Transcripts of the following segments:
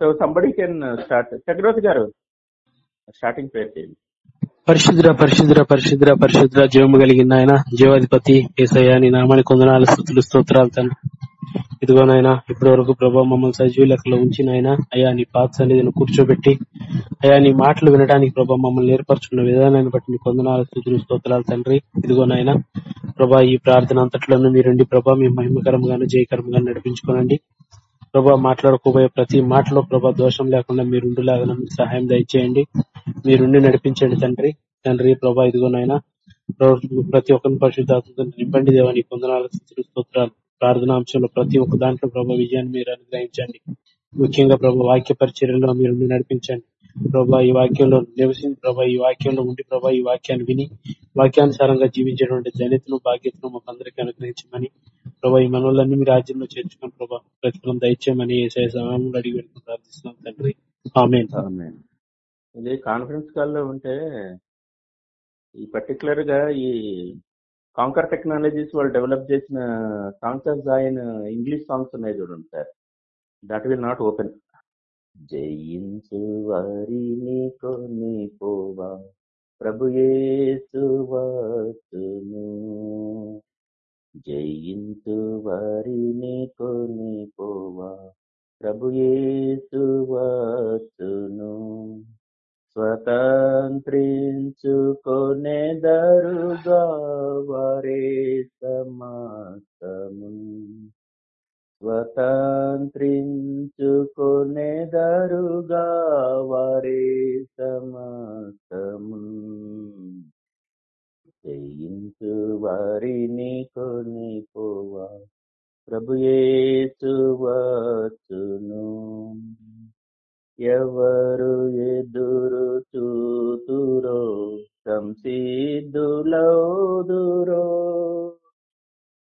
So somebody can start Chakravarthi గారు starting prayer చేయండి పరిశుద్ర పరిశుద్ర పరిశుద్ర పరిశుద్ర జీవము కలిగిన ఆయన జీవాధిపతి ఏసయ్య నీ నామాని కొందనాలు స్థుతులు స్తోత్రాలు తండ్రి. ఇదిగో నాయన ఇప్పటి వరకు ప్రభావ మమ్మల్ని సజీవ లెక్కలో ఉంచి నాయన అయ్యా నీ పాత సన్నిధిని కూర్చోబెట్టి అయా నీ మాటలు వినడానికి ప్రభా మమ్మల్ని ఏర్పరచుకున్న విధానాన్ని బట్టి నీ కొందనాలు స్థుతులు స్తోత్రాలు తండ్రి. ఇదిగో నాయన ప్రభా ఈ ప్రార్థన అంతట్లోనూ మీరండి ప్రభా మీ మహిమకరంగాను జయకరంగా నడిపించుకోనండి. ప్రభా మాట్లాడుకోబోయే ప్రతి మాటలో ప్రభా దోషం లేకుండా మీరుండులాగా మీకు సహాయం దయచేయండి. మీరుండి నడిపించండి తండ్రి. తండ్రి ప్రభా ఇదిగో ప్రతి ఒక్కరిని పరిశుద్ధాత్మతో నింపండి దేవాని కొందనాలు స్తోత్రాలు ప్రార్థన అంశంలో ప్రతి ఒక్క దాంట్లో ప్రభా విజయాన్ని మీరు అనుగ్రహించండి. ముఖ్యంగా ప్రభా వాక్య పరిచర్యలో మీరు నడిపించండి. ప్రభా ఈ వాక్యంలో నివసించి ప్రభా ఈ వాక్యంలో ఉండి ప్రభా ఈ వాక్యాన్ని విని వాక్యానుసారంగా జీవించేటువంటి జనితను బాధ్యతను మాకు అందరికీ అనుగ్రహించమని ప్రభా ఈ మనోళ్ళన్ని మీ రాజ్యంలో చేర్చుకుని ప్రభా ప్రతిఫలం దయచేయమని ఏసఐ సమయంలో అడిగి పెట్టుకుని ప్రార్థిస్తున్నాం తండ్రి. ఆమె ఇది కాన్ఫరెన్స్ కాల్లో ఉంటే ఈ పర్టికులర్గా ఈ కాంకర్ టెక్నాలజీస్ వాళ్ళు డెవలప్ చేసిన songs of Zion English songs ఉన్నాయి చూడండి sir. That will not open జయించు వారిని కొనిపోవా. పోవా ప్రభు వచ్చును జయించు వారిని కొని పోవా ప్రభు యేసు వచ్చును స్వతంత్రించుకొనెదరుగా వారే సమస్తము స్వతంత్రించుకొనెదరుగా వారి సమస్తము జయించు వారిని కొనిపోవా. ప్రభు వచ్చును. ఎవరు ఎదురు చూతురో సంసిద్ధులౌదురో.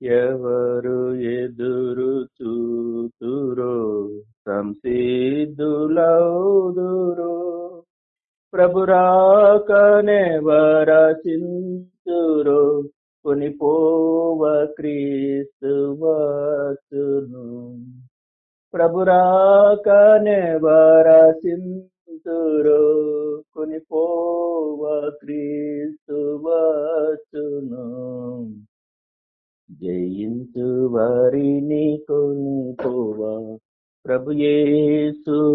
ఎవరు ఎదురు చూతురో సంసిద్ధులౌదురో. ప్రభురాకనే వరసింతురో కొనిపోవ క్రీస్తు వచ్చును ప్రభురాకనే వరసింతురో కొనిపోవ క్రీస్తు వచ్చును జయించు వారిని కొనిపోవా ప్రభు యేసువచ్చును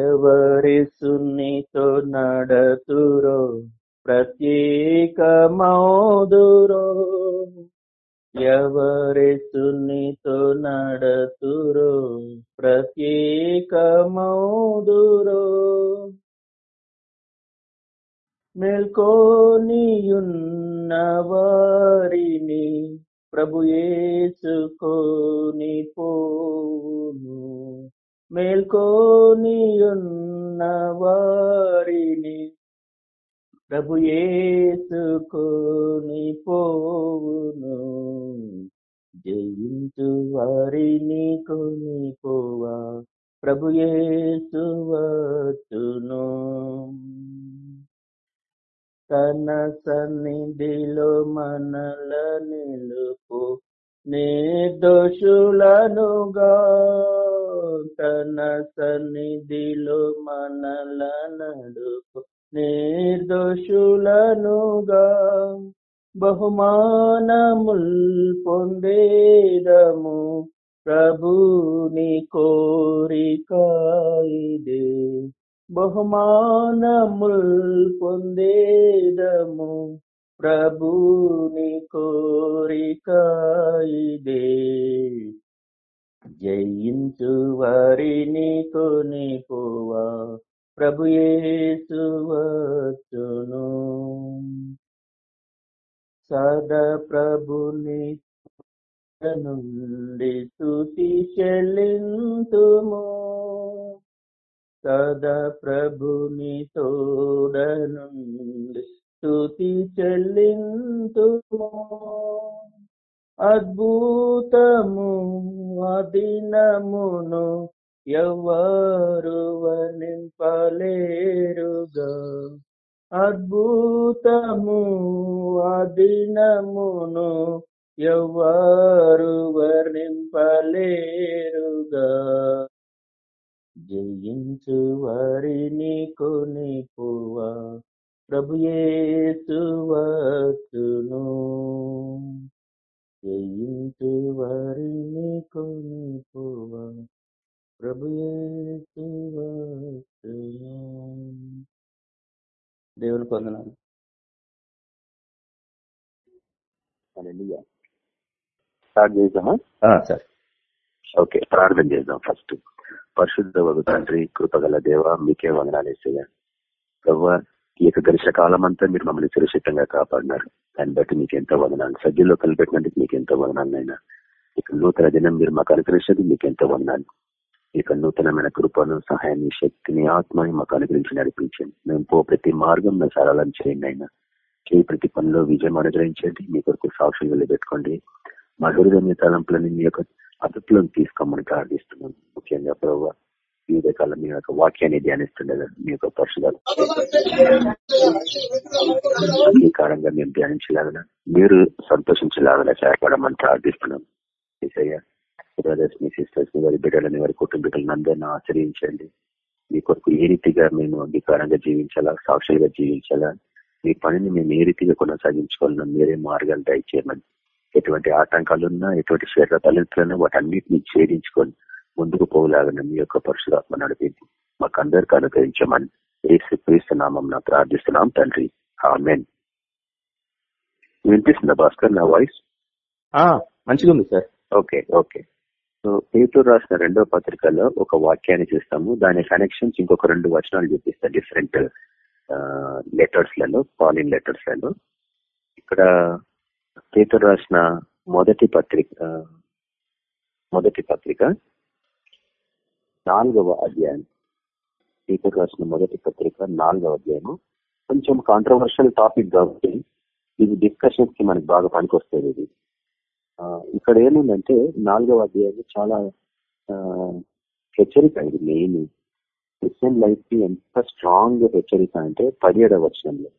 ఎవరి సున్నితో నడతురో ప్రత్యేక మౌదురో ఎవరి సున్నితో నడతురో ప్రత్యేక మేల్కోనియున్న వారిని ప్రభు యేసుకొని పోవును మేల్కోనియున్న వారిని ప్రభు యేసుకొని పోవును జయించు వారిని కొని పోవా ప్రభు యేసు వచ్చును. తన సన్నిధిలో మనల నిలుపు నిర్దోషులనుగా తన సన్నిధిలో మనల నడుపు నిర్దోషులనుగా బహుమానముల్ పొందేదము. ప్రభుని కోరిక ఇదే. బహుమానముల్ పొందేదము ప్రభుని కోరిక ఇదే జయించు వారిని కొని పోవా ప్రభు సదా ప్రభుని నుండి స్తుతి చెల్లింతుము. సదా ప్రభుని తోడ స్థుతి చెల్లింతు అద్భుతము అదినమును ఎవరు వర్ణింపలేరుగా. అద్భుతము అదినమును ఎవరు వర్ణింపలేరుగా. జయించు వారిని కొనిపోవా ప్రభుయేసు వచ్చును జయించు వారిని కొనిపోవా ప్రభుయేసు వచ్చును దేవుని పొందనాలు హల్లెలూయా. స్టార్ట్ చేద్దామా? సార్. ఓకే ప్రార్థన చేద్దాం ఫస్ట్. పరిశుద్ధ వగు తండ్రి కృపగల దేవ మీకే వందనాలు ప్రభు ఈ యొక్క గరిష్ట కాలం అంతా మీరు మమ్మల్ని సురక్షితంగా కాపాడినారు. దాన్ని బట్టి మీకు ఎంతో వదనాలు. సజ్జల్లో కలిపెట్టినందుకు మీకు ఎంతో వదనాలైనా ఇక నూతన దినం మీరు మాకు అనుగ్రహించినది మీకు ఎంతో వదనాలు. ఇక నూతనమైన కృపను సహాయాన్ని శక్తిని ఆత్మని మాకు అనుగ్రహించి నడిపించండి. మేము పో ప్రతి మార్గం సరళం చేయండి అయినా చేయి ప్రతి పనిలో విజయం అనుగ్రహించండి. మీ కొరకు సాక్షులు పెట్టుకోండి మా హృదయ తలంపులని మీ యొక్క అదుపులో తీసుకోమని ప్రార్థిస్తున్నాం. ముఖ్యంగా ప్రభావ వివిధ కాలం మీ యొక్క వాక్యాన్ని ధ్యానిస్తుండగా మీ యొక్క పరిశుధాలు అంగీకారంగా మేము ధ్యానించలాగన మీరు సంతోషించలాగన సహాయపడమని ప్రార్థిస్తున్నాం. ఏసయ్య బ్రదర్స్ మీ సిస్టర్స్ వారి బిడ్డలని వారి కుటుంబీకులను అందరినీ ఆశ్రయించండి. మీ కొరకు ఏ రీతిగా మేము అంగీకారంగా జీవించాలా సాక్షులుగా జీవించాలా మీ పనిని మేము ఏ రీతిగా కొనసాగించుకోవాలన్నా మీరే మార్గాలు దయచేయమని ఎటువంటి ఆటంకాలు ఉన్నా ఎటువంటి శరీర తలెత్తులన్నా వాటన్నిటిని ఛేదించుకొని ముందుకు పోలాగన మీ యొక్క పరశురాత్మ నడిపింది మాకు అందరికి అనుగ్రహించమని ఏసు క్రీస్తునామం ప్రార్థిస్తున్నాం తండ్రి. ఆమెన్. వినిపిస్తుందా భాస్కర్ నా వాయిస్? మంచిగా ఉంది sir. Okay okay. So paper రాసిన రెండో పత్రికలో ఒక వాక్యాన్ని చూస్తాము. దాని కనెక్షన్స్ ఇంకొక రెండు వచనాలు చూపిస్తా డిఫరెంట్ లెటర్స్లలో పాలిన్ లెటర్స్లలో ఇక్కడ పేపర్ రాసిన మొదటి పత్రిక మొదటి పత్రిక నాలుగవ అధ్యాయం. పేపర్ రాసిన మొదటి పత్రిక నాలుగవ అధ్యాయము. కొంచెం కాంట్రవర్షియల్ టాపిక్ కాబట్టి ఇది డిస్కషన్స్కి మనకి బాగా పనికొస్తుంది ఇది. ఇక్కడ ఏముందంటే నాలుగవ అధ్యాయం చాలా హెచ్చరిక ఇది మెయిన్ క్రిస్టియన్ లైఫ్కి ఎంత స్ట్రాంగ్ హెచ్చరిక అంటే పదిహేడవ వచనంలో.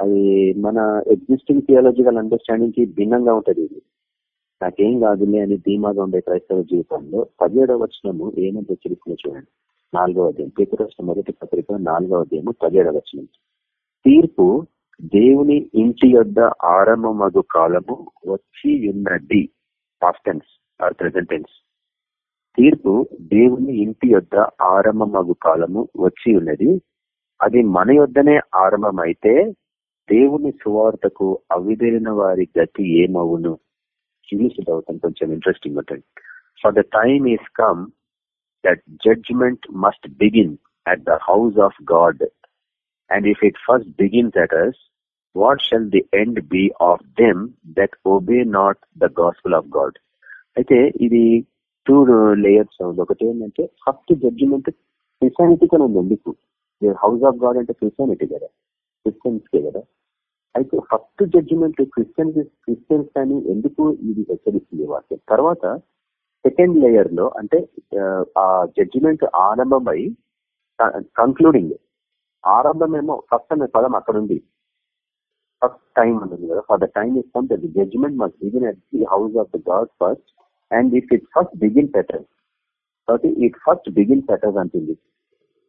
అది మన ఎగ్జిస్టింగ్ థియాలజికల్ అండర్స్టాండింగ్కి భిన్నంగా ఉంటది ఇది. నాకేం కాదులే అని ధీమాగా ఉండే క్రైస్తవ జీవితంలో పదిహేడవ వచనము ఏమని హెచ్చరిస్తున్నా చూడండి. నాలుగవ అధ్యాయం. పితృష్ణ మొదటి పత్రిక నాలుగవ అధ్యాయము పదిహేడవ వచనం. తీర్పు దేవుని ఇంటి యొద్ద ఆరంభమగు కాలము వచ్చి ఉన్నది. పాస్టెన్స్ ఆర్ ప్రెసెంటెన్స్ తీర్పు దేవుని ఇంటి యొద్ద ఆరంభమగు కాలము వచ్చి ఉన్నది. అది మన యొద్దనే ఆరంభమైతే దేవుని సువార్తకు అవిదేరిన వారి గతి ఏమవును? ఇంగ్లీష్ చదువుతాం కొంచెం ఇంట్రెస్టింగ్ ఉంటుంది for the time is come that judgment must begin at the house of God and if it first begins at us what shall the end be of them that obey not the gospel of God అయితే ఇది two layers ఒకటి ఏంటంటే first judgment Christianity కూడా ఉంది ఎందుకు house of God అంటే Christianity కదా. Christians కదా. అయితే ఫస్ట్ జడ్జిమెంట్ క్రిస్టియన్స్ క్రిస్టియన్స్ కానీ ఎందుకు ఇది హెచ్చరిస్తుంది వాక్యం? తర్వాత సెకండ్ లేయర్లో అంటే ఆ జడ్జిమెంట్ ఆరంభమై కంక్లూడింగ్ ఆరంభమేమో ఫస్ట్ అనే పదం అక్కడ ఉంది. ఫస్ట్ టైం ఉంటుంది కదా. For the time is come the judgment must begin at the house of the God first and if it first begin Peter's కాబట్టి ఇట్ ఫస్ట్ బిగిన్ పెటర్స్ అంటుంది.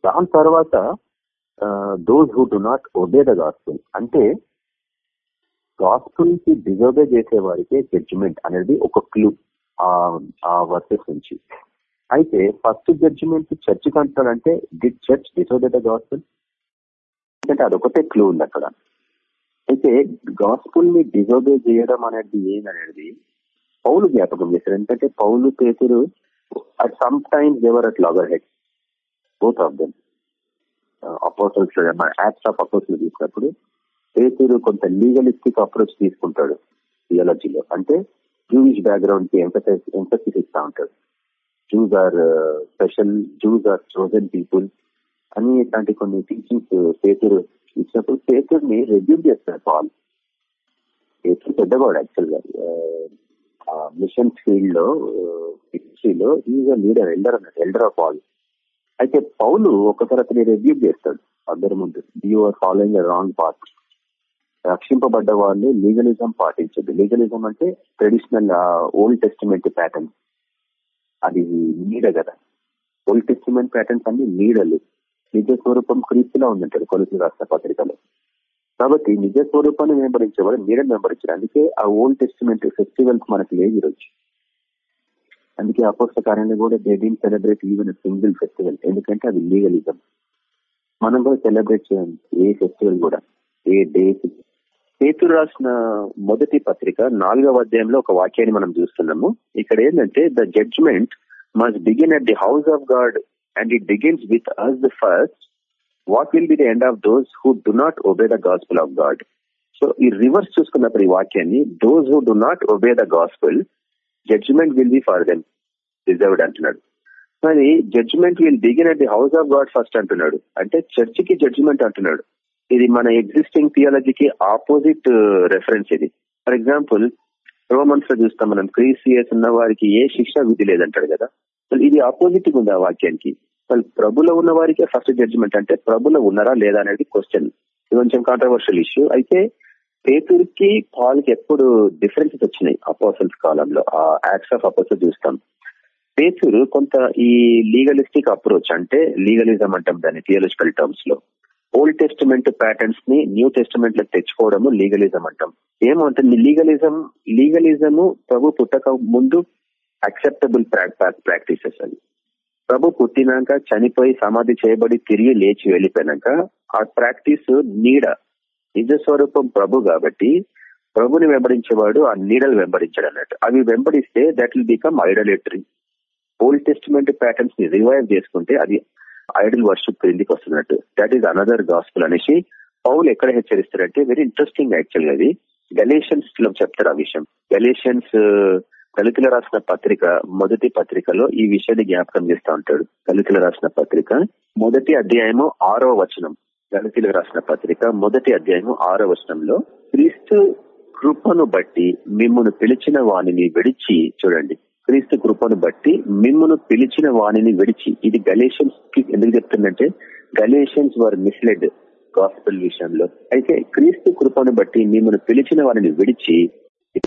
దాని తర్వాత those who do not obey the gospel అంటే గాస్పుల్కి డిజర్వే చేసే వారికి judgement అనేది ఒక క్లూ ఆ వర్సెస్ నుంచి. అయితే first judgement church కంటాడంటే the church disobey the gospel? ఎందుకంటే అదొకటే క్లూ ఉంది అక్కడ. అయితే గాస్పుల్ని డిజోబే చేయడం అనేది ఏందనేది పౌలు జ్ఞాపకం చేశారు. ఎందుకంటే పౌలు పేతురు at some times ever at loggerhead both of them apostles apps of apostle తీసుకున్నప్పుడు పేతురు కొంత లీగలిస్టిక్ అప్రోచ్ తీసుకుంటాడు థియాలజీలో అంటే జూయిష్ బ్యాక్గ్రౌండ్కి ఎంపసైజ్ ఎంపసిస్ ఇస్తా ఉంటాడు. Jews are special Jews are chosen people అని ఇట్లాంటి కొన్ని టీచింగ్స్ పేతురు ఇచ్చినప్పుడు పేతుర్ని రెడ్యూమ్ చేస్తాడు పాల్ పేతురు పెద్దవాడు యాక్చువల్గా. Uh, మిషన్ ఫీల్డ్లో హిస్టరీలో ఈజ్ లీడర్ ఎల్డర్ అన్నట్టు ఎల్డర్ ఆఫ్ ఆల్ అయితే పౌలు ఒక అతని రివ్యూ చేస్తాడు. అందరి ముందు. You are following wrong path రక్షింపబడ్డ వాళ్ళు లీగలిజం పాటించదు. లీగలిజం అంటే ట్రెడిషనల్ ఓల్డ్ టెస్టిమెంట్ ప్యాటర్న్స్ అది నీడ కదా. ఓల్డ్ టెస్టిమెంట్ ప్యాటర్న్స్ అన్ని నీడలు. నిజ స్వరూపం క్రీస్తులో ఉందంటారు కొలుసు రాష్ట్ర పత్రికలో. కాబట్టి నిజ స్వరూపాన్ని వెంబడించేవాడు నీడని వెంబడించారు అందుకే ఆ ఓల్డ్ టెస్టిమెంట్ ఫెస్టివల్స్ మనకు లేదు ఈరోజు. అందుకే అపోస్త కార్యాన్ని కూడా they didn't celebrate even single festival ఎందుకంటే అది లీగలిజం మనం కూడా సెలబ్రేట్ చేయండి ఏ ఫెస్టివల్ కూడా. ఏ డేస్ పేతురు రాసిన మొదటి పత్రిక నాలుగవ అధ్యాయంలో ఒక వాక్యాన్ని మనం చూస్తున్నాము. ఇక్కడ ఏంటంటే the judgment must begin at the house of God and it begins with us the first what will be the end of those who do not obey the gospel of God so ఈ reverse చూసుకున్నప్పుడు ఈ వాక్యాన్ని those who do not obey the gospel judgment will be for them reserved అంటున్నాడు. మరి judgment will begin at the house of God first అంటున్నాడు. అంటే చర్చికి judgment అంటున్నాడు. ఇది మన ఎగ్జిస్టింగ్ థియాలజీకి ఆపోజిట్ రెఫరెన్స్ ఇది. ఫర్ ఎగ్జాంపుల్ రోమన్స్లో చూస్తాం మనం క్రీసియస్ ఉన్న వారికి ఏ శిక్ష విధి లేదంటాడు కదా. ఇది ఆపోజిట్ ఉంది ఆ వాక్యానికి? వాళ్ళు ప్రభులో ఉన్న వారికే ఫస్ట్ జడ్జిమెంట్ అంటే ప్రభులో ఉన్నారా లేదా అనేది క్వశ్చన్ ఇది కొంచెం కాంట్రవర్షియల్ ఇష్యూ అయితే పేతురికి పాల్కి ఎప్పుడు డిఫరెన్సెస్ వచ్చినాయి అపోసల్స్ కాలంలో. ఆ యాక్ట్స్ ఆఫ్ అపోసల్ చూస్తాం. పేతురు కొంత ఈ లీగలిస్టిక్ అప్రోచ్ అంటే లీగలిజం అంటాం దాన్ని థియాలజికల్ టర్మ్స్లో. ఓల్డ్ టెస్టిమెంట్ ప్యాటర్న్స్ని న్యూ టెస్టిమెంట్లో తెచ్చుకోవడము లీగలిజం అంటాం. ఏమంటే లీగలిజం లీగలిజము ప్రభు పుట్టక ముందు అక్సెప్టబుల్ ప్రాక్టీసెస్ అది. ప్రభు పుట్టినాక చనిపోయి సమాధి చేయబడి తిరిగి లేచి వెళ్ళిపోయినాక ఆ ప్రాక్టీస్ నీడ నిజ స్వరూపం ప్రభు కాబట్టి ప్రభుని వెంబడించేవాడు ఆ నీడలు వెంబడించాడు అన్నట్టు. అవి వెంబడిస్తే that will become idolatry old testament ప్యాటర్న్స్ని revive చేసుకుంటే అది ఐడల్ వర్షిప్ క్రిందికి వస్తున్నట్టు. దట్ ఈస్ అనదర్ గాస్పుల్ అనేసి పౌలు ఎక్కడ హెచ్చరిస్తారంటే వెరీ ఇంట్రెస్టింగ్ యాక్చువల్గా అది. గలేషన్స్లో చెప్తారు ఆ విషయం. గలేషన్స్ uh, దళితులు రాసిన పత్రిక మొదటి పత్రికలో ఈ విషయాన్ని జ్ఞాపకం చేస్తూ ఉంటాడు. దళితులు రాసిన పత్రిక మొదటి అధ్యాయము ఆరో వచనం. దళితులు రాసిన పత్రిక మొదటి అధ్యాయము ఆరో వచనంలో క్రీస్తు కృపను బట్టి మిమ్మల్ని పిలిచిన వాణిని విడిచి చూడండి. క్రీస్తు కృపను బట్టి మిమ్మను పిలిచిన వాణిని విడిచి ఇది గలేషన్స్కి ఎందుకు చెప్తుందంటే గలేషన్స్ వర్ మిస్లెడ్ గాస్పల్ విషయంలో. అయితే క్రీస్తు కృపను బట్టి మిమ్మను పిలిచిన వారిని విడిచి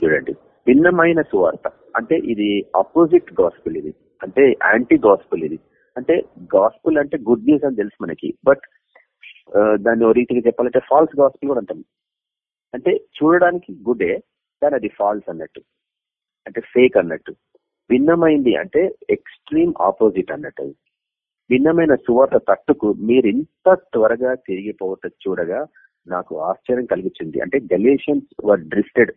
చూడండి భిన్నమైన సువార్త. అంటే ఇది అపోజిట్ గాస్పుల్ ఇది. అంటే యాంటీ గాస్పుల్ ఇది. అంటే గాస్పుల్ అంటే గుడ్ న్యూస్ అని తెలుసు మనకి. బట్ uh, దాన్ని ఓ రీతిగా చెప్పాలంటే ఫాల్స్ గాస్పుల్ కూడా అంటాం. అంటే చూడడానికి గుడే కానీ అది ఫాల్స్ అన్నట్టు. అంటే ఫేక్ అన్నట్టు. భిన్నమైంది అంటే ఎక్స్ట్రీమ్ ఆపోజిట్ అన్నట్టు. భిన్నమైన సువార్త తట్టుకు మీరు ఇంత త్వరగా తిరిగిపోవట చూడగా నాకు ఆశ్చర్యం కలిగించింది. అంటే గలేషియన్స్ వర్ డ్రిఫ్టెడ్.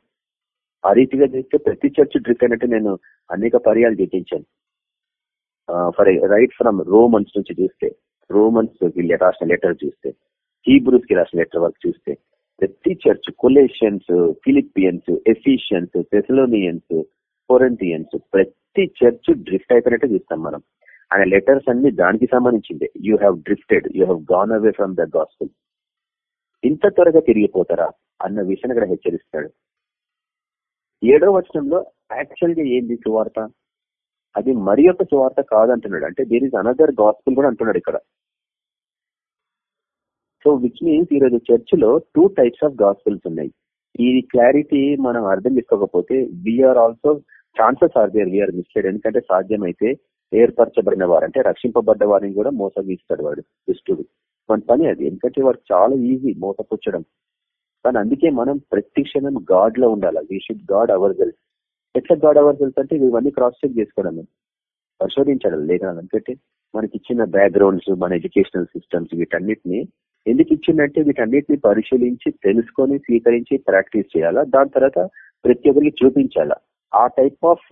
ఆ రీతిగా చూస్తే ప్రతి చర్చ్ డ్రిఫ్ట్ అయినట్టు నేను అనేక పర్యాలు చూపించాను. ఫర్ రైట్ ఫ్రమ్ రోమన్స్ నుంచి చూస్తే రోమన్స్ రాసిన లెటర్ చూస్తే హీబ్రూస్కి రాసిన లెటర్ వరకు చూస్తే ప్రతి church Colossians Philippians Ephesians Thessalonians Corinthians ప్రతి చర్చ్ డ్రిఫ్ట్ అయిపోయినట్టు చూస్తాం మనం. ఆయన లెటర్స్ అన్ని దానికి సంబంధించింది. You have drifted you have gone away from the gospel ఇంత త్వరగా తిరిగిపోతారా అన్న విషయాన్ని కూడా హెచ్చరిస్తాడు. ఏడో వచనంలో యాక్చువల్గా ఏంది సువార్త? అది మరి యొక్క సువార్త కాదంటున్నాడు. అంటే దేర్ ఇస్ అనదర్ గాస్పుల్ కూడా అంటున్నాడు ఇక్కడ. సో విచ్ మీన్స్ ఈరోజు చర్చిలో టూ టైప్స్ ఆఫ్ గాస్పుల్స్ ఉన్నాయి. ఈ క్లారిటీ మనం అర్థం చేసుకోకపోతే we're also chances are there we're misled ఎందుకంటే సాధ్యమైతే ఏర్పరచబడిన వారు అంటే రక్షింపబడ్డ వారిని కూడా మోసగిస్తాడు వాడు దుష్టుడు. మన పని అది. ఎందుకంటే వాడు చాలా ఈజీ మోసపుచ్చడం. కానీ అందుకే మనం ప్రతి క్షణం గాడ్లో ఉండాలి? We should guard ourselves ఎట్లా గాడ్ అవర్ సెల్స్ అంటే ఇవన్నీ క్రాస్ చెక్ చేసుకోవడం. పరిశోధించడం లేఖనాలు. ఎందుకంటే మనకి ఇచ్చిన బ్యాక్గ్రౌండ్స్ మన ఎడ్యుకేషనల్ సిస్టమ్స్ వీటన్నిటిని ఎందుకు ఇచ్చిందంటే వీటన్నిటిని పరిశీలించి తెలుసుకొని స్వీకరించి ప్రాక్టీస్ చేయాలా? దాని తర్వాత ప్రతి ఒక్కరికి చూపించాలా? ఆ టైప్ ఆఫ్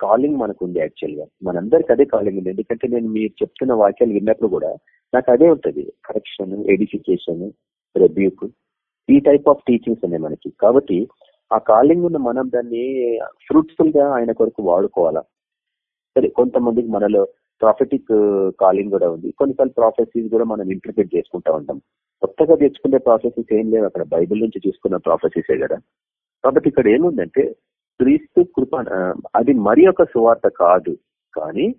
కాలింగ్ మనకు ఉంది యాక్చువల్గా మనందరికి అదే కాలింగ్ ఉంది. ఎందుకంటే నేను మీరు చెప్తున్న వాక్యాలు విన్నప్పుడు కూడా నాకు అదే ఉంటది. కరెక్షన్ ఎడిఫికేషన్ రెబ్యూక్ ఈ టైప్ ఆఫ్ టీచింగ్స్ ఉన్నాయి మనకి. కాబట్టి ఆ కాలింగ్ ఉన్న మనం దాన్ని ఫ్రూట్ఫుల్గా ఆయన కొరకు వాడుకోవాలా? సరే కొంతమందికి మనలో ప్రాఫిటిక్ కాలింగ్ uh, కూడా ఉంది. కొన్నిసార్లు ప్రాఫెసీస్ కూడా మనం ఇంటర్ప్రిట్ చేసుకుంటా ఉంటాం. కొత్తగా తెచ్చుకునే ప్రాసెసెస్ ఏం లేవు. అక్కడ బైబిల్ నుంచి చూసుకున్న ప్రాసెసెసే కదా. కాబట్టి ఇక్కడ ఏముందంటే క్రీస్తు కృప అది మరి ఒక సువార్త కాదు. కానీ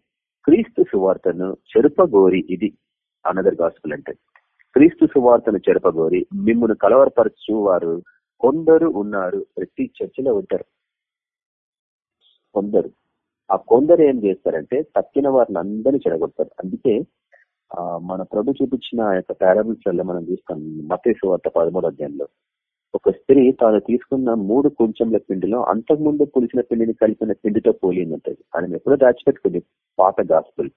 క్రీస్తు సువార్తను చెరుపగోరి ఇది. అనదర్ గాస్పుల్ అంటే క్రీస్తు సువార్తను చెరపగోరి మిమ్మల్ని కలవరపరచు వారు కొందరు ఉన్నారు. ప్రతి చర్చిలో ఉంటారు. కొందరు. ఆ కొందరు ఏం చేస్తారంటే తక్కిన వారిని అందరినీ చెడగొడతారు. అందుకే ఆ మన ప్రభు చూపించిన ఆ యొక్క పారాబుల్స్ వల్ల మనం చూస్తాం. మతేసు వార్త పదమూడు అధ్యాయంలో. ఒక స్త్రీ తాను తీసుకున్న మూడు కొంచెంల పిండిలో అంతకుముందు పులిసిన పిండిని కలిపిన పిండితో పోలిందంటది ఆయన ఎప్పుడో దాచిపెట్టుకుంది పాత గాస్పుల్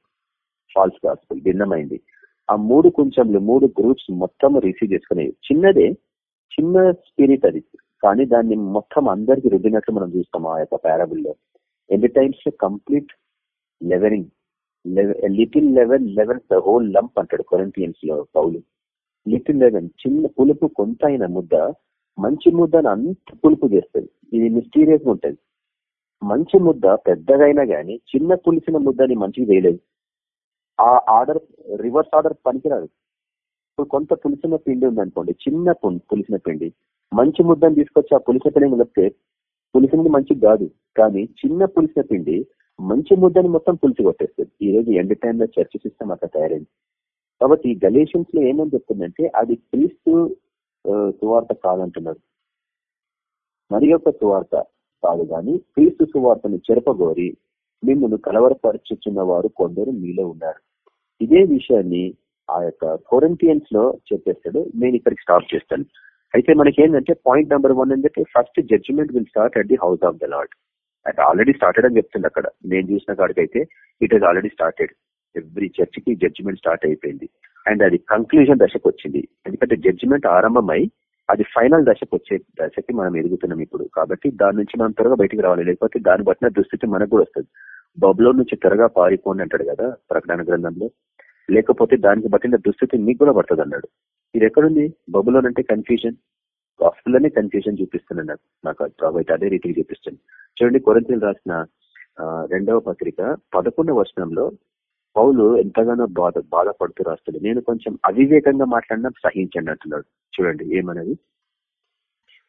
ఫాల్స్ గాస్పుల్ భిన్నమైంది. ఆ మూడు కొంచెంలు మూడు గ్రూప్స్ మొత్తం రిసీవ్ చేసుకునేవి చిన్నదే చిన్న స్పిరిట్ అది. కానీ దాన్ని మొత్తం అందరికి రుద్దినట్లు మనం చూస్తాం ఆ యొక్క పారాబుల్లో ఎన్ని times complete leavening little leaven leaven the whole lump అంటాడు కొరంతియన్స్లో పౌలు. లిటిల్ లెవెన్ చిన్న పులుపు కొంత అయిన ముద్ద మంచి ముద్దను అంత పులుపు చేస్తుంది. ఇది మిస్టీరియస్ ఉంటుంది మంచి ముద్ద పెద్దదైనా గానీ చిన్న పులిసిన ముద్దని మంచిగా వేయలేదు. ఆ ఆర్డర్ రివర్స్ ఆర్డర్ పనికిరాదు. ఇప్పుడు కొంత పులిసిన పిండి ఉందనుకోండి చిన్న పులిసిన పిండి. మంచి ముద్దను తీసుకొచ్చి ఆ పులిసిన పిండి కలిపితే పులిసినది మంచిది కాదు. కానీ చిన్న పులిసిన పిండి మంచి ముద్దని మొత్తం పులిసి కొట్టేస్తుంది. ఈ రోజు ఎండ్ టైంలో చర్చ సిస్టమ్ అక్కడ తయారైంది. కాబట్టి గలేషియన్స్లో ఏమని చెప్తుందంటే అది క్రీస్తు సువార్త కాదంటున్నారు మరి యొక్క సువార్త కాదు కానీ క్రీస్తు సువార్తను చెరపగోరి మిమ్మల్ని కలవరపరచుచున్న వారు కొందరు మీలో ఉన్నారు. ఇదే విషయాన్ని ఆ యొక్క కొరంతియన్స్లో చెప్పేస్తాడు. నేను ఇక్కడికి స్టాప్ చేస్తాను. అయితే మనకి ఏంటంటే పాయింట్ నెంబర్ వన్ ఏంటంటే first judgment will start at the house of the Lord అది ఆల్రెడీ స్టార్టెడ్ అని చెప్తుంది అక్కడ. నేను చూసిన కాడికైతే it is already started every చర్చికి జడ్జిమెంట్ స్టార్ట్ అయిపోయింది. అండ్ అది కంక్లూజన్ దశకు వచ్చింది ఎందుకంటే జడ్జిమెంట్ ఆరంభమై అది ఫైనల్ దశకు వచ్చే దశకి మనం ఎదుగుతున్నాం ఇప్పుడు. కాబట్టి దాని నుంచి మనం త్వరగా బయటికి రావాలి. లేకపోతే దాన్ని బట్టిన దుస్థితి మనకు కూడా వస్తుంది. బబులో నుంచి త్వరగా పారిపోండి అంటాడు కదా ప్రకటన గ్రంథంలో. లేకపోతే దానికి బట్టిన దుస్థితి మీకు కూడా పడుతుంది అన్నాడు. ఇది ఎక్కడుంది? బబులోన్ అంటే కన్ఫ్యూజన్ గాస్పుల్లోనే కన్ఫ్యూజన్ చూపిస్తున్నాడు నాకు కాబట్టి అదే రీతికి చూపిస్తుంది. చూడండి కొరంతలు రాసిన రెండవ పత్రిక పదకొండవ వర్షంలో పౌలు ఎంతగానో బాధ బాధపడుతూ రాస్తుంది నేను కొంచెం అవివేకంగా మాట్లాడినా సహించండి అంటున్నాడు. చూడండి ఏమన్నది?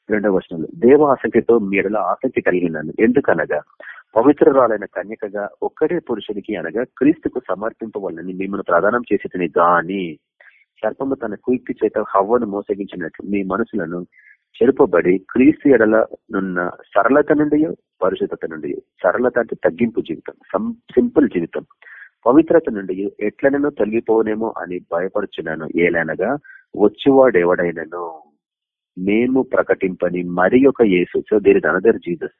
రెండవ వచనంలో దేవ ఆసక్తితో మీడలో ఆసక్తి కలిగినాను ఎందుకనగా పవిత్రరాలైన కన్యకగా ఒక్కడే పురుషునికి అనగా క్రీస్తుకు సమర్పింపవాలని మిమ్మల్ని ప్రదానం చేసి గాని సర్పము తన కుయిక్తి చేత హవ్వను మోసగించినట్లు మీ మనసులను చెరుపబడి క్రీస్తు ఎడల నున్న సరళత నుండి పరిశుద్ధత నుండి సరళత అంటే తగ్గింపు జీవితం సింపుల్ జీవితం. పవిత్రత నుండి ఎట్లనో తొలగిపోనేమో అని భయపడుచున్నాను. ఏలనగా వచ్చేవాడెవడైనను? మేము ప్రకటింపని మరి ఒక యేసు so there is another Jesus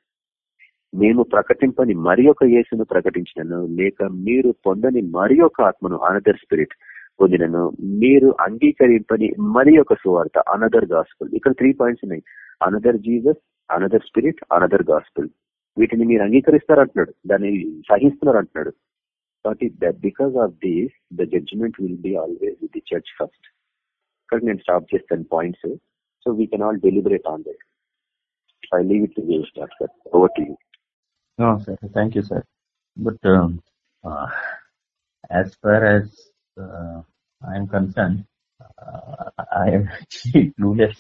మేము ప్రకటింపని మరి ఒక యేసును ప్రకటించినను లేక మీరు పొందని మరి ఒక ఆత్మను అనదర్ స్పిరిట్ పొందినను మీరు అంగీకరింపని మరి ఒక సువార్త అనదర్ గాస్పుల్ ఇక్కడ త్రీ పాయింట్స్ ఉన్నాయి. Another Jesus another spirit another gospel వీటిని మీరు అంగీకరిస్తారు అంటున్నాడు దాన్ని సహిస్తున్నారు అంటున్నాడు కాబట్టి because of this the judgement will be always with the church first ఇక్కడ నేను స్టాప్ చేస్తాను points so we can all deliberate on that I leave it to start sir over to you sir. Thank you, sir. But um, uh, as far as uh, I am concerned, uh, I am actually clueless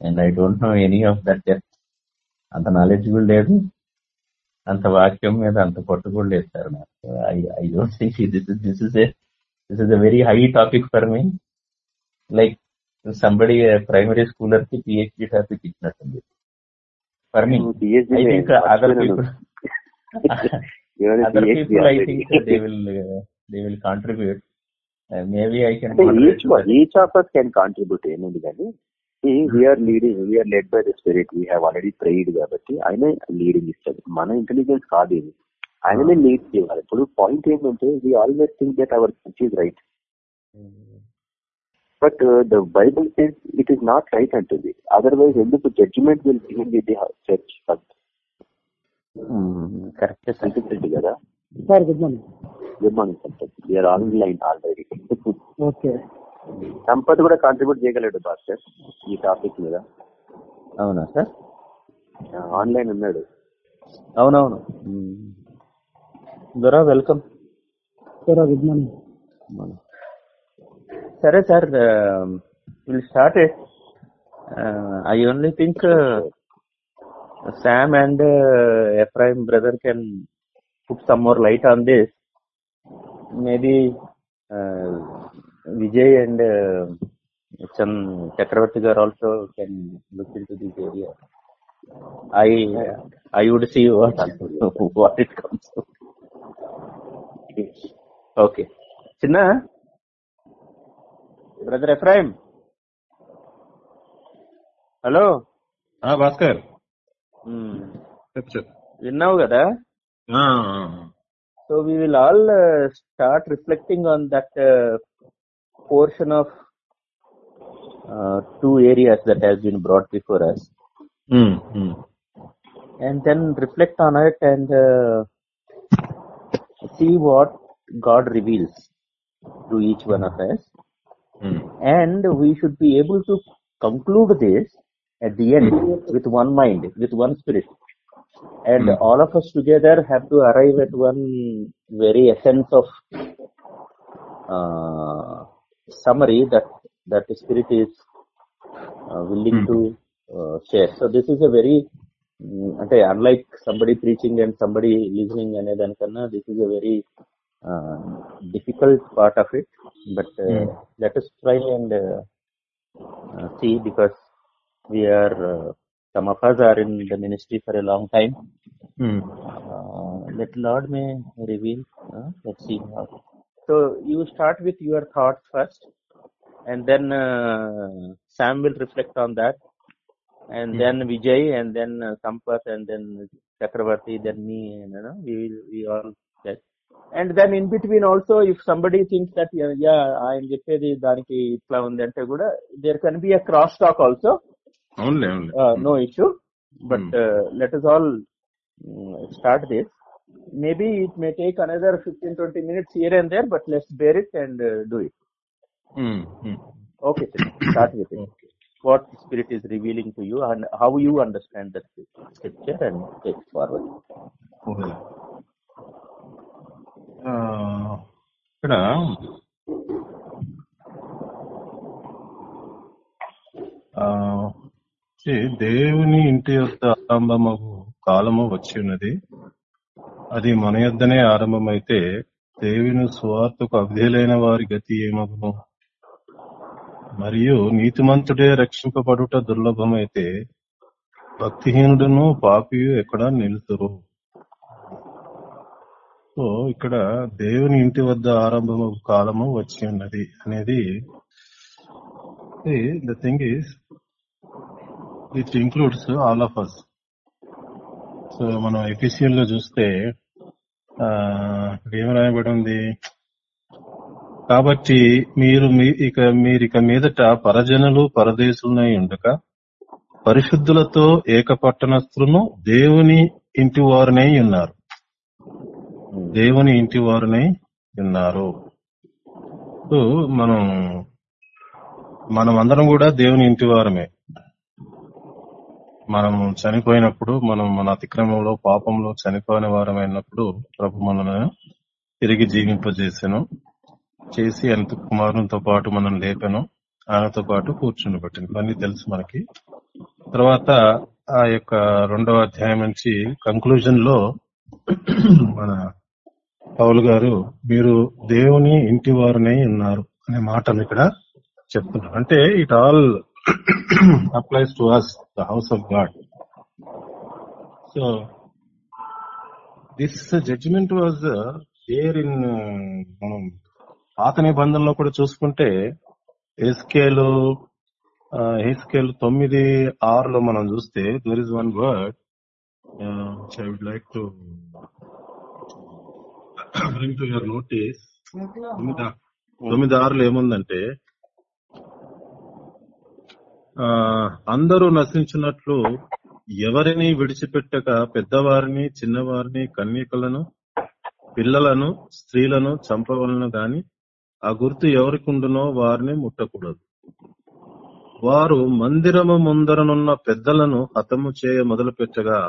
and I don't know any of that depth. అంత knowledgeable లేదు అంత వాక్యం మీద అంత పట్టు కూడా లేదు sir నాకు. I I don't think this is this is this is a very high topic for me like somebody primary స్కూలర్కి PhD topic ఇచ్చినట్టుంది. For me I think other people. Uh, maybe I can each one, each of us can contribute ఏముంది కానీ we're leading we're led by the spirit we have already prayed కాబట్టి ఆయన leading ఇస్తుంది మన intelligence కాదు ఇది. ఆయననే lead చేయాలి. ఇప్పుడు పాయింట్ ఏంటంటే we always think that our church is right but the Bible says it is not right అంటుంది అదర్వైజ్ ఎందుకు judgment will begin with the church first correct అనిపించింది కదా? Sir good morning good morning Sampath we're online already okay Sampath కూడా contribute చేయగలడు భాస్కర్ ఈ topic మీద. అవునా sir? Online ఉన్నాడు. అవునవును. దొరా వెల్కమ్. Sir good morning. సరే sir will start it I only think Sam and uh, Ephraim brother can put some more light on this. Maybe uh, Vijay and uh, Chan Chakravarti garu also can look into this area. I I would see what what it comes to. Okay. చిన్న brother Ephraim hello Bhaskar విన్నావు కదా so we will all start reflecting on that portion of uh, two areas that has been brought before us mm-hmm. and then reflect on it and uh, see what god reveals to each one of us mm. and we should be able to conclude this at the end mm. with one mind with one spirit and mm. all of us together have to arrive at one very essence of uh, summary that that the spirit is uh, willing Hmm. to uh, share. So this is a very mm, అంటే unlike somebody preaching and somebody listening అనే దానికన్నా this is a very difficult part of it but Hmm. Let us try and see because we're some of us are in the ministry for a long time um, uh, let Lord may reveal. Uh, let's see how. So you start with your thoughts first, and then uh, Sam will reflect on that, and Hmm. then Vijay, and then uh, Sampath, and then Chakravarti, then me, and you know, we will we all get. And then in between also, if somebody thinks that yeah, yeah ఆయన చెప్పేది దానికి ఇట్లా ఉంది అంటే కూడా there can be a cross talk also. అవునులే అవునులే Uh, no issue. But Hmm. uh, Mm. Maybe it may take another 15 20 minutes here and there, but let's bear it and uh, do it. Um, Okay, sir. start with it. What Spirit is revealing to you and how you understand that scripture and take forward. ఇక్కడ దేవుని ఇంటి యొక్క ఆరంభమగు కాలము వచ్చి ఉన్నది అది మన యొద్దనే ఆరంభమైతే దేవుని స్వార్థకు అవిధేలైన వారి గతి ఏమగును? మరియు నీతిమంతుడే రక్షింపబడుట దుర్లభమైతే భక్తిహీనుడును పాపియు ఎక్కడ నిలుతురు? సో ఇక్కడ దేవుని ఇంటి వద్ద ఆరంభము కాలము వచ్చి ఉన్నది అనేది the thing is it includes all of us so మనం ఎఫిషియల్లో చూస్తే ఆ, ఇక్కడ ఏం రాయబడి ఉంది? కాబట్టి మీరు మీ- ఇక మీరు ఇక మీదట పరజనులు పరదేశులనై ఉండక పరిశుద్ధులతో ఏకపట్టణస్థులను దేవుని ఇంటి వారినై ఉన్నారు. దేవుని ఇంటి వారినై ఉన్నారు. సో మనం మనం అందరం కూడా దేవుని ఇంటి వారమే. మనం చనిపోయినప్పుడు మనం మన అతిక్రమంలో పాపంలో చనిపోయిన వారమైనప్పుడు ప్రభు మనల్ని తిరిగి జీవింపజేసాను. చేసి ఎంత కుమారునితో పాటు మనం లేపాను. ఆయనతో పాటు కూర్చుని పెట్టింది. ఇవన్నీ తెలుసు మనకి. తర్వాత ఆ యొక్క రెండవ అధ్యాయం నుంచి కంక్లూజన్లో మన పౌలు గారు మీరు దేవుని ఇంటి వారినే ఉన్నారు అనే మాటను ఇక్కడ చెప్తున్నారు. అంటే it all applies to us the house of God so this judgment was there in మనం పాత నిబంధనలో కూడా చూసుకుంటే ఎస్కేలు ఎస్కేల్ తొమ్మిది ఆరులో మనం చూస్తే there is one word I would like to bring to your notice తొమ్మిది ఆరులో ఏముందంటే అందరూ నశించినట్లు ఎవరిని విడిచిపెట్టక పెద్దవారిని చిన్నవారిని కన్యకలను పిల్లలను స్త్రీలను చంపవలను గాని ఆ గుర్తు ఎవరికి ఉండునో వారిని ముట్టకూడదు. వారు మందిరము ముందరనున్న పెద్దలను హతము చేయ మొదలుపెట్టగా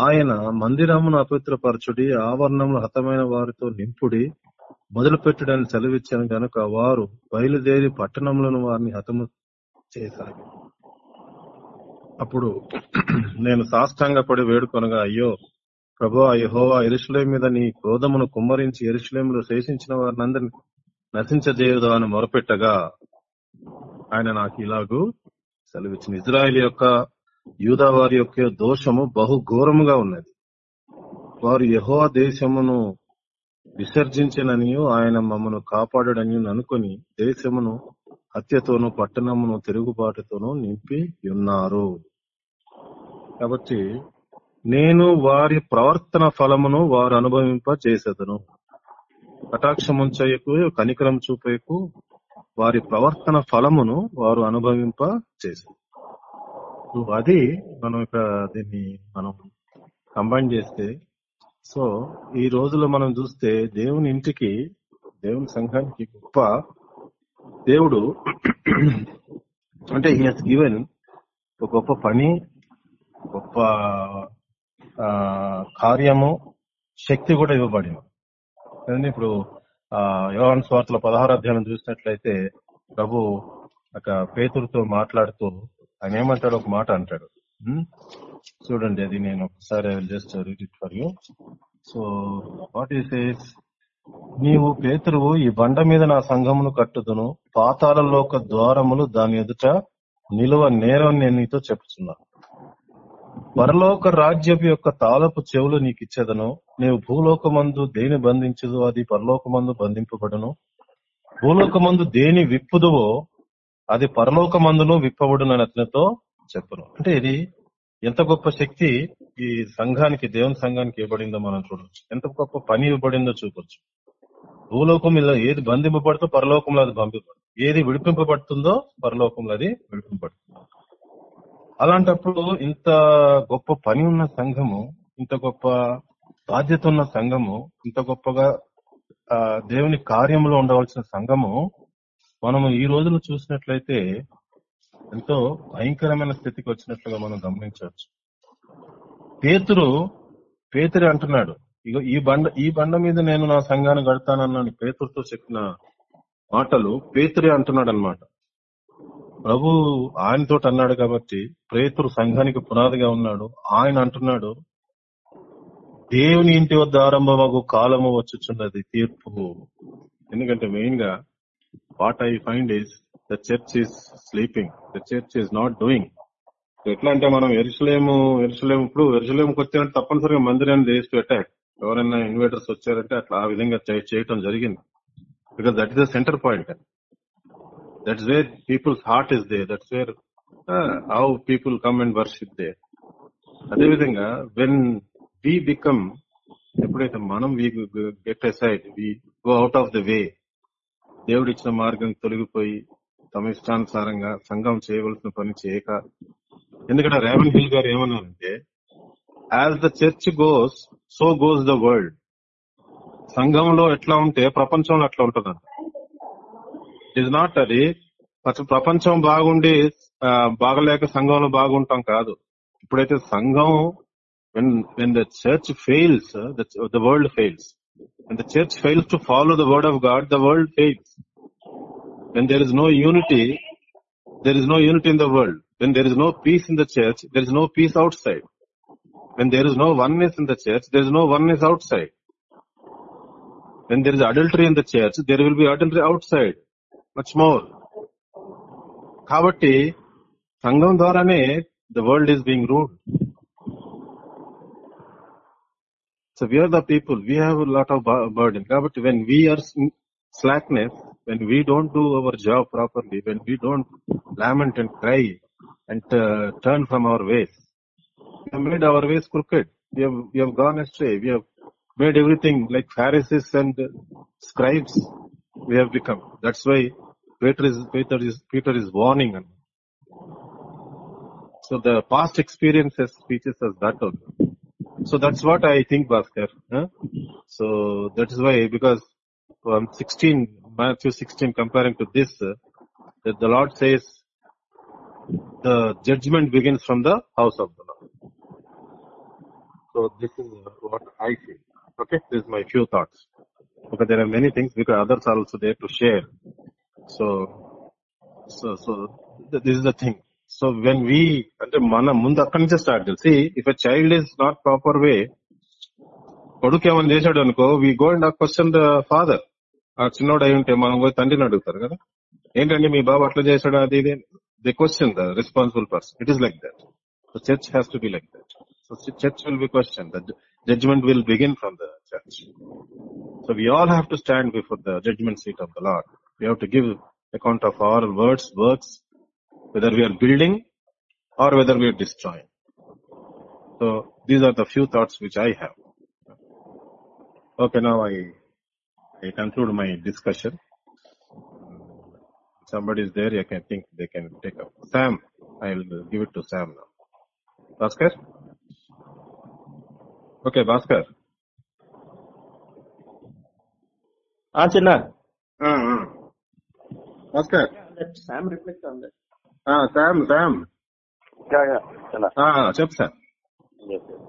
ఆయన మందిరమును అపవిత్రపరచుడి ఆవరణములు హతమైన వారితో నింపుడి మొదలుపెట్టడానికి సెలవిచ్చాను గనుక వారు బయలుదేరి పట్టణములను వారిని హతము చేశారు. అప్పుడు నేను సాష్టాంగపడి వేడుకొనగా అయ్యో ప్రభు యహోవా ఎరుషులేం మీద నీ క్రోధమును కుమ్మరించి ఎరుషులేములో శేషించిన వారిని అందరిని నశించజేయదు అని మొరపెట్టగా ఆయన నాకు ఇలాగూ సెలవిచ్చిన. ఇజ్రాయెల్ యొక్క యూదా వారి యొక్క దోషము బహు ఘోరముగా ఉన్నది. వారు యహో దేశమును విసర్జించినని ఆయన మమ్మను కాపాడడని అనుకుని దేశమును హత్యతోనూ పట్టణమును తిరుగుబాటుతోనూ నింపి ఉన్నారు. కాబట్టి నేను వారి ప్రవర్తన ఫలమును వారు అనుభవింప చేసేదను కటాక్షముంచయకు కనికరం చూపేకు వారి ప్రవర్తన ఫలమును వారు అనుభవింప చేసేది సో అది మనం ఇక్కడ దీన్ని మనం కంబైన్ చేస్తే సో ఈ రోజులో మనం చూస్తే దేవుని ఇంటికి దేవుని సంఘానికి గొప్ప దేవుడు అంటే హీ గివెన్ ఒక గొప్ప పని గొప్ప కార్యము శక్తి కూడా ఇవ్వబడింది ఇప్పుడు ఆ యోహాన్ స్వార్థల పదహార అధ్యాయం చూసినట్లయితే ప్రభు ఒక పేతురుతో మాట్లాడుతూ ఆయన ఏమంటాడు ఒక మాట అంటాడు. చూడండి అది నేను ఒకసారి just read it for you so what is నీవు పేతురువు ఈ బండ మీద నా సంఘమును కట్టుదును. పాతాళలోక ద్వారములు దాని ఎదుట నిలువ నేరం నేను నీతో చెప్పుచున్నాను. పరలోక రాజ్యపు యొక్క తాళపు చెవులు నీకు ఇచ్చేదను నీవు భూలోకమందు దేని బంధించదు అది పరలోకమందు బంధింపబడును. భూలోకమందు దేని విప్పుదువో అది పరలోకమందును విప్పబడునని అతనితో చెప్పను. అంటే ఇది ఎంత గొప్ప శక్తి ఈ సంఘానికి దేవుని సంఘానికి ఇవ్వబడిందో మనం చూడొచ్చు. ఎంత గొప్ప పని ఇవ్వబడిందో చూపొచ్చు. భూలోకం ఇలా ఏది బంధింపబడుతో పరలోకంలో అది బంధింపబడుతుంది. ఏది విడిపింపబడుతుందో పరలోకంలో అది విడిపింపబడుతుంది. అలాంటప్పుడు ఇంత గొప్ప పని ఉన్న సంఘము ఇంత గొప్ప బాధ్యత ఉన్న సంఘము ఇంత గొప్పగా ఆ, దేవుని కార్యంలో ఉండవలసిన సంఘము మనము ఈ రోజులు చూసినట్లయితే ఎంతో భయంకరమైన స్థితికి వచ్చినట్లుగా మనం గమనించవచ్చు. పేతురు పేతురు అంటున్నాడు ఇగో ఈ బండ ఈ బండ మీద నేను నా సంఘాన్ని కడతానన్నాను పేతురుతో చెప్పిన మాటలు పేతురే అంటున్నాడు అనమాట ప్రభు ఆయనతో అన్నాడు కాబట్టి పేతురు సంఘానికి పునాదిగా ఉన్నాడు. ఆయన అంటున్నాడు దేవుని ఇంటి వద్ద ఆరంభమగు కాలము వచ్చుచున్నది తీర్పు. ఎందుకంటే మెయిన్గా what I find is the church is sleeping the church is not doing ఎట్లా అంటే మనం ఎరుసలేము ఎరుసలేము ఇప్పుడు ఎరుసలేముకి వచ్చారంటే తప్పనిసరిగా మందిరాన్ని చేసి అటాక్ ఎవరైనా ఇన్వైటర్స్ వచ్చారంటే అట్లా ఆ విధంగా చేయటం జరిగింది. Because that is the centre point that's where people's heart is they that's where how people come and worship they అదేవిధంగా వెన్ వి బికమ్ ఎప్పుడైతే మనం we get aside we go out of the way దేవుడు ఇచ్చిన మార్గం తొలగిపోయి తమ ఇష్టానుసారంగా సంఘం చేయవలసిన పని చేయక ఎందుకంటే రేవన్ హిల్ గారు ఏమన్నారంటే as the church goes so goes the world సంఘంలో ఎట్లా ఉంటే ప్రపంచంలో అట్లా ఉంటదంట. ఇట్ నాట్ అది ప్రపంచం బాగుండి బాగలేక సంఘంలో బాగుంటాం కాదు. ఇప్పుడైతే సంఘం when when the church fails the world fails and the church fails to follow the word of God the world fails When there is no unity there is no unity in the world. When there is no peace in the church, there is no peace outside. When there is no oneness in the church, there is no oneness outside. When there is adultery in the church, there will be adultery outside. Much more. కాబట్టి సంఘం ద్వారానే the world is being ruled so we're the people we have lot of burden కాబట్టి when we are slackness, when we don't do our job properly, when we don't lament and cry and uh, turn from our ways, we have made our ways crooked. We have we have gone astray. We have made everything like Pharisees and scribes. We have become. That's why Peter is Peter is Peter is warning. So the past experiences teaches us that also. So that's what I think, Bhaskar. Huh? So that is why, because from 16, Matthew 16 comparing to this, uh, that the Lord says the judgment begins from the house of the Lord. So this is uh, what I feel. Okay, this is my few thoughts. Okay, there are many things because others are also there to share. So, so, so th- this is the thing. So when we, అంటే మన ముందు అక్కడి నుంచే start చేయాలి see if a child is not proper way కొడుకు ఏమైనా చేశాడు అనుకో we go and question the father ఆ చిన్నోడు అయి ఉంటే మనం పోయి తండ్రిని అడుగుతారు కదా. ఏంటండి మీ బాబు అట్లా చేశాడు? అది ఇది the question the responsible person it is like that so church has to be like that so church will be question the judgment will begin from the church so we all have to stand before the judgment seat of the Lord we have to give account of our words works whether we're building or whether we're destroying so these are the few thoughts which I have okay నా I I conclude my discussion. Somebody is there, I can think they can take up. Sam, I will give it to Sam now. Bhaskar? Okay, Bhaskar. Ah, Chinna. Uh, Bhaskar. Yeah, let Sam reflect on that. Ah, Sam, Sam. Yeah, yeah. Chinna. Ah, Chep, Sam. Yes, yes.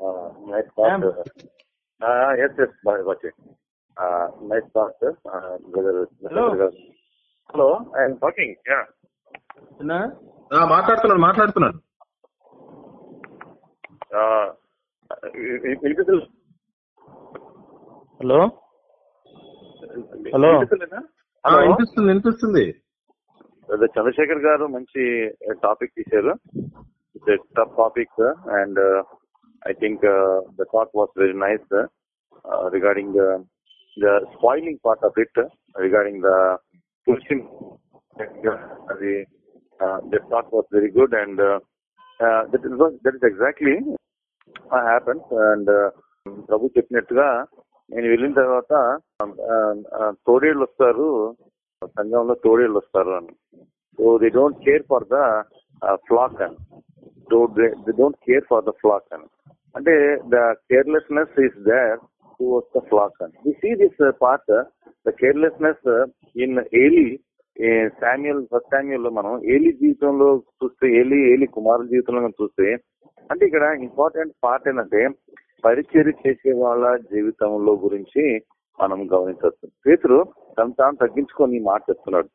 Uh, I thought, Sam. Uh, uh, yes, Bye, bye. Nice thought, sir. Uh, whether, Hello. Hello, I am talking, yeah. చిన్న Ah, మాట్లాడుతున్నాడు మాట్లాడుతున్నాడు Uh, hello? Ah, Hello. వినిపిస్తుంది వినిపిస్తుంది చంద్రశేఖర్ గారు మంచి topic తీశారు tough topic and I think the talk was very nice regarding the spoiling part of it regarding the question అది the talk was very good and that is that is exactly happens and Prabhu చెప్పినట్టుగా నేను వెళ్ళిన తర్వాత తోడేళ్ళు వస్తారు సంఘంలో తోడేళ్ళు వస్తారు అని. So they don't care for the flock అని. They don't care for the flock అని. అంటే the carelessness is there towards the flock అని we see this part the carelessness in Eli Samuel first శామ్యుల్లో మనం ఏలి జీవితంలో చూస్తే ఏలి ఏలి కుమారుల జీవితంలో మనం చూస్తే అంటే ఇక్కడ ఇంపార్టెంట్ పార్ట్ ఏంటంటే పరిచర్య చేసే వాళ్ళ జీవితంలో గురించి మనం గమనించవచ్చు. పేతురు తను తాను తగ్గించుకొని మాట చెప్తున్నాడు.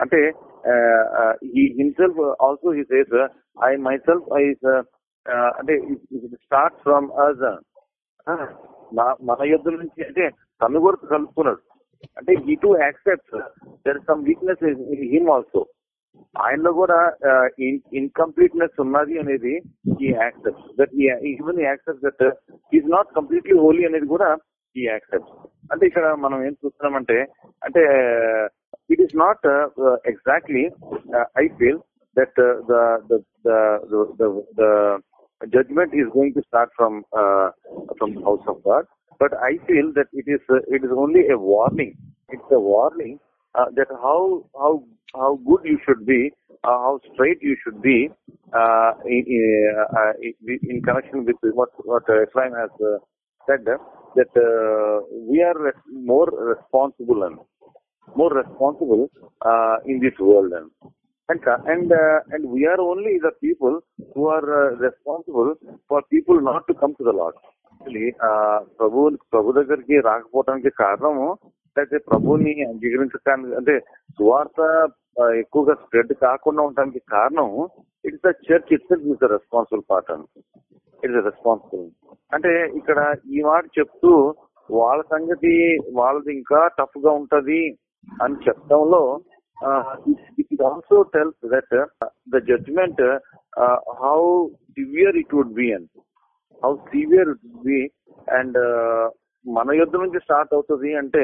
అంటే he himself also he says I myself I అంటే స్టార్ట్ ఫ్రమ్ అజ్ మన యుద్ధం నుంచి అంటే తను కూడా కలుపుకున్నాడు. అంటే he too accepts there some weakness him also ఆయనలో కూడా ఇన్కంప్లీట్నెస్ ఉన్నది అనేది he accept that even accept that is not completely holy అనేది కూడా ఈ యాక్సెప్ట్ అంటే ఇక్కడ మనం ఏం చూస్తున్నామంటే అంటే it is not exactly I feel that the judgment is going to start from uh, from the house of God. But I feel that it is uh, it is only a warning. It's a warning uh, that how how how good you should be, uh, how straight you should be uh, in, uh, uh in connection with what what uh, Islam has uh, said uh, that uh, we are more responsible and more responsible uh, in this world. And and and, uh, and we are only the people who are uh, responsible for people not to come to the Lord. ప్రభు ప్రభు uh, దగ్గరికి రాకపోవడానికి కారణము అయితే ప్రభుని అంగీకరించడానికి అంటే సువార్త ఎక్కువగా స్ప్రెడ్ కాకుండా ఉండడానికి కారణం it's the church it's is the responsible part అని ఇట్స్ రెస్పాన్సిబుల్ అంటే ఇక్కడ ఈ మాట చెప్తూ వాళ్ళ సంగతి వాళ్ళది ఇంకా టఫ్గా ఉంటది అని చెప్పడంలో it also tells that uh, the judgment, uh, how severe it would be and how severe it would be. And uh, మన యుద్ధం నుంచి స్టార్ట్ అవుతుంది అంటే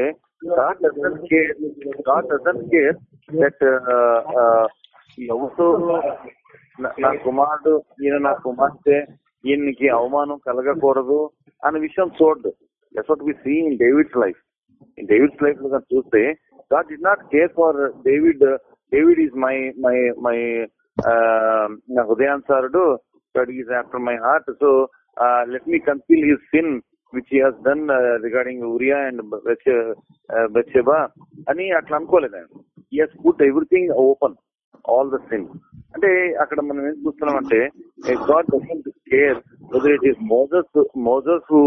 God doesn't care God doesn't care that ఎవరితో నా కుమారుడు ఈయన నా కుమార్తె ఈయనకి అవమానం కలగకూడదు అనే విషయం చూడదు that's what we see in David's life in David's లైఫ్లో చూస్తే God did not care for David David is my my my నా హృదయానుసారుడు but is after my heart so let me conceal his sin which he has done regarding Uriah and Bathsheba అని అట్లా అనుకోలేదు ఆయన he has put everything open all the sin అంటే అక్కడ మనం ఏం చూస్తున్నాం అంటే God doesn't care whether it is Moses Moses who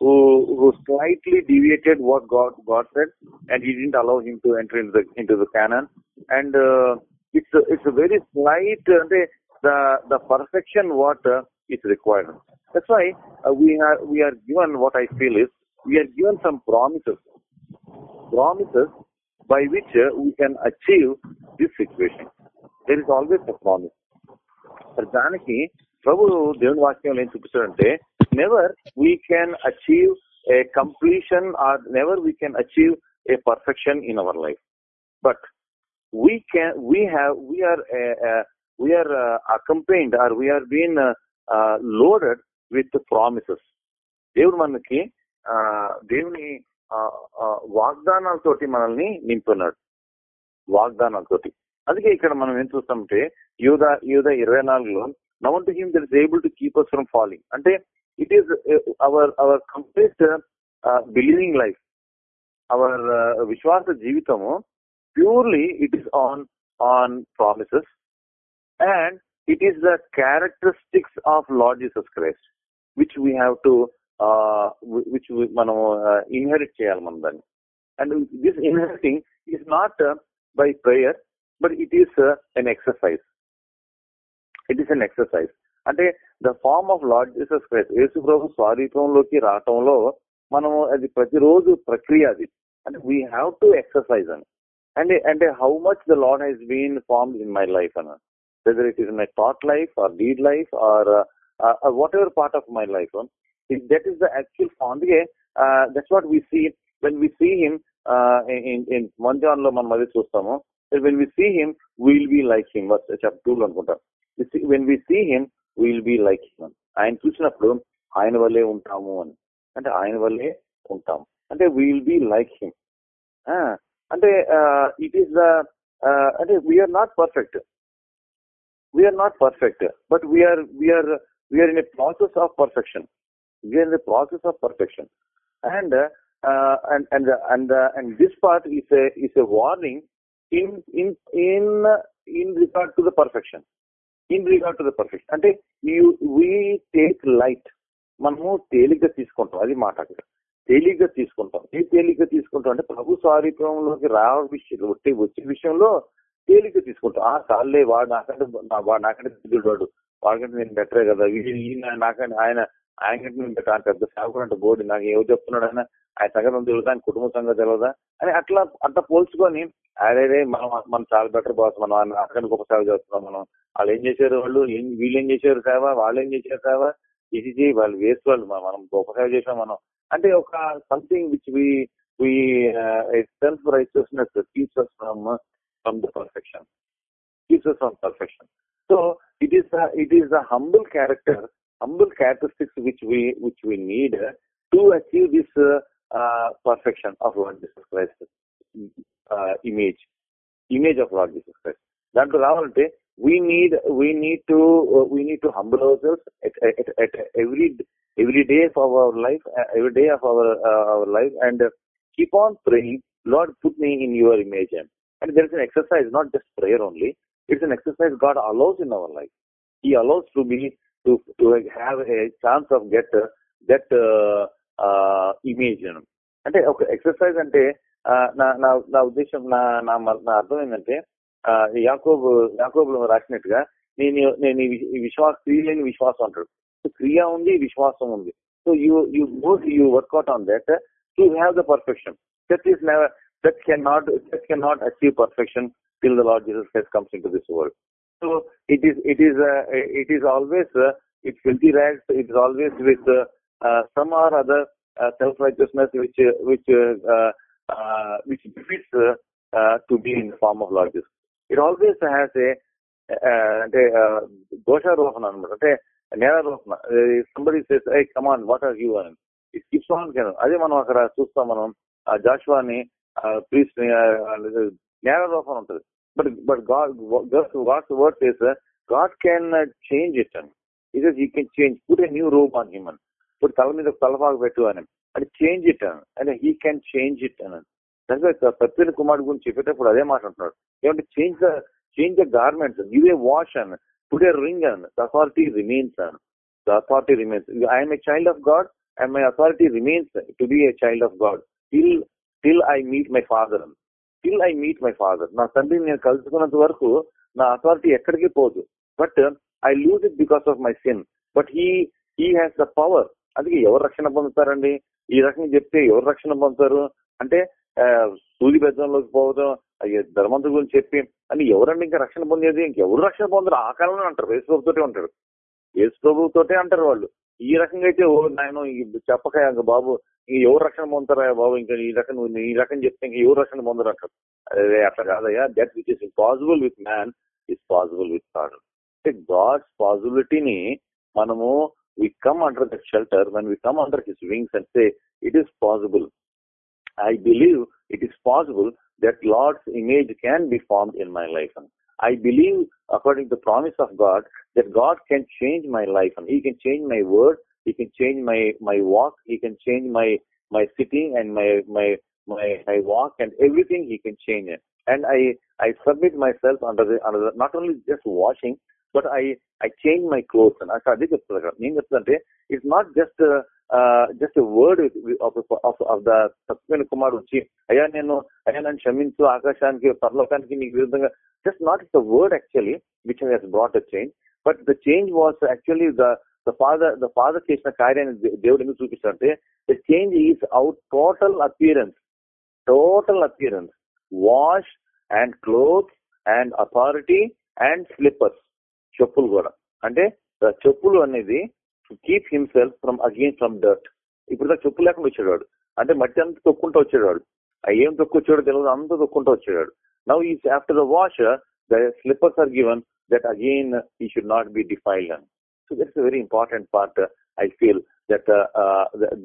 who who slightly deviated what God God said, and He didn't allow him to enter into the into the canon. And uh, it's a, it's a very slight uh, the the perfection what uh, is required. That's why uh, we are we are given what I feel is we are given some promises, promises by which uh, we can achieve this situation. There is always a promise. మరి దానికి ప్రభు దేవుని వాక్యంలో ఏం చూపిస్తాడంటే never we can achieve a completion or never we can achieve a perfection in our life but we can we have we are uh, uh, we are uh, accompanied or we are being uh, uh, loaded with promises. దేవుడు మనకి దేవుని వాగ్దానాలతోటి మనల్ని నింపున్నాడు వాగ్దానాలతోటి. అందుకే ఇక్కడ మనం ఏం చూస్తామంటే యూద యూద ఇరవై నాలుగులో now unto to him there is able to keep us from falling అంటే it is our our complete believing life our విశ్వాస జీవితము purely it is on on promises and it is the characteristics of Lord Jesus Christ which we have to uh, which we మనం uh, inherit చేయాలి మనం దాన్ని and this inheriting is not uh, by prayer but it is uh, an exercise it is an exercise అంటే the form of Lord Jesus Christ యేసు ప్రభు స్వారూపంలోకి రావటంలో మనము అది ప్రతిరోజు ప్రక్రియ అది అంటే వీ హ్యావ్ టు ఎక్సర్సైజ్ అని and and how much the Lord has been formed in my life, and whether it is my thought life or deed life or uh, uh, whatever part of my life, um, if that is the actual form. Uh, that's what we see when we see Him uh, in in one John lo మనం అది చూస్తాము when we see Him, we'll be like Him. chapter two లో అనుకుంటా We see- when we see Him, we'll be like Him. ఆయన చూసినప్పుడు ఆయన వల్లే ఉంటాము అని. అంటే ఆయన వల్లే ఉంటాం. అంటే విల్ బి లైక్ హిమ్ అంటే ఇట్ ఈస్ ద అంటే we're not perfect we're not perfect but we're we're we're in a process of perfection we're in the process of perfection and and and and and this part is is a warning in in in in regard to the perfection in regard to the perfect అంటే you we take light మనము తేలిగ్గా తీసుకుంటాం అది మాట అక్కడ. తేలిగ్గా తీసుకుంటాం. ఏ తేలిగ్గా తీసుకుంటాం అంటే ప్రభు స్వారీపంలోకి రా విషయంలో వచ్చే విషయంలో తేలిగ్గా తీసుకుంటాం. ఆ సార్లే వాడు నాకంటే వాడు నాకంటే సిద్ధుడు వాడు వాడికంటే నేను బెటరే కదా. నాకంటే ఆయన ఆయన కంటే నేను పెద్ద సేవకుడు అంటే బోర్డు నాకు ఏవో చెప్తున్నాడు ఆయన ఆయన సంగతి తెలుదా ఆయన కుటుంబ సంగతి తెలియదా అని అట్లా అట్లా పోల్చుకొని అదే మనం మనం చాలా బెటర్ బాస్ మనం ఆయన అక్కడ గొప్ప సేవ చేస్తున్నాం మనం. వాళ్ళు ఏం చేశారు వాళ్ళు? వీళ్ళు ఏం చేశారు సేవ? వాళ్ళు ఏం చేశారు సేవ? ఇది వాళ్ళు వేస్ట్ వాళ్ళు మనం గొప్ప సేవ చేసాం మనం. అంటే ఒక something which we we self righteousness keeps us from from the perfection keeps us from perfection so it is it is the humble character humble characteristics which we which we need to achieve this perfection of Lord Jesus Christ image image of Lord Jesus Christ దాంట్లో రావాలంటే we need we need to uh, we need to humble ourselves at, at, at every every day of our life uh, every day of our uh, our life and uh, keep on praying lord put me in your image and there is an exercise not just prayer only it's an exercise god allows in our life he allows to to have a chance of get that uh, uh, image అంటే ఒక exercise అంటే నా నా నా ఉద్దేశం నా నా నా అర్థం ఏంటంటే యాకోబు యాకోబులు రాసినట్టుగా నేను నేను ఈ విశ్వాస క్రియ లేని విశ్వాసం అంటాడు. సో క్రియ ఉంది విశ్వాసం ఉంది. So you you both you work out on that to have the perfection that is never that can not that can not achieve perfection till the Lord Jesus he's comes in to this world So it is it is it is always it filthy rags it is always with some or other uh, self-righteousness which uh, which uh, uh, uh, which defeats uh, uh, to be in the form of Lord Jesus. It always has a uh, అంటే దోషారోపణ అనమాట అంటే నేరారోపణ somebody says hey come on what are you అని it keeps on అదే మనం అక్కడ చూస్తాం మనం జాషువాని ప్లీజ్ నేరారోపణ ఉంటుంది but but God God's word says God can change it అని it he can change put a new robe on human ఇప్పుడు తల మీద ఒక తలపాకు పెట్టు అని అది చేంజ్ ఇట్ అని అంటే హీ క్యాన్ చేంజ్ ఇట్ అని సత్యన కుమార్ గురించి చెప్పేటప్పుడు అదే మాట అంటున్నాడు ఏమంటే change the change the garments give a wash అని పుట్ ఏ రింగ్ అని ద అథారిటీ రిమైన్స్ అని the authority remains I'm a child of God and my authority remains to be a child of God till till I meet my father అని till I meet my father నా తండ్రిని నేను కలుసుకున్నంత వరకు నా authority ఎక్కడికి పోదు. But I lose it because of my sin but he he has the power అందుకే ఎవరు రక్షణ పొందుతారండి? ఈ రకంగా చెప్తే ఎవరు రక్షణ పొందుతారు? అంటే సూది పెద్దంలోకి పోవడం అయ్యే గురించి చెప్పి అని ఎవరండి ఇంకా రక్షణ పొందేది? ఇంకెవరు రక్షణ పొందరు? ఆ కాలంలో అంటారు. యేసు ప్రభుతోటే ఉంటారు. యేసు ప్రభుతోటే అంటారు వాళ్ళు. ఈ రకంగా అయితే ఓ నాయన చెప్పక బాబు ఇంక ఎవరు రక్షణ పొందుతారా బాబు ఇంకా ఈ రకం నువ్వు ఈ రకం చెప్తే ఇంకా ఎవరు రక్షణ పొందరు అంటారు అదే అట్లా కాదయ్యా that which is impossible with man is possible with God అంటే గాడ్స్ పాసిబిలిటీని మనము we come under the shelter when we come under his wings and say it is possible I believe it is possible that Lord's image can be formed in my life. And I believe, according to the promise of God, that God can change my life. And He can change my word. He can change my, my walk. He can change my, my sitting and my, my, my, my walk and everything He can change it. And I, I submit myself under the, under the, not only just washing, but I, I change my clothes. And అదే చెప్తుంది అక్కడ నేను చెప్తుందంటే it's not just just word of the సత్యమైన కుమారుడు వచ్చి అయ్యా నేను అయ్యా నన్ను క్షమించు ఆకాశానికి పరలోకానికి నీకు విరుద్ధంగా just not is the word actually which he's brought a change but the change was actually the the father the father చేసిన కార్యాన్ని దేవుడు ఎందుకు చూపిస్తాడంటే the change is out total appearance total appearance wash and cloth and authority and slippers చెప్పులు కూడా. అంటే చెప్పులు అనేది keep himself from again from dirt ఇప్పుడు దాకా చెప్పు లేకుండా వచ్చేవాడు. అంటే మట్టి అంతా తొక్కుంటూ వచ్చేవాడు. ఏం తొక్కొచ్చాడో తెలియదు అంతా తొక్కుంటూ వచ్చేవాడు. Now he after the wash the slippers are given that again he should not be defiled అని So so that's very important part I feel that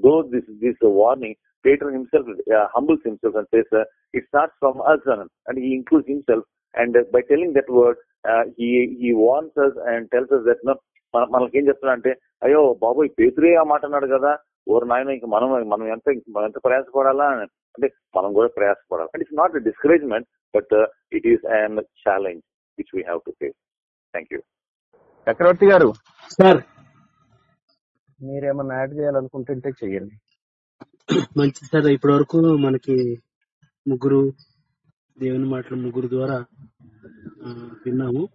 though this this warning, Peter himself uh, humbles himself and says, uh, it starts from us, and he includes himself. And uh, by telling that word, uh, he he warns us and tells us that no, మనకి ఏం చెప్తున్నా అంటే అయ్యో బాబోయ్ పేతురే ఆ మాట అన్నాడు కదా ఓరు నాయన ఇంక మనం మనం ఎంత మనం ఎంత ప్రయాసపడాలా? అంటే మనం కూడా ప్రయాసపడాలి. And it's not a discouragement but it is and challenge which we have to face thank you Chakravarthy గారు? సార్. మీరేమన్నా యాడ్ చేయాలనుకుంటుంటే చెయ్యండి. మంచిది సార్. ఇప్పటి వరకు మనకి ముగ్గురు దేవుని మాటలు ముగ్గురు ద్వారా విన్నాము.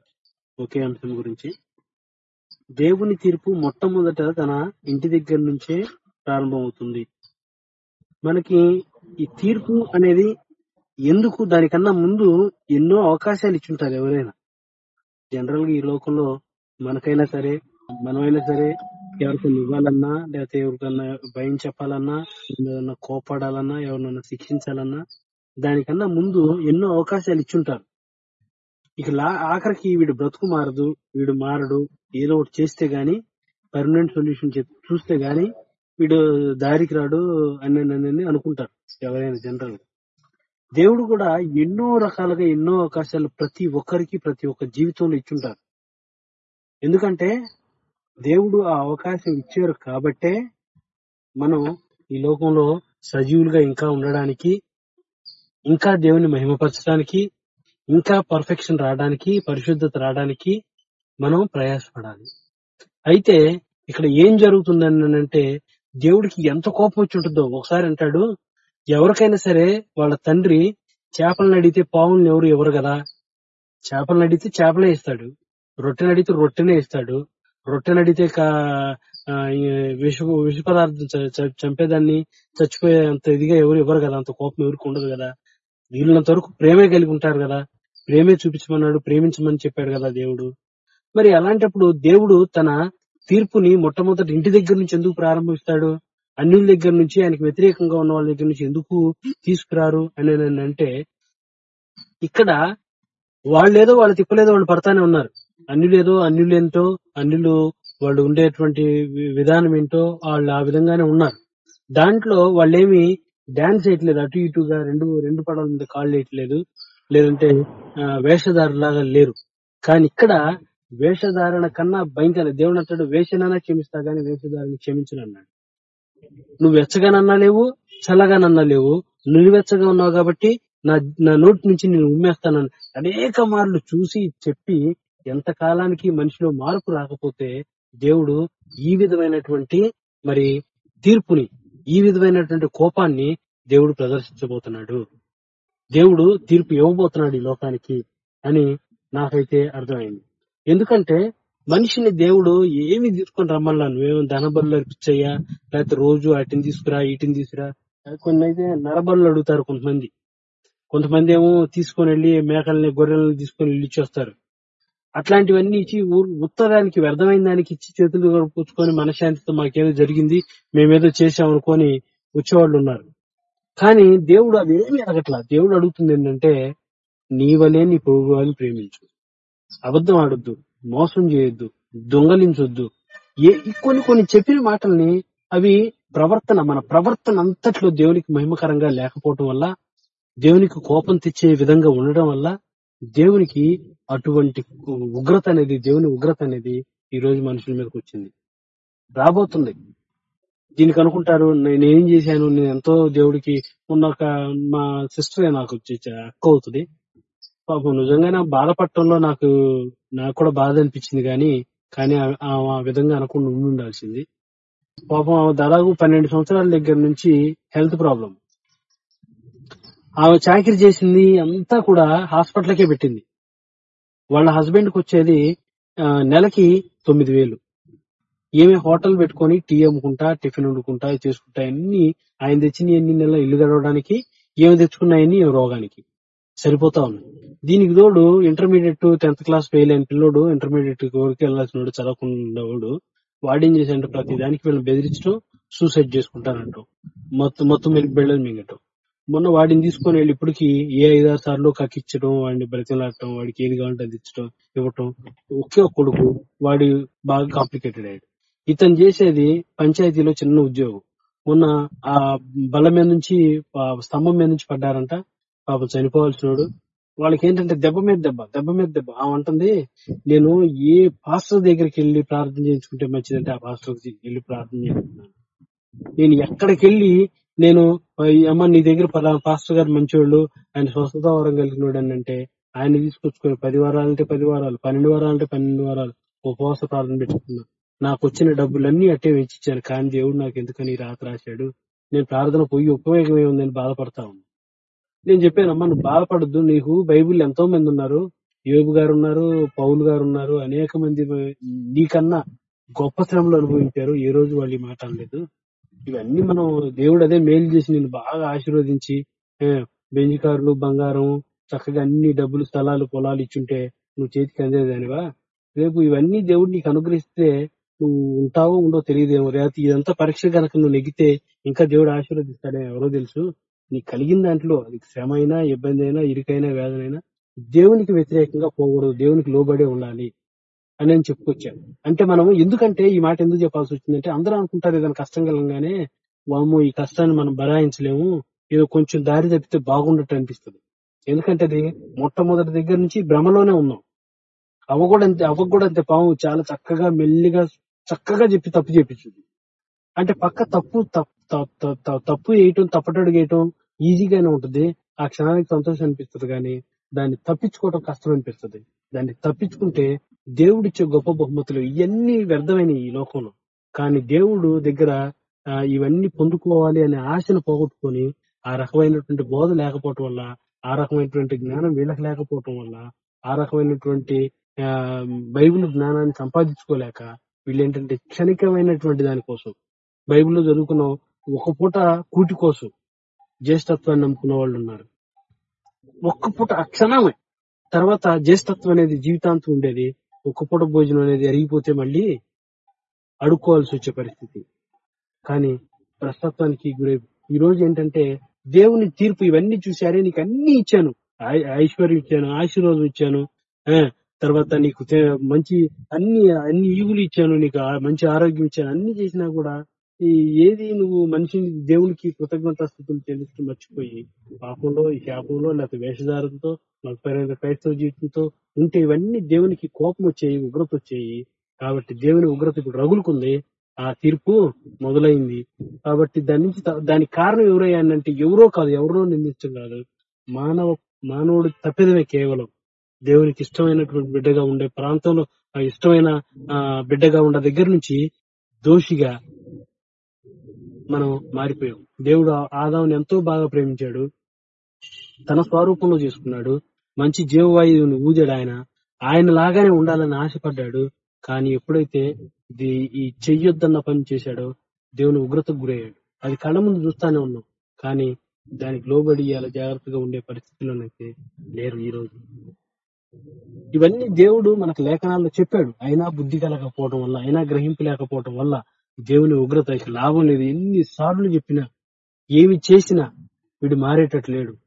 ఒకే అంశం గురించి. దేవుని తీర్పు మొట్టమొదట తన ఇంటి దగ్గర నుంచే ప్రారంభమవుతుంది. మనకి ఈ తీర్పు అనేది ఎందుకు దానికన్నా ముందు ఎన్నో అవకాశాలు ఇచ్చుంటారు ఎవరైనా. జనరల్గా ఈ లోకంలో మనకైనా సరే మనమైనా సరే ఎవరికైనా ఇవ్వాలన్నా లేకపోతే ఎవరికన్నా భయం చెప్పాలన్నా ఎవరన్నా కోపడాలన్నా ఎవరినన్నా శిక్షించాలన్నా దానికన్నా ముందు ఎన్నో అవకాశాలు ఇచ్చుంటారు. ఇక లా- ఆఖరికి వీడు బ్రతుకు మారదు వీడు మారడు ఏదో ఒకటి చేస్తే గాని పర్మనెంట్ సొల్యూషన్ చూస్తే గాని వీడు దారికి రాడు అని అని అనుకుంటారు ఎవరైనా జనరల్ దేవుడు కూడా ఎన్నో రకాలుగా ఎన్నో అవకాశాలు ప్రతి ఒక్కరికి ప్రతి ఒక్క జీవితంలో ఇచ్చుంటారు. ఎందుకంటే దేవుడు ఆ అవకాశం ఇచ్చారు కాబట్టే మనం ఈ లోకంలో సజీవులుగా ఇంకా ఉండడానికి ఇంకా దేవుని మహిమపరచడానికి ఇంకా పర్ఫెక్షన్ రావడానికి పరిశుద్ధత రావడానికి మనం ప్రయాసపడాలి. అయితే ఇక్కడ ఏం జరుగుతుందని అంటే దేవుడికి ఎంత కోపం వచ్చి ఉంటుందో ఒకసారి అంటాడు ఎవరికైనా సరే వాళ్ళ తండ్రి చేపలను అడిగితే పావులను ఎవరు ఎవరు కదా? చేపలను అడిగితే చేపలే ఇస్తాడు. రొట్టెని అడిగితే రొట్టెనే ఇస్తాడు. రొట్టెని అడిగితే కా- విష విష పదార్థం చంపేదాన్ని చచ్చిపోయే అంత ఇదిగా ఎవరు ఇవ్వరు కదా. అంత కోపం ఎవరికి ఉండదు కదా. వీళ్ళంత వరకు ప్రేమే కలిగి ఉంటారు కదా. ప్రేమే చూపించమన్నాడు ప్రేమించమని చెప్పాడు కదా దేవుడు. మరి అలాంటప్పుడు దేవుడు తన తీర్పుని మొట్టమొదటి ఇంటి దగ్గర నుంచి ఎందుకు ప్రారంభిస్తాడు? అన్యుల దగ్గర నుంచి ఆయనకు వ్యతిరేకంగా ఉన్న వాళ్ళ దగ్గర నుంచి ఎందుకు తీసుకురారు అని అని అంటే ఇక్కడ వాళ్ళేదో వాళ్ళు తిప్పలేదో వాళ్ళు పడతానే ఉన్నారు. అన్యులేదో అన్యులేంటో అన్యులు వాళ్ళు ఉండేటువంటి విధానం ఏంటో వాళ్ళు ఆ విధంగానే ఉన్నారు. దాంట్లో వాళ్ళేమి డాన్స్ వేయట్లేదు. అటు ఇటుగా రెండు రెండు పడవల మీద కాళ్ళు వేయట్లేదు. లేదంటే వేషధారులాగా లేరు. కానీ ఇక్కడ వేషధారణ కన్నా భయంకర. దేవుడు అంటాడు వేషనైనా క్షమిస్తా గానీ వేషధారణ క్షమించను అన్నాడు నువ్వు వెచ్చగానన్నా లేవు చల్లగానన్నా లేవు. నువ్వు వెచ్చగా ఉన్నావు కాబట్టి నా నా నోటి నుంచి నేను ఉమ్మేస్తానని అనేక మార్లు చూసి చెప్పి ఎంత కాలానికి మనిషిలో మార్పు రాకపోతే దేవుడు ఈ విధమైనటువంటి మరి తీర్పుని ఈ విధమైనటువంటి కోపాన్ని దేవుడు ప్రదర్శించబోతున్నాడు. దేవుడు తీర్పు ఇవ్వబోతున్నాడు ఈ లోకానికి అని నాకైతే అర్థమైంది. ఎందుకంటే మనిషిని దేవుడు ఏమి తీసుకొని రమ్మన్నా నువ్వేమో ధనబలు అర్పించయ్యా లేకపోతే రోజు అటిని తీసుకురా ఇటిని తీసుకురా కొన్ని అయితే నరబలు అడుగుతారు కొంతమంది. కొంతమంది ఏమో తీసుకొని వెళ్ళి మేకల్ని గొర్రెల్ని తీసుకొని వెళ్ళి ఇచ్చొస్తారు. అట్లాంటివన్నీ ఇచ్చి ఉత్తరానికి వ్యర్థమైన దానికి ఇచ్చి చేతులు పుచ్చుకొని మనశాంతితో మాకేదో జరిగింది మేమేదో చేసాం అనుకొని వచ్చేవాళ్ళు ఉన్నారు కానీ దేవుడు అదేమీ అడగట్లా. దేవుడు అడుగుతుంది ఏంటంటే నీ వలే నీ పొరుగు ప్రేమించు. అబద్ధం ఆడొద్దు మోసం చేయొద్దు దొంగలించొద్దు. ఏ కొన్ని కొన్ని చెప్పిన మాటల్ని అవి ప్రవర్తన మన ప్రవర్తన అంతట్లో దేవునికి మహిమకరంగా లేకపోవటం వల్ల దేవునికి కోపం తెచ్చే విధంగా ఉండడం వల్ల దేవునికి అటువంటి ఉగ్రత అనేది దేవుని ఉగ్రత అనేది ఈ రోజు మనుషుల మీదకి వచ్చింది. రాబోతుంది. దీనికి అనుకుంటారు నేనేం చేశాను? నేను ఎంతో దేవుడికి ఉన్న ఒక మా సిస్టర్ నాకు వచ్చి అక్క అవుతుంది. పాపం నిజంగానే బాధపడటంలో నాకు నాకు కూడా బాధ అనిపించింది కానీ కానీ ఆ- విధంగా అనుకుండా ఉండి ఉండాల్సింది. పాపం దాదాపు పన్నెండు సంవత్సరాల దగ్గర నుంచి హెల్త్ ప్రాబ్లం ఆమె చాకరీ చేసింది అంతా కూడా హాస్పిటల్కే పెట్టింది. వాళ్ళ హస్బెండ్కి వచ్చేది ఆ, నెలకి తొమ్మిది వేలు. ఏమి హోటల్ పెట్టుకొని టీ అమ్ముకుంటా టిఫిన్ వండుకుంటా చేసుకుంటా అన్ని ఆయన తెచ్చిన ఎన్ని నెల ఇల్లు గడవడానికి ఏమి తెచ్చుకున్నాయని రోగానికి సరిపోతా ఉన్నాయి. దీనికి తోడు ఇంటర్మీడియట్ టెన్త్ క్లాస్ ఫెయిల్ అయిన పిల్లోడు ఇంటర్మీడియట్ వరకు వెళ్ళాల్సిన చదవకుండా వాడు వాడేం చేశాడంటే ప్రతి దానికి వీళ్ళని బెదిరించడం సూసైడ్ చేసుకుంటానంటూ మొత్తం మొత్తం వెళ్ళి బిళ్ళలు మింగటం. మొన్న వాడిని తీసుకొని వెళ్ళి ఇప్పటికి ఏ ఐదారు సార్లు కక్కించడం వాడిని బ్రతిలాడటం వాడికి ఏది కావాలంటే అది ఇచ్చడం ఇవ్వటం ఒకే ఒక కొడుకు వాడి బాగా కాంప్లికేటెడ్ అయ్యాడు. ఇతను చేసేది పంచాయతీలో చిన్న ఉద్యోగం. మొన్న ఆ బల్ల మీద నుంచి స్తంభం మీద నుంచి పడ్డారంట. పాపం చనిపోవాల్సినోడు. వాళ్ళకి ఏంటంటే దెబ్బ మీద దెబ్బ దెబ్బ మీద దెబ్బ. ఆమె అంటుంది నేను ఏ పాస్టర్ దగ్గరికి వెళ్ళి ప్రార్థన చేయించుకుంటే మంచిదంటే ఆ పాస్టర్ వెళ్ళి ప్రార్థన చేయించుకున్నాను నేను ఎక్కడికి వెళ్ళి నేను అమ్మ నీ దగ్గర పలానా పాస్టర్ గారు మంచివాళ్ళు ఆయన స్వస్థత వరం కలిగినోడు అని అంటే ఆయన తీసుకొచ్చుకొని పది వారాలంటే పది వారాలు పన్నెండు వారాలంటే పన్నెండు వారాలు ఉపవాస ప్రార్థన పెట్టుకున్నా. నాకు వచ్చిన డబ్బులన్నీ అట్టే వెచ్చిచ్చాను. కానీ దేవుడు నాకు ఎందుకని రాత రాశాడు? నేను ప్రార్థన పోయి ఉపయోగమే ఉందని బాధపడతా ఉన్నా. నేను చెప్పాను అమ్మ నువ్వు బాధపడద్దు. నీకు బైబిల్ ఎంతో మంది ఉన్నారు. యోబు గారు ఉన్నారు పౌలు గారు ఉన్నారు. అనేక మంది నీకన్నా గొప్ప శ్రమలు అనుభవించారు. ఏ రోజు వాళ్ళు మాట్లాడలేదు మాట అనలేదు. ఇవన్నీ మనం దేవుడు అదే మేలు చేసి నేను బాగా ఆశీర్వదించి ఏ, బెంజ్ కార్లు బంగారం చక్కగా అన్ని డబ్బులు స్థలాలు పొలాలు ఇచ్చుంటే నువ్వు చేతికి అందేదానివా? రేపు ఇవన్నీ దేవుడు నీకు అనుగ్రహిస్తే నువ్వు ఉంటావో ఉండో తెలియదేమో. రేపు ఇదంతా పరీక్ష కనుక నువ్వు నెగితే ఇంకా దేవుడు ఆశీర్వదిస్తాడే ఎవరో తెలుసు. నీకు కలిగిన దాంట్లో అది శ్రమ అయినా ఇబ్బంది అయినా ఇరుకైనా వేదనైనా దేవునికి వ్యతిరేకంగా పోకూడదు. దేవునికి లోబడే ఉండాలి. అని నేను చెప్పుకొచ్చాను. అంటే మనము ఎందుకంటే ఈ మాట ఎందుకు చెప్పాల్సి వచ్చిందంటే అందరూ అనుకుంటారు ఏదైనా కష్టం కలగానే వాము ఈ కష్టాన్ని మనం బరాయించలేము ఏదో కొంచెం దారి తప్పితే బాగుండట్టు అనిపిస్తుంది. ఎందుకంటే అది మొట్టమొదటి దగ్గర నుంచి భ్రమలోనే ఉన్నాం. అవ్వ కూడా అంతే అవ్వ కూడా అంతే పాము చాలా చక్కగా మెల్లిగా చక్కగా చెప్పి తప్పు చేపించింది. అంటే పక్క తప్పు తప్పు త- త- తప్పు వేయటం తప్పటడుగు వేయటం ఈజీగానే ఉంటుంది. ఆ క్షణానికి సంతోషం అనిపిస్తుంది కానీ దాన్ని తప్పించుకోవటం కష్టం అనిపిస్తుంది దాన్ని తప్పించుకుంటే దేవుడిచ్చే గొప్ప బహుమతులు ఇవన్నీ వ్యర్థమైన ఈ లోకంలో. కానీ దేవుడు దగ్గర ఇవన్నీ పొందుకోవాలి అనే ఆశను పోగొట్టుకొని ఆ రకమైనటువంటి బోధ లేకపోవటం వల్ల ఆ రకమైనటువంటి జ్ఞానం వీళ్ళకి లేకపోవటం వల్ల ఆ రకమైనటువంటి ఆ, బైబిల్ జ్ఞానాన్ని సంపాదించుకోలేక వీళ్ళు ఏంటంటే క్షణికమైనటువంటి దానికోసం బైబిల్లో చదువుకున్న ఒక పూట కూటి కోసం జ్యేష్ఠత్వాన్ని నమ్ముకున్న వాళ్ళు ఉన్నారు ఒక్క పూట అక్షణమే క్షణమే. తర్వాత జ్యేష్ఠత్వం అనేది జీవితాంతం ఉండేది. ఒక్క పూట భోజనం అనేది అరిగిపోతే మళ్ళీ అడుక్కోవాల్సి వచ్చే పరిస్థితి. కానీ ప్రస్తత్వానికి గురై ఈ రోజు ఏంటంటే దేవుని తీర్పు ఇవన్నీ చూసారే నీకు అన్ని ఇచ్చాను. ఐ- ఐశ్వర్యం ఇచ్చాను ఆశీర్వాదం ఇచ్చాను. ఆ, తర్వాత నీకు మంచి అన్ని అన్ని ఈగులు ఇచ్చాను నీకు మంచి ఆరోగ్యం ఇచ్చాను అన్ని చేసినా కూడా ఈ ఏది నువ్వు మనిషిని దేవునికి కృతజ్ఞత స్థుతులు చెల్లిస్తూ మర్చిపోయి పాపంలో ఈ శాపంలో లేకపోతే వేషధారంతో మతపరమైన క్రైస్తవ జీవితంతో ఉంటే ఇవన్నీ దేవునికి కోపం వచ్చేయి ఉగ్రత వచ్చేయి. కాబట్టి దేవుని ఉగ్రత ఇప్పుడు రగులుకుంది. ఆ తీర్పు మొదలైంది. కాబట్టి దాని నుంచి దానికి కారణం ఎవరయ్యానంటే ఎవరో కాదు ఎవరో నిందించడం కాదు. మానవ మానవుడు తప్పిదమే కేవలం. దేవునికి ఇష్టమైనటువంటి బిడ్డగా ఉండే ప్రాంతంలో ఆ ఇష్టమైన ఆ బిడ్డగా ఉండే దగ్గర నుంచి దోషిగా మనం మారిపోయాం. దేవుడు ఆదాముని ఎంతో బాగా ప్రేమించాడు. తన స్వరూపంలో చేసుకున్నాడు. మంచి జీవవాయువుని ఊదాడు ఆయన. ఆయన లాగానే ఉండాలని ఆశపడ్డాడు. కానీ ఎప్పుడైతే ఇది ఈ చెయ్యొద్దన్న పని చేశాడో దేవుని ఉగ్రతకు గురయ్యాడు. అది కళ్ళ ముందు చూస్తానే ఉన్నాం. కానీ దానికి లోబడి అలా జాగ్రత్తగా ఉండే పరిస్థితుల్లోనైతే లేరు ఈ రోజు. ఇవన్నీ దేవుడు మనకు లేఖనాల్లో చెప్పాడు. అయినా బుద్ధి కలగకపోవడం వల్ల అయినా గ్రహింపు లేకపోవడం వల్ల దేవుని ఉగ్రత ఇక లాభం లేదు. ఎన్ని సార్లు చెప్పినా ఏమి చేసినా వీడు మారేటట్టు లేడు.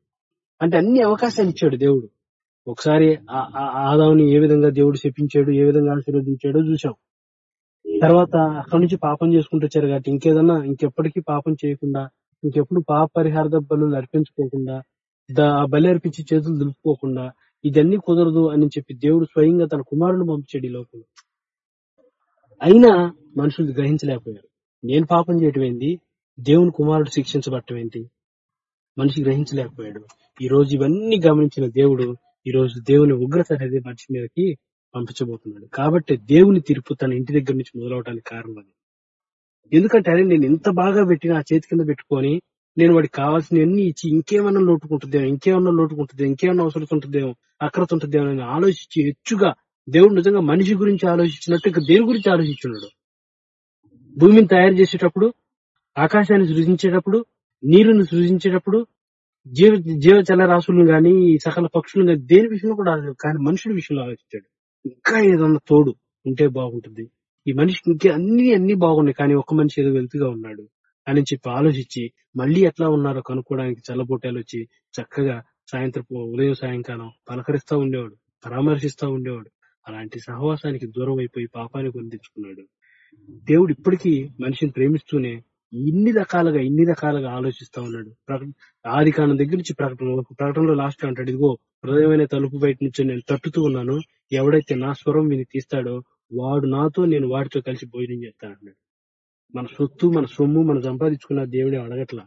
అంటే అన్ని అవకాశాలు ఇచ్చాడు దేవుడు. ఒకసారి ఆ- ఏ విధంగా దేవుడు శపించాడు ఏ విధంగా ఆశీర్వదించాడో చూసాం తర్వాత అక్కడి నుంచి పాపం చేసుకుంటూ వచ్చారు కాబట్టి ఇంకేదన్నా ఇంకెప్పటికీ పాపం చేయకుండా ఇంకెప్పుడు పాప పరిహార బలు అర్పించుకోకుండా ఆ బలి అర్పించి చేతులు దులుపుకోకుండా ఇదన్నీ కుదరదు అని చెప్పి దేవుడు స్వయంగా తన కుమారుని పంపించాడు ఈ లోపల అయినా మనుషులు గ్రహించలేకపోయారు. నేను పాపం చేయటం ఏంది దేవుని కుమారుడు శిక్షించబడటం ఏంటి? మనిషి గ్రహించలేకపోయాడు. ఈ రోజు ఇవన్నీ గమనించిన దేవుడు ఈ రోజు దేవుని ఉగ్రత అనేది మనిషి మీదకి పంపించబోతున్నాడు. కాబట్టి దేవుని తీర్పు తన ఇంటి దగ్గర నుంచి మొదలవడానికి కారణం అది. ఎందుకంటే అరే నేను ఎంత బాగా పెట్టిన ఆ చేతి కింద పెట్టుకొని నేను వాడికి కావాల్సినవన్నీ ఇచ్చి ఇంకేమన్నా లోటుకుంటుందేమో ఇంకేమన్నా లోటుకుంటుందేమో ఇంకేమన్నా అవసరం ఉంటుందేమో అక్రత ఉంటుందేమో అని ఆలోచించి హెచ్చుగా దేవుడు నిజంగా మనిషి గురించి ఆలోచించినట్టు ఇక దేని గురించి ఆలోచించున్నాడు భూమిని తయారు చేసేటప్పుడు ఆకాశాన్ని సృజించేటప్పుడు నీరుని సృజించేటప్పుడు జీవ జీవ చలరాశులను గాని ఈ సకల పక్షులను గాని దేని విషయంలో కూడా ఆలోచించాడు కానీ మనుషుల విషయంలో ఆలోచించాడు. ఇంకా ఏదన్నా తోడు ఉంటే బాగుంటుంది. ఈ మనిషికి ఇంకే అన్ని అన్ని బాగున్నాయి కానీ ఒక్క మనిషి ఏదో వెలుతుగా ఉన్నాడు అని చెప్పి ఆలోచించి మళ్ళీ ఎట్లా ఉన్నారో కనుక్కోవడానికి చల్లబొట్టాలు వచ్చి చక్కగా సాయంత్రం ఉదయం సాయంకాలం పలకరిస్తా ఉండేవాడు పరామర్శిస్తా ఉండేవాడు. అలాంటి సహవాసానికి దూరం అయిపోయి పాపాన్ని కొని తెచ్చుకున్నాడు దేవుడు ఇప్పటికీ మనిషిని ప్రేమిస్తూనే ఇన్ని రకాలుగా ఇన్ని రకాలుగా ఆలోచిస్తా ఉన్నాడు. ఆది కాలం దగ్గర నుంచి ప్రకటన ప్రకటనలో లాస్ట్ అంటాడు ఇదిగో హృదయమైన తలుపు బయట నుంచి నేను తట్టుతూ ఉన్నాను. ఎవడైతే నా స్వరం విని తీస్తాడో వాడు నాతో నేను వాడితో కలిసి భోజనం చేస్తాను అన్నాడు మన సొత్తు మన సొమ్ము మనం సంపాదించుకున్న దేవుడే అడగట్లా.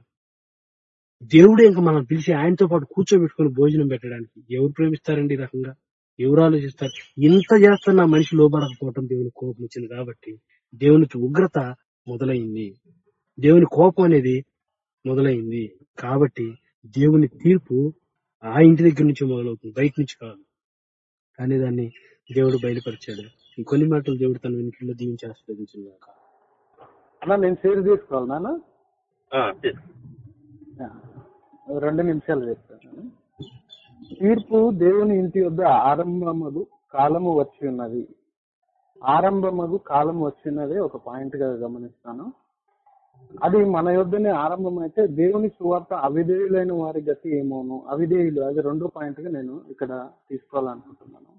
దేవుడే ఇంకా మనం పిలిచి ఆయనతో పాటు కూర్చోబెట్టుకుని భోజనం పెట్టడానికి ఎవరు ప్రేమిస్తారండి ఈ రకంగా? ఎవరు ఆలోచిస్తారు ఇంత చేస్తున్న మనిషి లోబడకపోవటం దేవుని కోపం వచ్చింది కాబట్టి దేవునికి ఉగ్రత మొదలైంది. దేవుని కోపం అనేది మొదలైంది కాబట్టి దేవుని తీర్పు ఆ ఇంటి దగ్గర నుంచి మొదలవుతుంది బయట నుంచి కాదు. కానీ దాన్ని దేవుడు బయలుపరిచాడు. ఈ కొన్ని మాటలు దేవుడు తన వెనుకల్లో దీవించి అన్న నేను షేర్ చేసుకోవాలన్నా రెండు నిమిషాలు చెప్తాను తీర్పు దేవుని ఇంటి వద్ద ఆరంభమగు కాలము వచ్చి ఉన్నది. ఆరంభమగు కాలం వచ్చినదే ఒక పాయింట్గా గమనిస్తాను. అది మన యొద్దనే ఆరంభమైతే దేవుని సువార్త అవిధేయులైన వారి గతి ఏమోను? అవిధేయులు అది రెండో పాయింట్గా నేను ఇక్కడ తీసుకోవాలనుకుంటున్నాను.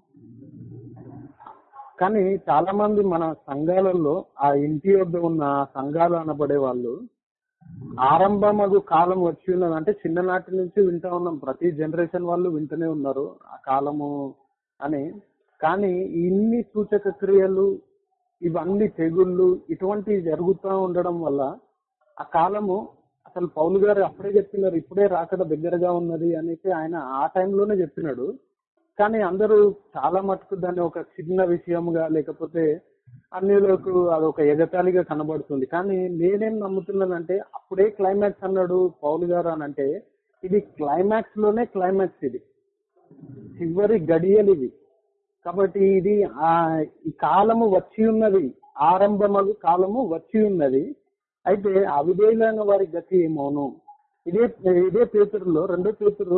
కానీ చాలా మంది మన సంఘాలలో ఆ ఇంటి వద్ద ఉన్న సంఘాలు అనబడే వాళ్ళు ఆరంభమగు కాలం వచ్చి ఉన్నది. అంటే చిన్ననాటి నుంచి వింటా ఉన్నాం. ప్రతి జనరేషన్ వాళ్ళు వింటూనే ఉన్నారు ఆ కాలము అని. కానీ ఇన్ని సూచక క్రియలు ఇవన్నీ తెగుళ్ళు ఇటువంటివి జరుగుతూ ఉండడం వల్ల ఆ కాలము అసలు పౌలు గారు అప్పుడే చెప్పినారు ఇప్పుడే రాకడ దగ్గరగా ఉన్నది అనేసి ఆయన ఆ టైంలోనే చెప్పినాడు. కానీ అందరూ చాలా మటుకు దాన్ని ఒక చిన్న విషయంగా లేకపోతే అన్యులకు అదొక ఎగతాళిగా కనబడుతుంది. కానీ నేనేం నమ్ముతున్నానంటే అప్పుడే క్లైమాక్స్ అన్నాడు పౌలు గారు అని అంటే ఇది క్లైమాక్స్లోనే క్లైమాక్స్ ఇది. చివరి గడియలు ఇవి. కాబట్టి ఇది ఆ ఈ కాలము వచ్చి ఉన్నది ఆరంభమగు కాలము వచ్చి ఉన్నది. అయితే అవిధేయులైన వారి గతి ఏమోను? ఇదే ఇదే పేతురులో రెండో పేతురు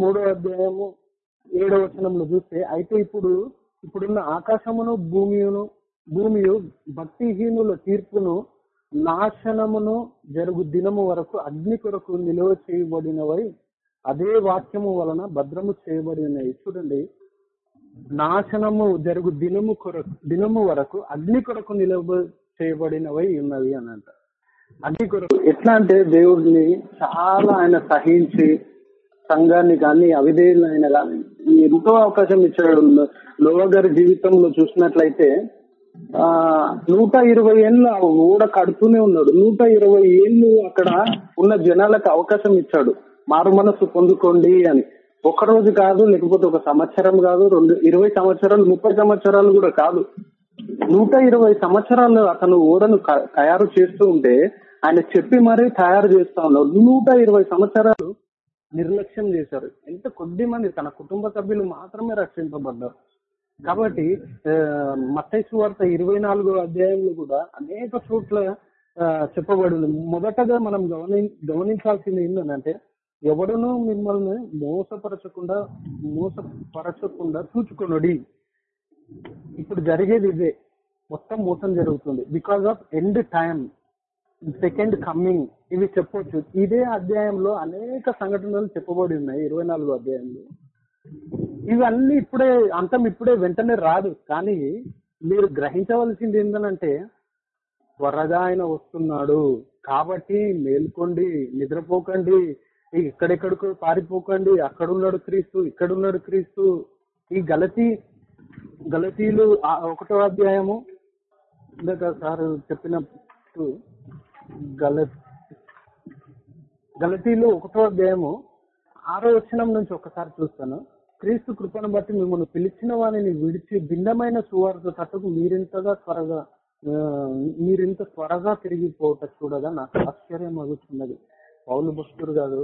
మూడో అధ్యాయము ఏడో వచనంలో చూస్తే అయితే ఇప్పుడు ఇప్పుడున్న ఆకాశమును భూమియును భూమియు భక్తిహీనుల తీర్పును నాశనమును జరుగు దినము వరకు అగ్ని కొరకు నిలువ చేయబడినవై అదే వాక్యము వలన భద్రము చేయబడినవి. చూడండి. నాశనము జరుగు దినము కొరకు దినము వరకు అగ్ని కొరకు నిలువ చేయబడినవై ఉన్నవి అని అంట అగ్ని కొరకు ఎట్లా అంటే దేవుడిని చాలా ఆయన సహించి సంఘాన్ని కానీ అవిధేయులైన కానీ ఎంతో అవకాశం ఇచ్చాడు. లోవ గారి జీవితంలో చూసినట్లయితే నూట ఇరవై ఏళ్ళు ఆ ఊడ కడుతూనే ఉన్నాడు. నూట ఇరవై ఏళ్ళు అక్కడ ఉన్న జనాలకు అవకాశం ఇచ్చాడు. మారు మనస్సు పొందుకోండి అని. ఒక రోజు కాదు లేకపోతే ఒక సంవత్సరం కాదు రెండు ఇరవై సంవత్సరాలు ముప్పై సంవత్సరాలు కూడా కాదు. నూట ఇరవై సంవత్సరాలు అతను ఓడను తయారు చేస్తూ ఉంటే ఆయన చెప్పి మరీ తయారు చేస్తా ఉన్నాడు నూట ఇరవై సంవత్సరాలు నిర్లక్ష్యం చేశారు. ఎంత కొద్ది మంది తన కుటుంబ సభ్యులు మాత్రమే రక్షింపబడ్డారు. కాబట్టి మత్తయి వార్త ఇరవై నాలుగో అధ్యాయంలో కూడా అనేక చోట్ల చెప్పబడింది మొదటగా మనం గమని గమనించాల్సింది ఏంటంటే ఎవడనూ మిమ్మల్ని మోసపరచకుండా మోసపరచకుండా చూచుకొనుడి. ఇప్పుడు జరిగేది ఇదే. మొత్తం మోసం జరుగుతుంది. Because of end time second coming ఇవి చెప్పొచ్చు. ఇదే అధ్యాయంలో అనేక సంఘటనలు చెప్పబడి ఉన్నాయి ఇరవై నాలుగో అధ్యాయంలో. ఇవన్నీ ఇప్పుడే అంతం ఇప్పుడే వెంటనే రాదు. కానీ మీరు గ్రహించవలసింది ఏంటంటే త్వరగా ఆయన వస్తున్నాడు. కాబట్టి మేల్కోండి నిద్రపోకండి ఇక్కడెక్కడికో పారిపోకండి. అక్కడ ఉన్నాడు క్రీస్తు ఇక్కడ ఉన్నాడు క్రీస్తు. ఈ గలతీ గలతీలు ఒకటో అధ్యాయము ఇందాక సార్ చెప్పినట్టు గల గలతీలు ఒకటో అధ్యాయము ఆరో వచ్చినం నుంచి ఒకసారి చూస్తాను. క్రీస్తు కృపను బట్టి మిమ్మల్ని పిలిచిన వారిని విడిచి భిన్నమైన సువార్త తట్టుకు మీరింతగా త్వరగా మీరింత త్వరగా తిరిగిపోవట చూడగా నాకు ఆశ్చర్యం అగుతున్నది పౌలు భక్తుడు గారు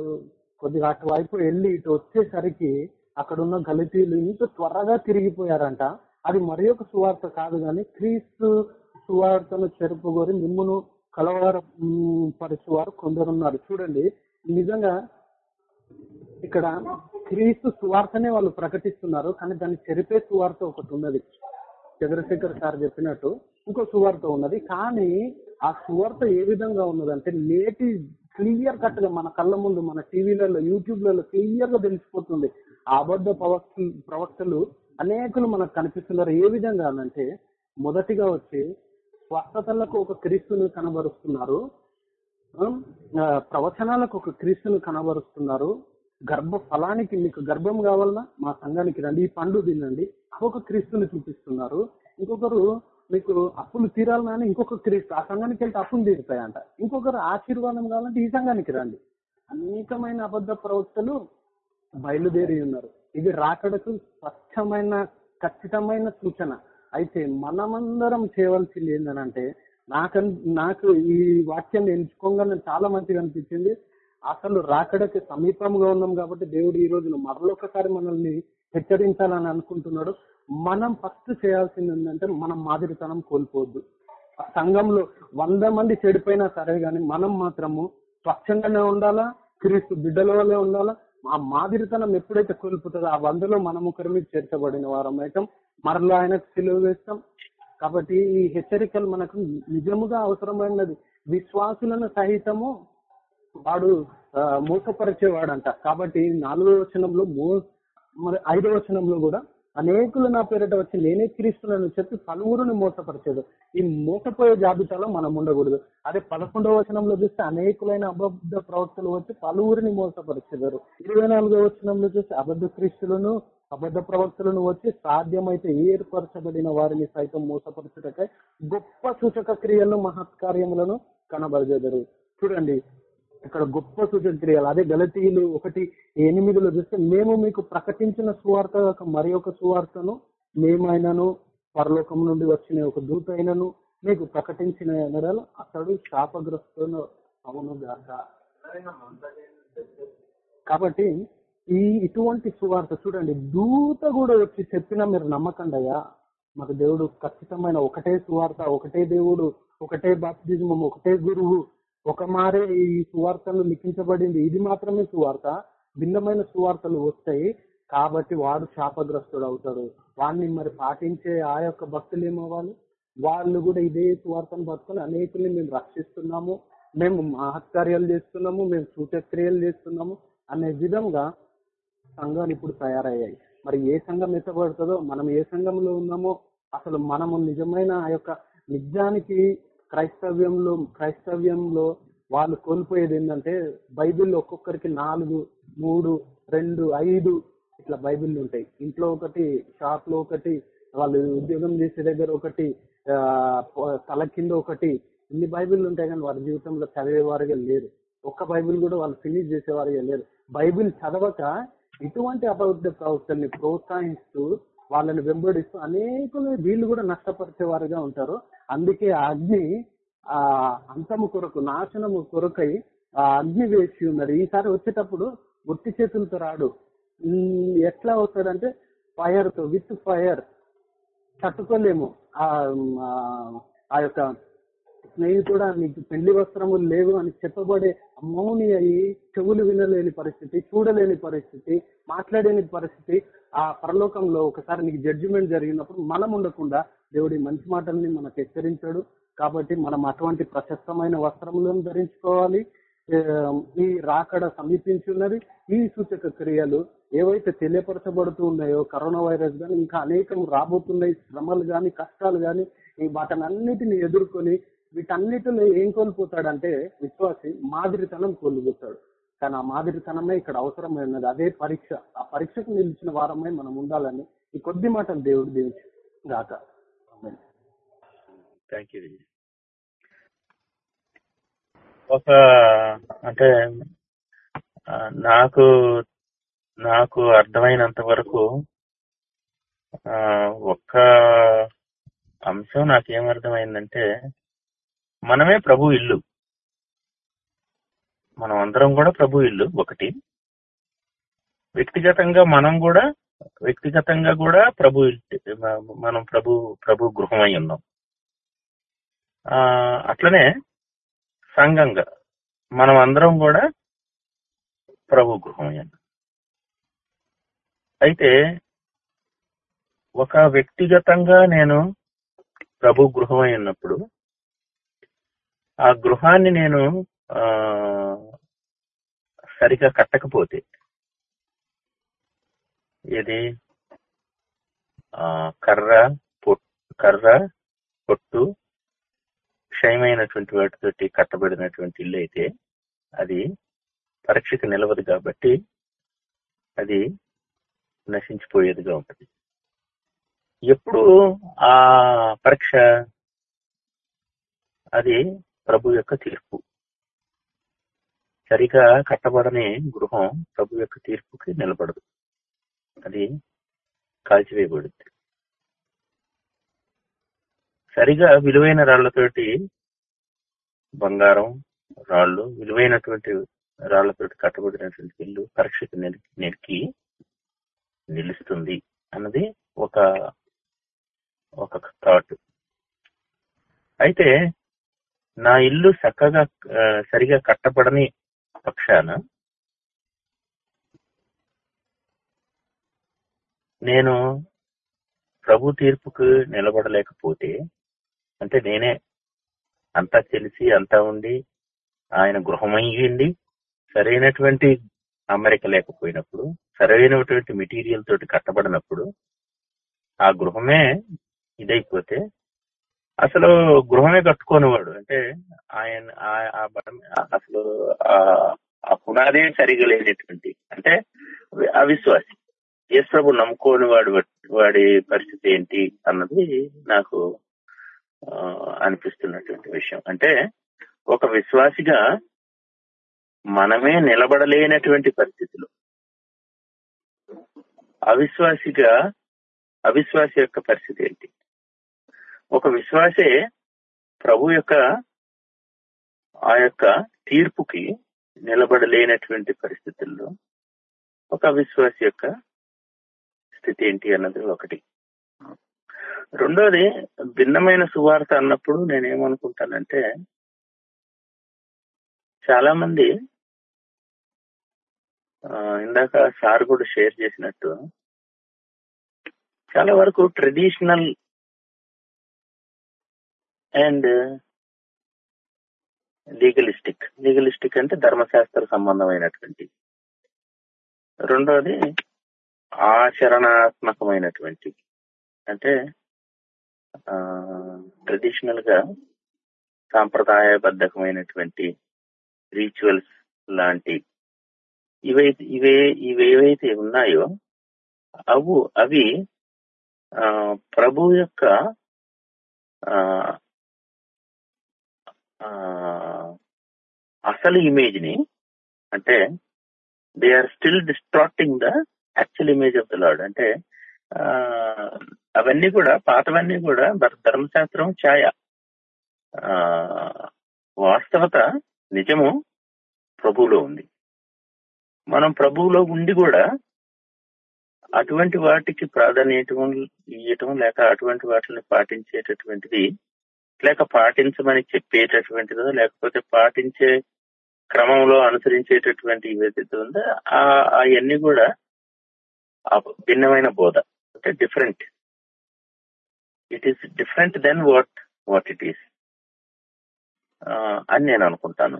కొద్దిగా అటువైపు వెళ్ళి ఇటు వచ్చేసరికి అక్కడ ఉన్న గలితీలు ఇంత త్వరగా తిరిగిపోయారంట. అది మరి ఒక సువార్త కాదు కానీ క్రీస్తు సువార్తను చెరుపుగోరి మిమ్మును కలవర పరిచేవారు కొందరున్నారు. చూడండి నిజంగా ఇక్కడ క్రీస్తు సువార్తనే వాళ్ళు ప్రకటిస్తున్నారు కానీ దాన్ని చెరిపే సువార్త ఒకటి ఉన్నది. చంద్రశేఖర్ సార్ చెప్పినట్టు ఇంకో సువార్త ఉన్నది. కానీ ఆ సువార్త ఏ విధంగా ఉన్నదంటే నేటి క్లియర్ కట్గా మన కళ్ళ ముందు మన టీవీలలో యూట్యూబ్లలో క్లియర్గా తెలిసిపోతుంది. ఆ అబద్ధ ప్రవక్త ప్రవక్తలు అనేకులు మనకు కనిపిస్తున్నారు. ఏ విధంగా అంటే మొదటిగా వచ్చి స్వస్థతలకు ఒక క్రీస్తుని కనబరుస్తున్నారు. ప్రవచనాలకు ఒక క్రీస్తుని కనబరుస్తున్నారు. గర్భ ఫలానికి మీకు గర్భం కావాలన్నా మా సంఘానికి రండి. ఈ పండు తినండి. ఒక క్రీస్తుని చూపిస్తున్నారు. ఇంకొకరు మీకు అప్పులు తీరాలన్నా ఇంకొక క్రీస్తు ఆ సంఘానికి వెళ్తే అప్పులు తీరుతాయంట. ఇంకొకరు ఆశీర్వాదం కావాలంటే ఈ సంఘానికి రండి. అనేకమైన అబద్ధ ప్రవక్తలు బయలుదేరి ఉన్నారు. ఇది రాకడకు స్వచ్ఛమైన ఖచ్చితమైన సూచన. అయితే మనమందరం చేయవలసింది ఏంటంటే నాకు నాకు ఈ వాక్యాన్ని ఎంచుకోగానే చాలా మంచిగా అనిపించింది. అసలు రాకడకి సమీపంగా ఉన్నాం కాబట్టి దేవుడు ఈ రోజున మరొకసారి మనల్ని హెచ్చరించాలని అనుకుంటున్నాడు. మనం ఫస్ట్ చేయాల్సింది ఏంటంటే మనం మాదిరితనం కోల్పోవద్దు. సంఘంలో వంద మంది చెడిపోయినా సరే కానీ మనం మాత్రము స్వచ్ఛంగానే ఉండాలా? క్రీస్తు బిడ్డల వల్లే ఉండాలా? ఆ మాదిరితనం ఎప్పుడైతే కోల్పోతుందో ఆ వందలో మనం ఒకరి మీద చేర్చబడిన వారం అయితే మరలా ఆయనకు సిలువ వేస్తాం. కాబట్టి ఈ హెచ్చరికలు మనకు నిజముగా అవసరమైనది. విశ్వాసులను సహితము వాడు ఆ, మోసపరిచేవాడంట. కాబట్టి నాలుగో వచనంలో మో మరి ఐదో వచనంలో కూడా అనేకులు నా పేరిట వచ్చి నేనే క్రీస్తులను చెప్పి పలువురుని మోసపరిచేది. ఈ మోసపోయే జాబితాలో మనం ఉండకూడదు. అదే పదకొండవ వచనంలో చూస్తే అనేకులైన అబద్ధ ప్రవక్తలు వచ్చి పలువురిని మోసపరిచేదారు ఇరవై నాలుగో వచనంలో చూస్తే అబద్ధ క్రీస్తులను అబద్ధ ప్రవక్తలను వచ్చి సాధ్యమైతే ఏర్పరచబడిన వారిని సైతం మోసపరచుటకై గొప్ప సూచక క్రియలను మహత్కార్యములను కనబరచెదరు. చూడండి ఇక్కడ గొప్ప సూచన క్రియలు. అదే గలతీయులు ఒకటి ఎనిమిదిలో చూస్తే మేము మీకు ప్రకటించిన సువార్త యొక్క మరి ఒక సువార్తను మేమైనాను పరలోకం నుండి వచ్చిన ఒక దూత అయినను మీకు ప్రకటించిన నెలలు అతడు శాపగ్రస్తును అవును గాక. కాబట్టి ఈ ఇటువంటి సువార్త చూడండి దూత కూడా వచ్చి చెప్పినా మీరు నమ్మకండి అయ్యా. మాకు దేవుడు ఖచ్చితమైన ఒకటే సువార్త ఒకటే దేవుడు ఒకటే బాప్తిజమం ఒకటే గురువు ఒక మారే ఈ సువార్తను లిఖించబడింది. ఇది మాత్రమే సువార్త. భిన్నమైన సువార్తలు వస్తాయి. కాబట్టి వాడు శాపగ్రస్తుడు అవుతాడు. వాడిని మరి పాటించే ఆ యొక్క భక్తులు ఏమవ్వాలి? వాళ్ళు కూడా ఇదే సువార్తను పట్టుకుని అనేకుల్ని మేము రక్షిస్తున్నాము. మేము మహత్కార్యాలు చేస్తున్నాము. మేము సూచక్రియలు చేస్తున్నాము అనే విధంగా సంఘాలు ఇప్పుడు తయారయ్యాయి. మరి ఏ సంఘం ఎత్తబడుతుందో మనం ఏ సంఘంలో ఉన్నామో అసలు మనము నిజమైన ఆ యొక్క నిజానికి క్రైస్తవ్యంలో క్రైస్తవ్యంలో వాళ్ళు కోల్పోయేది ఏంటంటే బైబిల్ ఒక్కొక్కరికి నాలుగు మూడు రెండు ఐదు ఇట్లా బైబిల్ ఉంటాయి. ఇంట్లో ఒకటి షాప్లో ఒకటి వాళ్ళు ఉద్యోగం చేసే దగ్గర ఒకటి తల కింద ఒకటి ఇన్ని బైబిల్ ఉంటాయి కానీ వారి జీవితంలో చదివేవారుగా లేరు. ఒక్క బైబిల్ కూడా వాళ్ళు ఫినిష్ చేసేవారుగా లేరు. బైబిల్ చదవక ఇటువంటి అబద్ధ ప్రవక్తల్ని ప్రోత్సహిస్తూ వాళ్ళని వెంబడిస్తూ అనేకులు వీళ్ళు కూడా నష్టపరిచేవారుగా ఉంటారు. అందుకే ఆ అగ్ని ఆ అంతము కొరకు నాశనము కొరకై ఆ అగ్ని వేసి ఉన్నారు ఈసారి వచ్చేటప్పుడు గుర్తి చేతులతో రాడు. ఎట్లా వస్తాడంటే ఫైర్తో విత్ ఫైర్. తట్టుకోలేము. ఆ ఆ- యొక్క స్నేహితుడు నీకు పెళ్ళి వస్త్రములు లేవు అని చెప్పబడే మౌని అయి చెవులు వినలేని పరిస్థితి చూడలేని పరిస్థితి మాట్లాడలేని పరిస్థితి. ఆ పరలోకంలో ఒకసారి నీకు జడ్జిమెంట్ జరిగినప్పుడు మనం ఉండకుండా దేవుడి మంచి మాటల్ని మనకు హెచ్చరించాడు. కాబట్టి మనం అటువంటి ప్రశస్తమైన వస్త్రములను ధరించుకోవాలి. ఈ రాకడ సమీపించున్నది ఈ సూచక క్రియలు ఏవైతే తెలియపరచబడుతూ ఉన్నాయో కరోనా వైరస్ కానీ ఇంకా అనేకం రాబోతున్నాయి. శ్రమలు కానీ కష్టాలు కానీ ఈ వాటన్నిటిని ఎదుర్కొని వీటన్నిటిలో ఏం కోల్పోతాడంటే విశ్వాసి మాదిరితనం కోల్పోతాడు. కానీ ఆ మాదిరితనమే ఇక్కడ అవసరమైనది. అదే పరీక్ష. ఆ పరీక్షకు నిలిచిన వారమై మనం ఉండాలని ఈ కొద్ది మాటలు దేవుడు దీవించి గాక. థ్యాంక్ యూ ఒక అంటే నాకు నాకు అర్థమైనంత వరకు ఒక్క అంశం నాకేమర్థమైందంటే మనమే ప్రభు ఇల్లు. మనం అందరం కూడా ప్రభు ఇల్లు ఒకటి. వ్యక్తిగతంగా మనం కూడా వ్యక్తిగతంగా కూడా ప్రభు మనం ప్రభు ప్రభు గృహమై ఉన్నాం. ఆ అట్లనే సంఘంగా మనం అందరం కూడా ప్రభు గృహమై ఉన్నాం. అయితే ఒక వ్యక్తిగతంగా నేను ప్రభు గృహమై ఉన్నప్పుడు ఆ గృహాన్ని నేను ఆ సరిగా కట్టకపోతే ఇది ఆ కర్ర పొట్ కర్ర పొట్టు క్షయమైనటువంటి వాటితోటి కట్టబడినటువంటి ఇల్లు అయితే అది పరీక్షకు నిలవదు కాబట్టి అది నశించిపోయేదిగా ఉంటుంది. ఎప్పుడు ఆ పరీక్ష అది ప్రభు యొక్క తీర్పు. సరిగా కట్టబడని గృహం ప్రభు యొక్క తీర్పుకి నిలబడదు. అది కాల్చివేయబడుద్ది సరిగా విలువైన రాళ్ళతోటి బంగారం రాళ్ళు విలువైనటువంటి రాళ్ళతోటి కట్టబడినటువంటి ఇల్లు పరీక్షకు నెరికి నిలుస్తుంది అన్నది ఒక ఒక థాట్ అయితే నా ఇల్లు చక్కగా సరిగా కట్టబడని పక్షాన నేను ప్రభు తీర్పుకు నిలబడలేకపోతే అంటే నేనే అంతా తెలిసి అంతా ఉండి ఆయన గృహమయ్యింది సరైనటువంటి అమరిక లేకపోయినప్పుడు సరైనటువంటి మెటీరియల్ తోటి కట్టబడినప్పుడు ఆ గృహమే ఇదైపోతే అసలు గృహమే కట్టుకోనివాడు. అంటే ఆయన ఆ- ఆ అసలు ఆ- ఆ పునాదే సరిగా లేనటువంటి అంటే అవిశ్వాసి. ఎస్ ప్రభు నమ్ముకోని వాడు వాడి పరిస్థితి ఏంటి అన్నది నాకు అనిపిస్తున్నటువంటి విషయం. అంటే ఒక విశ్వాసిగా మనమే నిలబడలేనటువంటి పరిస్థితులు. అవిశ్వాసిగా అవిశ్వాసి యొక్క పరిస్థితి ఏంటి? ఒక విశ్వాసే ప్రభు యొక్క ఆ యొక్క తీర్పుకి నిలబడలేనటువంటి పరిస్థితుల్లో ఒక అవిశ్వాసి యొక్క స్థితి ఏంటి అన్నది ఒకటి. రెండోది భిన్నమైన సువార్త అన్నప్పుడు నేనేమనుకుంటానంటే చాలా మంది ఇందాక సార్ కూడా షేర్ చేసినట్టు చాలా వరకు ట్రెడిషనల్ అండ్ లీగలిస్టిక్. లీగలిస్టిక్ అంటే ధర్మశాస్త్ర సంబంధమైనటువంటి రెండోది ఆచరణాత్మకమైనటువంటి అంటే ట్రెడిషనల్గా సాంప్రదాయబద్ధకమైనటువంటి రిచువల్స్ లాంటి ఇవైతే ఇవే ఇవేవైతే ఉన్నాయో అవు అవి ప్రభు యొక్క అసలు ఇమేజ్ని అంటే they are still distracting the actual image of the Lord అంటే ఆ, అవన్నీ కూడా పాతవన్నీ కూడా ధర్మశాస్త్రం ఛాయ. ఆ, వాస్తవత నిజము ప్రభువులో ఉంది. మనం ప్రభువులో ఉండి కూడా అటువంటి వాటికి ప్రాధాన్యత ఇవ్వటం లేక అటువంటి వాటిని పాటించేటటువంటిది లేక పాటించమని చెప్పేటటువంటిదో లేకపోతే పాటించే క్రమంలో అనుసరించేటటువంటి ఏదైతే ఉందో అవన్నీ కూడా భిన్నమైన బోధ. అంటే different it is different then what what it is అని నేను అనుకుంటాను.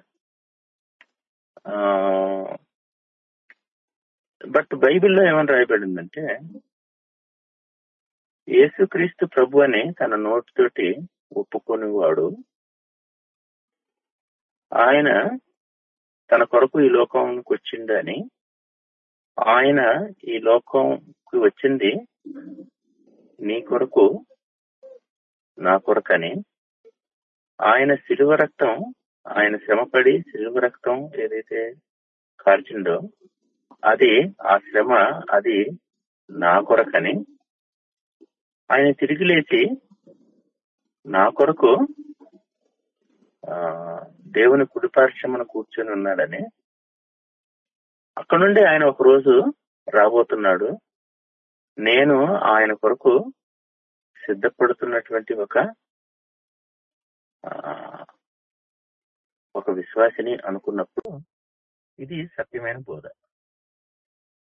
బట్ బైబిల్లో ఏమని రాయబడిందంటే యేసుక్రీస్తు ప్రభు అని తన నోటితోటి ఒప్పుకునేవాడు. ఆయన తన కొరకు ఈ లోకంకి వచ్చిందని ఆయన ఈ లోకంకి వచ్చింది నీ కొరకు నా కొరకని. ఆయన శిలువ రక్తం ఆయన శ్రమపడి శిలువ రక్తం ఏదైతే కార్చిండో అది ఆ శ్రమ అది నా కొరకని. ఆయన తిరిగి లేచి నా కొరకు దేవుని కుడిపార్శ్వమున కూర్చొని ఉన్నాడని అక్కడ నుండి ఆయన ఒక రోజు రాబోతున్నాడు. నేను ఆయన కొరకు సిద్ధపడుతున్నటువంటి ఒక ఒక విశ్వాసిని అనుకున్నప్పుడు ఇది సత్యమైన బోధ.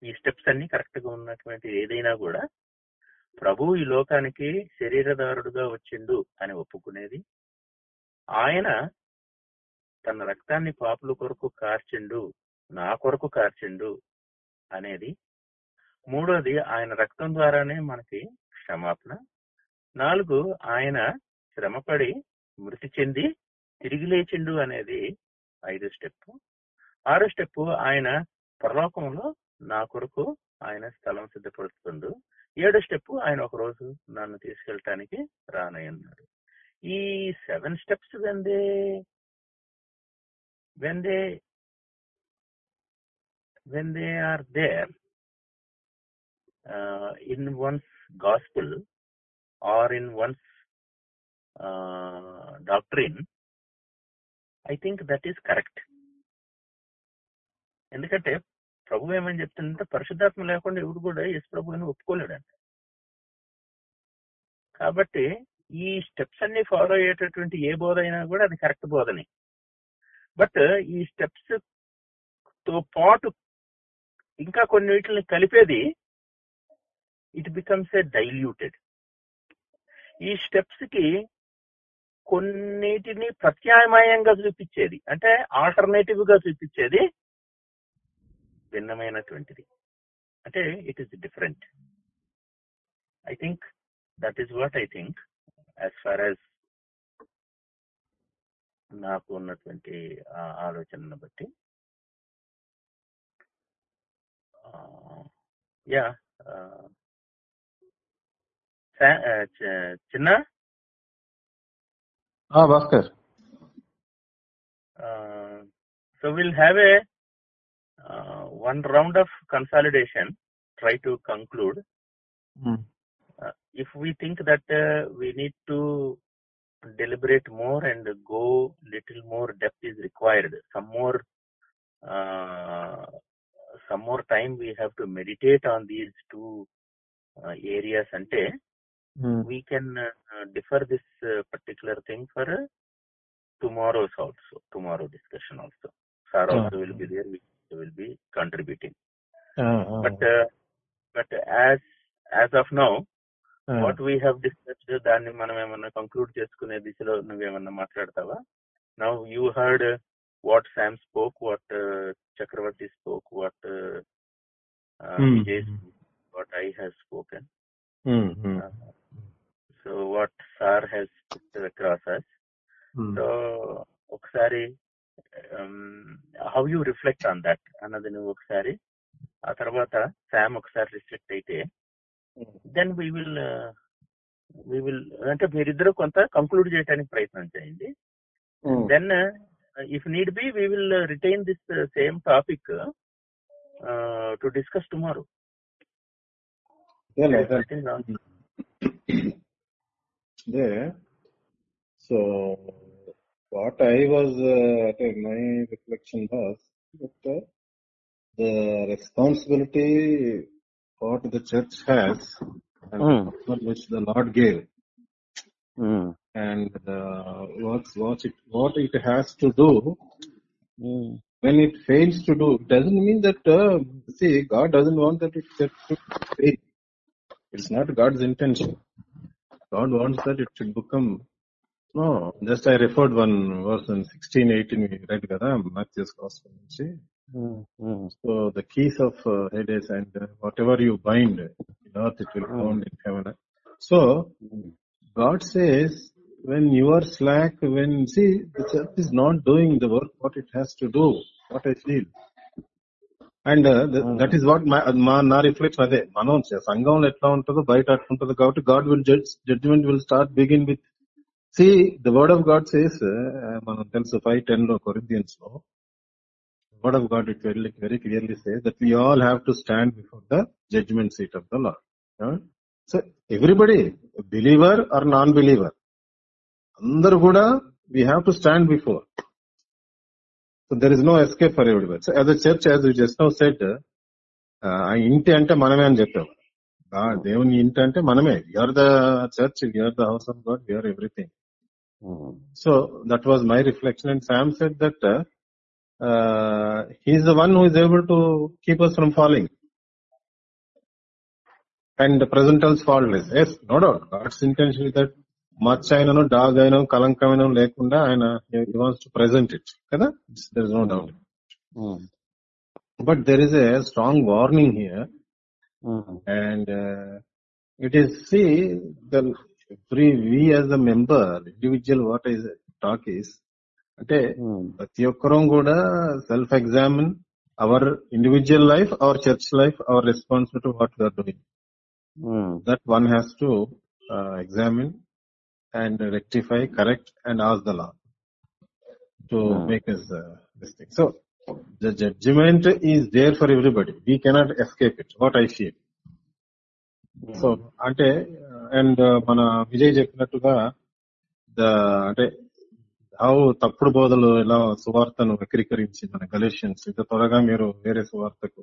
ఈ స్టెప్స్ అన్ని కరెక్ట్గా ఉన్నటువంటి ఏదైనా కూడా ప్రభు ఈ లోకానికి శరీరదారుడుగా వచ్చిండు అని ఒప్పుకునేది. ఆయన తన రక్తాన్ని పాపుల కొరకు కార్చిండు నా కొరకు కార్చిండు అనేది. మూడోది ఆయన రక్తం ద్వారానే మనకి క్షమాపణ. నాలుగు ఆయన శ్రమపడి మృతి చెంది తిరిగి లేచిండు అనేది ఐదు స్టెప్. ఆరో స్టెప్ ఆయన పరలోకంలో నా కొరకు ఆయన స్థలం సిద్ధపడుతుండు ఏడో స్టెప్ ఆయన ఒక రోజు నన్ను తీసుకెళ్ళటానికి రానయ్యన్నాడు. ఈ seven steps when they when they when they are there uh, in one's gospel or in one's uh, doctrine, I think that is correct. ఎందుకంటే ప్రభు ఏమని చెప్తుందంటే పరిశుద్ధాత్మ లేకుండా ఎవడు కూడా యేసు ప్రభుని ఒప్పుకోలేడంట కాబట్టి ఈ స్టెప్స్ అన్ని ఫాలో అయ్యేటటువంటి ఏ బోధ అయినా కూడా అది కరెక్ట్ బోధనే బట్ ఈ స్టెప్స్తో పాటు ఇంకా కొన్నిటిని కలిపేది ఇట్ బికమ్స్ ఏ డైల్యూటెడ్ ఈ స్టెప్స్కి కొన్నిటిని ప్రత్యామ్నాయంగా చూపించేది అంటే ఆల్టర్నేటివ్గా చూపించేది భిన్నమైనటువంటిది. అంటే it is different I think that is what I think as far as నాకు ఉన్నటువంటి ఆలోచనను బట్టి. Uh, yeah. Uh. Uh, Chinna? Ah, Bhaskar. So we'll have a one round of consolidation, try to conclude. Hmm. If we think that we need to deliberate more and go little more depth is required, some more some more time we have to meditate on these two uh, areas ante we can uh, defer this particular thing for tomorrow's also tomorrow discussion also sir also will be there we will be contributing but but as as of now what we have discussed దాన్ని మనం ఏమన్నా conclude చేసుకునే దిశలో నువ్వేమన్నా మాట్లాడతావా now you heard what Sam spoke what Chakravarthy spoke what Vijay what I have spoken so what sir has across us so ఒకసారి how you reflect on that అన్నది నువ్వు ఒకసారి ఆ తర్వాత శామ్ ఒకసారి రిఫ్లెక్ట్ అయితే then we will we will అంటే మీరిద్దరు కొంత కంక్లూడ్ చేయడానికి ప్రయత్నం చేయండి. Then Uh, if need be, we will uh, retain this uh, same topic to discuss tomorrow. Yeah, like yeah. So what I was, my reflection was that the responsibility what the church has and mm. which the Lord gave. Mm and uh, what it what it has to do mm. when it fails to do doesn't mean that uh, see god doesn't want that it should fail it's not god's intention god wants that it should become no just i referred one verse in 16 18 we read kada matthew's gospel see mm-hmm. Hmm. So the keys of uh, Hades and uh, whatever you bind in earth, it will hmm. bound in heaven. So hmm. God says when you are slack, when, see, the church is not doing the work what it has to do, what I feel. And that is what మా నా reflection అదే మనం చే- సంఘంలో ఎట్లా ఉంటుందో బయట అట్లా ఉంటుంది కాబట్టి God will judge judgment will start begin with see the word of God says మనం తెలుసు ఫైవ్ టెన్లో కొరింథియన్స్లో word of God it very very clearly says that we all have to stand before the judgment seat of the Lord so everybody believer or non believer అందరూ కూడా we have to stand before so there is no escape for everybody so as a church as just no said ఆ ఇంటి అంటే మనమే అని చెప్పాం ఆ దేవుని ఇంటి అంటే మనమే you're the church you're the house of God you're everything um, so that was my reflection and Sam said that he's the one who is able to keep us from following and present tense faultless yes no doubt God's intention that మచ్చ అయినను డాగ్ అయిన కలంకమైన లేకుండా ఆయన wants to present it కదా? There is no doubt but there is a strong warning here it is see the every we as a member individual what is talk is అంటే ఉమ్, ప్రతి ఒక్కరం కూడా self examine our individual life our church life our responsibility what you are doing that one has to examine and rectify correct and as the law to Hmm. Make us this thing so the judgement is there for everybody we cannot escape it what I feel so అంటే and మన విజయ్ చెప్పినట్టుగా the అంటే how తప్పుడు బోధలు ఎలా సువార్తను వక్రీకరించి మన గలేషియన్స్ ఇంత త్వరగా మీరు వేరే సువార్తకు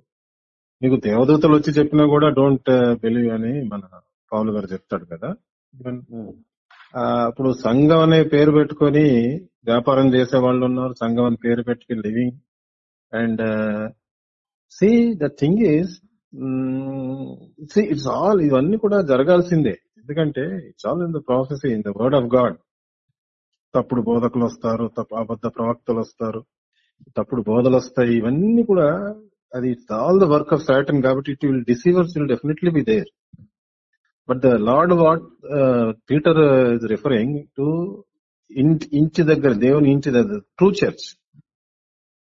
మీకు దేవదూతలు వచ్చి చెప్పినా కూడా డోంట్ బిలీవ్ అని మన పౌలు గారు చెప్తాడు కదా. అప్పుడు ఆ, సంఘం అనే పేరు పెట్టుకొని వ్యాపారం చేసే వాళ్ళు ఉన్నారు. సంఘం అని పేరు పెట్టుకుని living. And see the thing is see it's all ఇవన్నీ కూడా జరగాల్సిందే. ఎందుకంటే it's all in the process in the word of God తప్పుడు బోధకులు వస్తారు తప్పు అబద్ధ ప్రవక్తలు వస్తారు తప్పుడు బోధలు వస్తాయి. ఇవన్నీ కూడా అది it's all the work of Satan కాబట్టి it will deceivers will definitely be there but the Lord what Peter is referring to ఇంటి దగ్గర దేవుని ఇంటి దగ్గర true church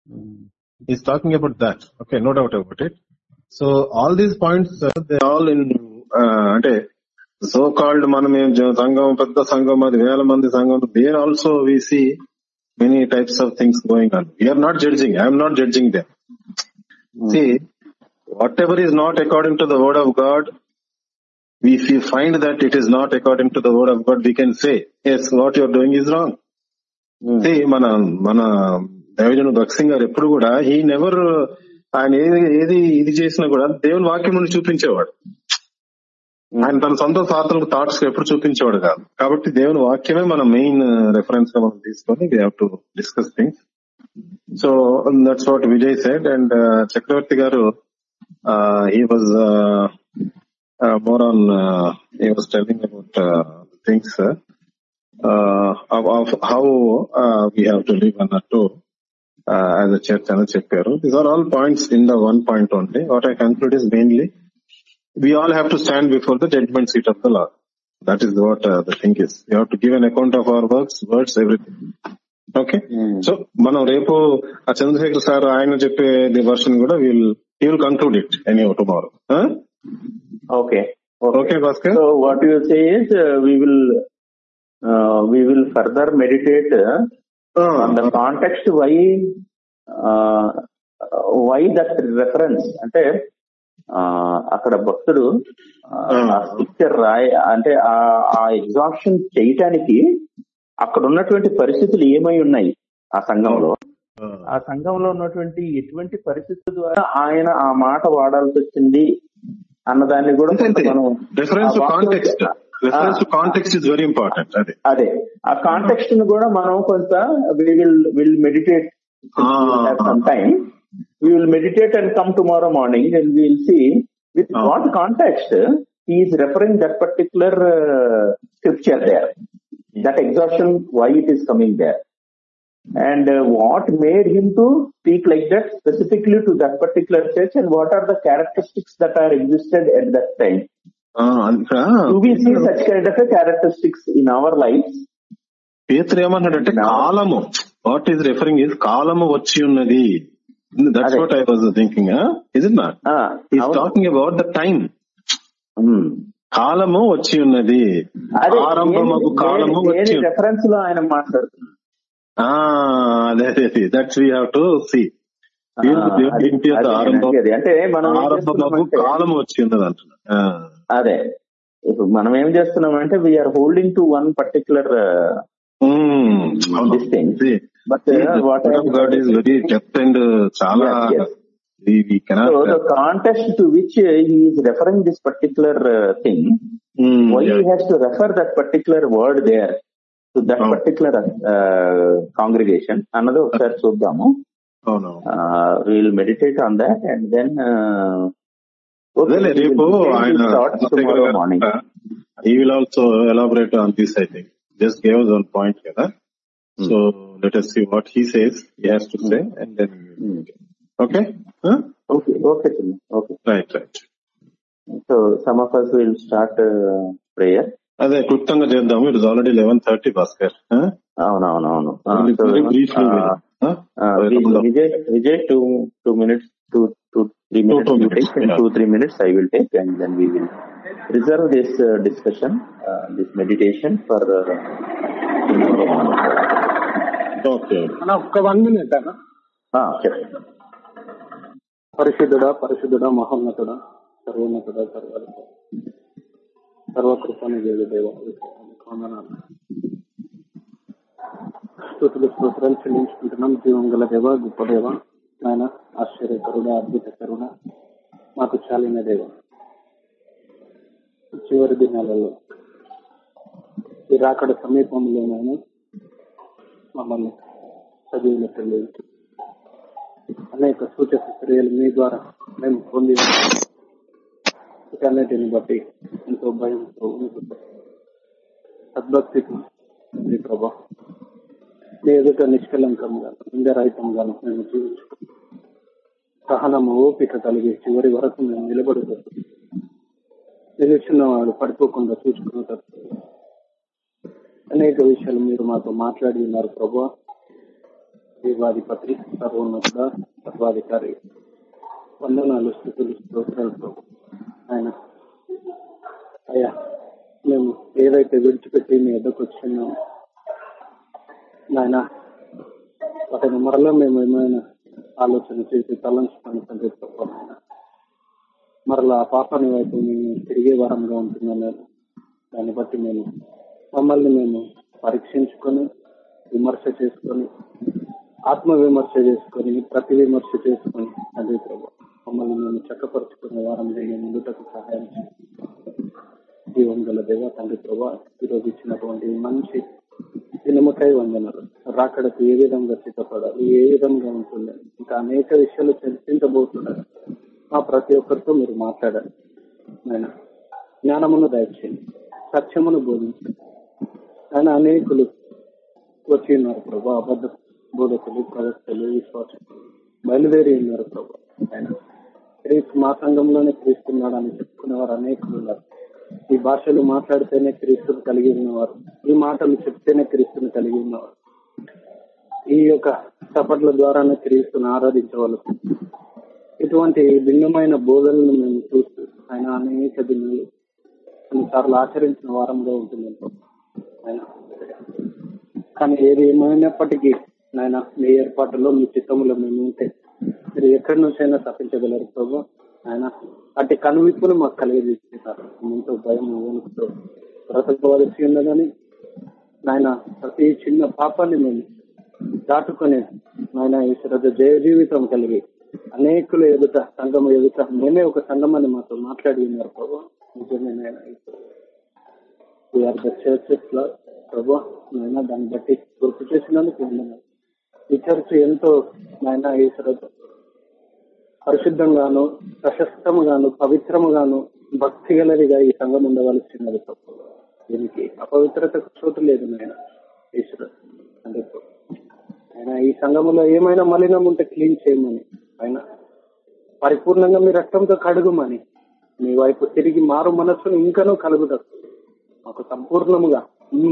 um, is talking about that okay no doubt about it so all these points they all in అంటే so called మనం ఏం జ- సంఘం పెద్ద సంఘం అది వేల మంది సంఘం there also we see many types of things going on we are not judging I'm not judging them see whatever is not according to the word of God if we find that it is not according to the word of God, we can say, yes, what you're doing is wrong. See, మన మన దైవజను భక్త్ సింగ్ గారు ఎప్పుడు కూడా ఈ never ఆయన ఏది ఏది ఇది చేసినా కూడా దేవుని వాక్యం నుండి చూపించేవాడు. ఆయన తన సొంత స్వాతంత్ర థాట్స్ ఎప్పుడు చూపించేవాడు కాదు. కాబట్టి దేవుని వాక్యమే మన మెయిన్ రెఫరెన్స్గా మనం తీసుకొని we have to discuss things so that's what Vijay said and Chakravarthi garu he was on he was telling about things of, of how uh, we have to live అన్నట్టు uh, as a church అని చెప్పారు these are all points in the one point only what I conclude is mainly we all have to stand before the judgment seat of the Lord. That is what uh, the thing is. We have to give an account of our works, words, everything. Okay so మనం రేపు ఆ Chandrasekhar sir ఆయన చెప్పే version కూడా will he will conclude it any tomorrow Okay. Okay Bhaskar So what you say is uh, we will uh, we will further meditate uh, on the context why uh, why that reference. అంటే అక్కడ భక్తుడు ఆ scripture రాయ అంటే ఆ- ఆ ఎగ్జాక్షన్ చేయటానికి అక్కడ ఉన్నటువంటి పరిస్థితులు ఏమై ఉన్నాయి ఆ సంఘంలో? ఆ సంఘంలో ఉన్నటువంటి ఎటువంటి పరిస్థితుల ద్వారా ఆయన ఆ మాట వాడాల్సి వచ్చింది. అన్నదాన్ని కూడా. మనం. Reference to context is very important అది అదే ఆ కాంటెక్స్ట్ని కూడా మనం కొంత will will meditate some time we will meditate and come tomorrow morning and we will see with Ah. what context he is referring that particular uh, scripture there. That exhaustion, why it is coming there. And uh, what made him to speak like that specifically to that particular church and what are the characteristics that are existed at that time. Do we see such kind of a characteristics in our lives? Pethuru ఏమన్నాడంటే. కాలము what is referring is కాలము వచ్చి ఉన్నది that's. What I was thinking is it not Ah, is. Talking about the time Hmm. కాలము వచ్చి ఉన్నది అదే ఆరంభమగు కాలము. రెఫరెన్స్లో ఆయన మాట్లాడుతున్నారు అదే అదే that's we have to see ఆ, అది- అది ఆరంభం అది. అంటే మనం కాలము అదే. ఇప్పుడు మనం ఏం చేస్తున్నామంటే we are holding to one particular but what చాలా context to which he is referring this particular thing why has to refer that particular word there to that Oh. Particular congregation అన్నది ఒకసారి చూద్దాము అవును will meditate on that and then అదేలే రేపు ఆయన tomorrow morning he will also elaborate on this I think just gave one point కదా so let us see what he says he has to say and then okay okay okay okay right right so some of us will start prayer అదే క్లుప్తంగా చేద్దాము. It is already eleven thirty Bhaskar. అవునవునవును. Briefly Vijay Vijay two two minutes two two three minutes two you minutes, take yeah. Two three minutes I will take and then we will reserve this discussion this meditation for okay అన్న ఒక్క one minute అన్న. చెప్పండి పరిశుద్ధుడా పరిశుద్ధుడా మహోన్నతుడా సర్వోన్నతుడా సర్వాధిక సర్వకృపాని దేవుడు దేవ వందనాలు స్థుతులు స్తోత్రాలు చెల్లించుకుంటున్నాం జీవం గల దేవ గొప్ప దేవ ఆయన ఆశ్చర్యకరుడ అద్భుత కరుణ మాకు చాలిన దేవ చివరి దినాలలో ఈ రాకడ సమీపంలోనైనా మమ్మల్ని చదివిన తెలియదు అనేక సూచక క్రియలు మీ ద్వారా మేము పొంది వీటన్నిటిని బట్టి ఎంతో భయంతో సద్భక్తి ప్రభా. మీ ఎదుట నిష్కలంకంగా నిందరహితంగా మేము జీవించుకుంటాం సహనము ఓపిక కలిగి చివరి వరకు మేము నిలబడుతూ. నిలుచున్న వాళ్ళు పడిపోకుండా చూసుకునేటట్టు అనేక విషయాలు మీరు మాతో మాట్లాడి ఉన్నారు ప్రభా. దేవాధిపతి సర్వోన్నత సర్వాధికారి. వందనాలు స్థితులు స్తోత్రాలు ప్రభు. ఆయన. అయ్యా మేము ఏదైతే విడిచిపెట్టి మీ ఎద్దకు వచ్చినామో నాయన వాటిని మరలా మేము ఏమైనా ఆలోచన చేసి తలంచుకొని తండ్రి మరలా ఆ పాపాన్ని వైపు మేము తిరిగే వారంగా ఉంటున్నాను దాన్ని బట్టి మేము మమ్మల్ని మేము పరీక్షించుకొని విమర్శ చేసుకొని ఆత్మ విమర్శ చేసుకొని ప్రతి విమర్శ చేసుకొని అదే ప్రభావం మమ్మల్ని మేము చక్కపరుచుకునే వారంలో మేము ముందుటకు సహాయం చేయండి. జీవం గల దేవ తండ్రి ప్రభా ఈరోజు ఇచ్చినటువంటి మంచి దినముకై వందనలు. రాకడకు ఏ విధంగా సిద్ధపడాలి? ఏ విధంగా ఉంటుంది ఇంకా అనేక విషయాలు చర్చించబోతున్నారు మా ప్రతి ఒక్కరితో మీరు మాట్లాడాలి. ఆయన జ్ఞానమును దయచేయండి. సత్యమును బోధించండి. ఆయన అనేకులు వచ్చి ఉన్నారు ప్రభా. అబద్ధ బోధకులు ప్రదర్శలు విశ్వాసం బయలుదేరి ఉన్నారు ప్రభా. ఆయన క్రీస్తు మా సంఘంలోనే క్రీస్తున్నాడు అని చెప్పుకునే వారు అనేకులు ఉన్నారు. ఈ భాషలు మాట్లాడితేనే క్రీస్తుని కలిగి ఉన్నవారు. ఈ మాటలు చెప్తేనే క్రీస్తుని కలిగి ఉన్నవారు. ఈ యొక్క చప్పట్ల ద్వారానే క్రీస్తుని ఆరాధించవాలి ఇటువంటి భిన్నమైన బోధనలను మేము చూస్తూ ఆయన అనేక దినాలు కొన్నిసార్లు ఆచరించిన వారంలో ఉంటుంది ఆయన కానీ ఏది ఏమైనప్పటికీ నాయన మీ ఏర్పాటులో మీ చిత్తంలో మేము ఉంటే మీరు ఎక్కడి నుంచైనా తప్పించగలరు ప్రభు. ఆయన అట్టి కనువిప్పులు మాకు కలిగజేస్తారు ఎంతో భయం వణుకుతో బ్రతకవలసి ఉండదని నాయన ప్రతి చిన్న పాపాన్ని మేము దాటుకొని నాయన ఈ శ్రద్ధ జయ జీవితం కలిగి అనేకుల ఎదుట సంఘం ఎదుట మేమే ఒక సంఘం అని మాతో మాట్లాడి ఉన్నారు ప్రభు. నిజమే నాయన. వీఆర్ ద చర్చెస్లో ప్రభు నాయన దాన్ని బట్టి గుర్తు చేసినందుకు వందనాలు. ఈ చర్చ్ ఎంతో నాయన ఈశ్వర పరిశుద్ధంగాను ప్రశస్తముగాను పవిత్రముగాను భక్తి గలదిగా ఈ సంఘం ఉండవలసినది తప్పు దీనికి అపవిత్రతకు చోటు లేదు నాయన ఈశ్వర అందుకు ఆయన ఈ సంఘములో ఏమైనా మలినం ఉంటే క్లీన్ చేయమని ఆయన పరిపూర్ణంగా మీ రక్తంతో కడుగుమని మీ వైపు తిరిగి మారు మనస్సును ఇంకనూ కలుగుతారు మాకు సంపూర్ణముగా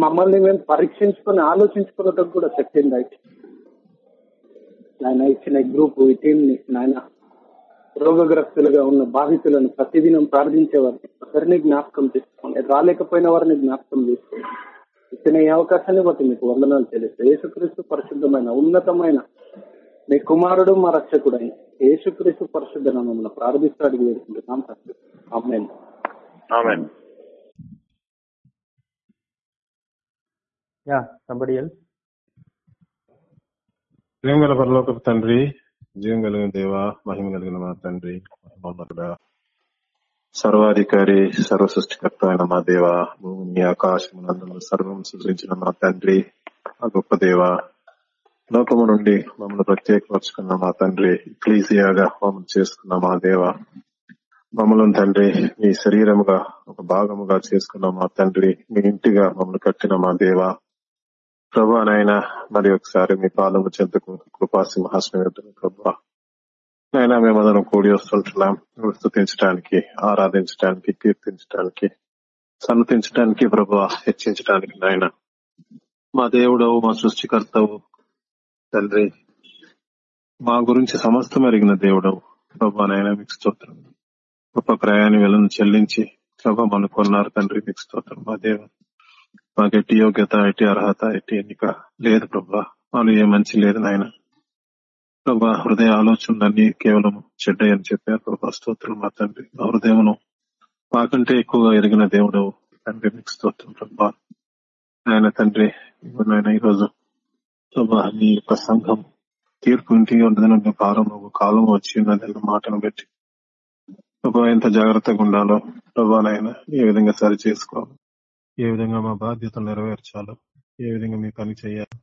మమ్మల్ని మేము పరీక్షించుకొని ఆలోచించుకున్నట్టు కూడా శక్తిని దయచేయండి నాయన ఇచ్చిన గ్రూప్ ఈ టీం ని నాయన రోగగ్రస్తులుగా ఉన్న బాధితులను ప్రతిదినం ప్రార్థించే వారిని ఒకరిని జ్ఞాపకం చేసుకోండి. రాలేకపోయిన వారిని జ్ఞాపకం చేసుకోండి. ఇచ్చిన ఈ అవకాశాన్ని బట్టి మీకు వందనాలు తెలుస్తాయి యేసుక్రీస్తు పరిశుద్ధమైన ఉన్నతమైన మీ కుమారుడు మా రక్షకుడైన యేసుక్రీస్తు పరిశుద్ధ నామంలో ప్రార్థిస్తూ అడిగి వేడుకుంటున్నాం. అమ్మాయి ఆమెన్. యా సంబడి ఎల్స్ ప్రేమ గల పరలోక తండ్రి జీవం కలిగిన దేవ మహిమ కలిగిన మా తండ్రి సర్వాధికారి సర్వ సృష్టికర్త అయిన మా దేవ భూమిని ఆకాశం సర్వం సృష్టించిన మా తండ్రి ఆ గొప్ప దేవ. లోకము నుండి మమ్మల్ని ప్రత్యేకపరుచుకున్న మా తండ్రి క్లీసియాగా మమ్మల్ని చేసుకున్న మా దేవ. మమ్మల్ని తండ్రి మీ శరీరముగా ఒక భాగముగా చేసుకున్న మా తండ్రి మీ ఇంటిగా మమ్మల్ని కట్టిన మా దేవ. ప్రభా నాయన మరి ఒకసారి మీ పాదము చెంతకు కృపాసింహాసనం ప్రభా నైనా మేమందరం కూడి వస్తుంటున్నాం స్థుతించడానికి ఆరాధించడానికి కీర్తించడానికి సన్నతించడానికి ప్రభా హెచ్చించడానికి నాయన మా దేవుడవు మా సృష్టికర్తవు తండ్రి మా గురించి సమస్తం ఎరిగిన దేవుడవు ప్రభా నాయన మీకు స్తోత్రం గొప్ప ప్రయాణి వెళ్ళను చెల్లించి ప్రభా మనం కొన్నారు తండ్రి మీకు స్తోత్రం మా దేవ మాకు ఎట్టి యోగ్యత ఎట్టి అర్హత ఎట్టి ఎన్నిక లేదు ప్రభా. వాళ్ళు ఏ మంచి లేదు నాయన. ప్రభా హృదయ ఆలోచనలన్నీ కేవలం చెడ్డయని చెప్పారు ప్రభా. స్తోత్రం మా తండ్రి. మా హృదయమును మాకంటే ఎక్కువగా ఎరిగిన దేవుడు తండ్రి. మీకు స్తోత్రం ప్రభా. ఆయన తండ్రి ఆయన ఈరోజు ప్రభా నీ యొక్క సంఘం తీర్పు ఇంటికి ఉండదని కాలం ఒక కాలం వచ్చి ఉన్నదన్న మాటను పెట్టి ప్రభా ఎంత జాగ్రత్తగా ఉండాలో ప్రభా నాయన ఏ విధంగా సరి చేసుకోవాలి ఏ విధంగా మా బాధ్యతలు నెరవేర్చాలో ఏ విధంగా మీ పని చేయాలో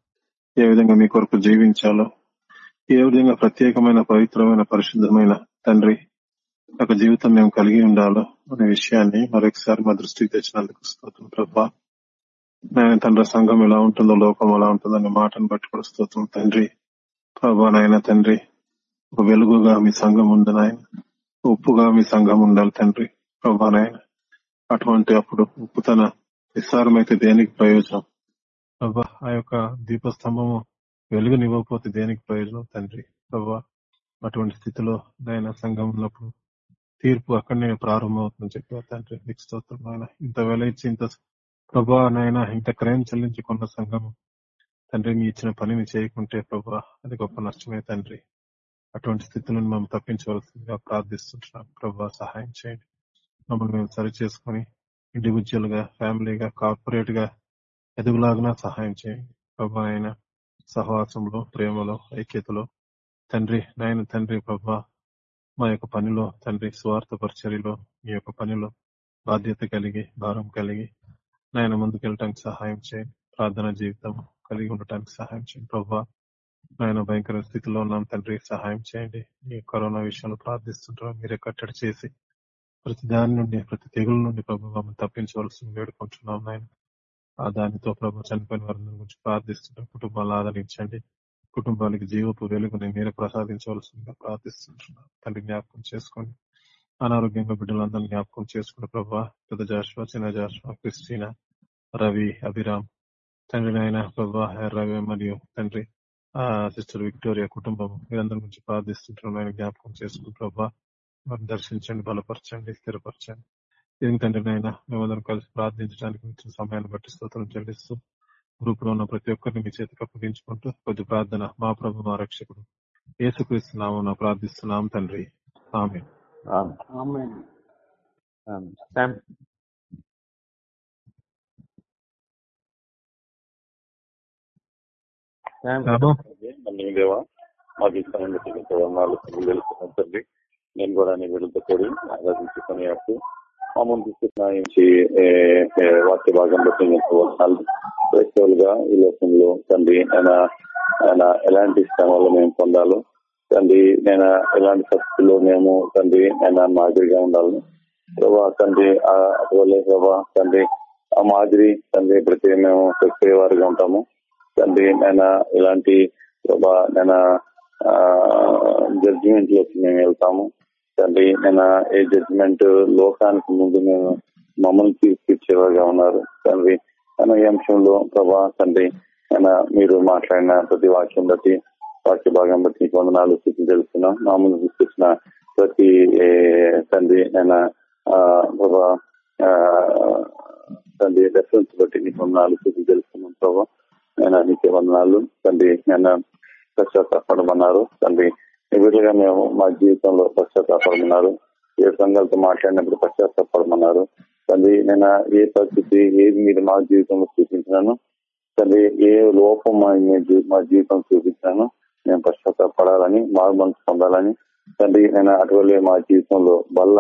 ఏ విధంగా మీ కొరకు జీవించాలో ఏ విధంగా ప్రత్యేకమైన పవిత్రమైన పరిశుద్ధమైన తండ్రి ఒక జీవితం మేము కలిగి ఉండాలో అనే విషయాన్ని మరొకసారి మా దృష్టికి తెచ్చినందుకు స్తోత్రం. ప్రభా నాయన తండ్రి సంఘం ఎలా ఉంటుందో లోకం ఎలా ఉంటుందో అనే మాటను బట్టి కూడా స్తోత్రం. తండ్రి ప్రభా నాయన తండ్రి ఒక వెలుగుగా మీ సంఘం ఉంది నాయన. ఉప్పుగా మీ సంఘం ఉండాలి తండ్రి. ప్రభా నాయన అటువంటి అప్పుడు ఉప్పుతన నిస్సారం అయితే దేనికి ప్రయోజనం? ప్రభా ఆ యొక్క దీపస్తంభము వెలుగునివ్వకపోతే దేనికి ప్రయోజనం తండ్రి? ప్రభా అటువంటి స్థితిలో నాయన సంఘం ఉన్నప్పుడు తీర్పు అక్కడనే ప్రారంభమవుతుందని చెప్పారు తండ్రి. నీకు స్తోత్రం నాయన. ఇంత వెల ఇచ్చి ఇంత ప్రభా నాయన ఇంత క్రయం చెల్లించి కొన్న తండ్రి మీ ఇచ్చిన పనిని చేయకుంటే ప్రభా అది గొప్ప నష్టమే తండ్రి. అటువంటి స్థితిలో మేము తప్పించవలసిందిగా ప్రార్థిస్తుంటున్నాం. ప్రభా సహాయం చేయండి. మమ్మల్ని మేము సరి చేసుకుని ఇండివిజువల్గా ఫ్యామిలీగా కార్పొరేట్గా ఎదుగులాగా సహాయం చేయండి. ప్రభా ఆయన సహవాసంలో ప్రేమలో ఐక్యతలో తండ్రి నాయన తండ్రి ప్రభా మా యొక్క పనిలో తండ్రి స్వార్థ పరిచర్యలో మీ యొక్క పనిలో బాధ్యత కలిగి భారం కలిగి నాయన ముందుకెళ్ళటానికి సహాయం చేయండి. ప్రార్థన జీవితం కలిగి ఉండటానికి సహాయం చేయండి. ప్రభా నాయన భయంకర స్థితిలో ఉన్నాం. తండ్రి సహాయం చేయండి. ఈ కరోనా విషయంలో ప్రార్థిస్తుంటాం. మీరే కట్టడి చేసి ప్రతి దాని నుండి ప్రతి తెగుల నుండి ప్రభు మమ్మల్ని తప్పించవలసింది వేడుకుంటున్నాం నాయన. ఆ దానితో ప్రభు చనిపోయిన వారందరి గురించి ప్రార్థిస్తుంటాం. కుటుంబాలు ఆదరించండి. కుటుంబానికి జీవపు వెలుగుని మీరు ప్రసాదించవలసిందిగా ప్రార్థిస్తుంటున్నాం. తండ్రి జ్ఞాపకం చేసుకోండి. అనారోగ్యంగా బిడ్డలందరినీ జ్ఞాపకం చేసుకున్న ప్రభా పెద్ద జాషువా చిన్న జాషువా క్రిస్టీనా రవి అభిరామ్ తండ్రి నాయన ప్రభా రవి మరియు తండ్రి ఆ సిస్టర్ విక్టోరియా కుటుంబం వీరందరి గురించి ప్రార్థిస్తుంటున్నాం. జ్ఞాపకం చేసుకుని ప్రభా వారిని దర్శించండి బలపరచండి స్థిరపరచండి. ఎందుకంటే నాయన మేమందరం కలిసి ప్రార్థించడానికి ఇచ్చిన సమయాన్ని బట్టి స్తోత్రం చెల్లిస్తూ గ్రూప్లో ఉన్న ప్రతి ఒక్కరిని మీ చేతికి అప్పగించుకుంటూ కొద్ది ప్రార్థన మా ప్రభు మా రక్షకుడు ఏసుక్రీస్తున్నాము ప్రార్థిస్తున్నాం తండ్రి. ఆమె మాకు ఇస్తానండి తండ్రి. నేను కూడా నీ వెలుగుతో కూడి ఆరాధించుకునే అప్పుడు మమ్మల్ని తీసుకున్నాయించి వాక్య భాగంలో బట్టి మీకు వందనాలు. ఈ లోకంలో తండ్రి ఆయన ఆయన ఎలాంటి శ్రమలు మేము పొందాలో తండ్రి నేను ఎలాంటి పరిస్థితుల్లో మేము తండ్రి ఆయన మాదిరిగా ఉండాలి ప్రభా తండ్రి ఆ ప్రభా తండ్రి ఆ మాదిరి తండ్రి ప్రతి మేము చెప్పే వారిగా ఉంటాము తండ్రి నేను ఇలాంటి ప్రభా నేను జడ్జిమెంట్లోకి మేము వెళ్తాము. తండ్రి నేను ఏ జడ్జిమెంట్ లోకానికి ముందు మేము మమ్మల్ని తీసుకొచ్చేవారుగా ఉన్నారు. తండ్రి నేను ఈ అంశంలో ప్రభా తండ్రి నేను మీరు మాట్లాడిన ప్రతి వాక్యం బట్టి వాక్య భాగం బట్టి నీకు వందనాలు స్థితి తెలుస్తున్నాం మా ముందు తీసుకొచ్చిన ప్రతి తండ్రి నేను ప్రభా ఆ, తండ్రి రెఫరెన్స్ బట్టి నీకు వందనాలు స్థితి తెలుస్తున్నాం ప్రభా. నేను నీకే వందనాలు. తండ్రి నేను పశ్చాత్తాపడమన్నారు తండ్రి ఈ మేము మా జీవితంలో పశ్చాత్తాపడమన్నారు ఏ సంఘాలతో మాట్లాడినప్పుడు పశ్చాత్తాపడమన్నారు తండ్రి నేను ఏ పరిస్థితి ఏది మీరు మా జీవితంలో చూపించినాను. తండ్రి ఏ లోపం మా జీవితం చూపించాను మేము పశ్చాత్తాపడాలని మారు మనసు పొందాలని. తండ్రి నేను అటువంటి మా జీవితంలో వల్ల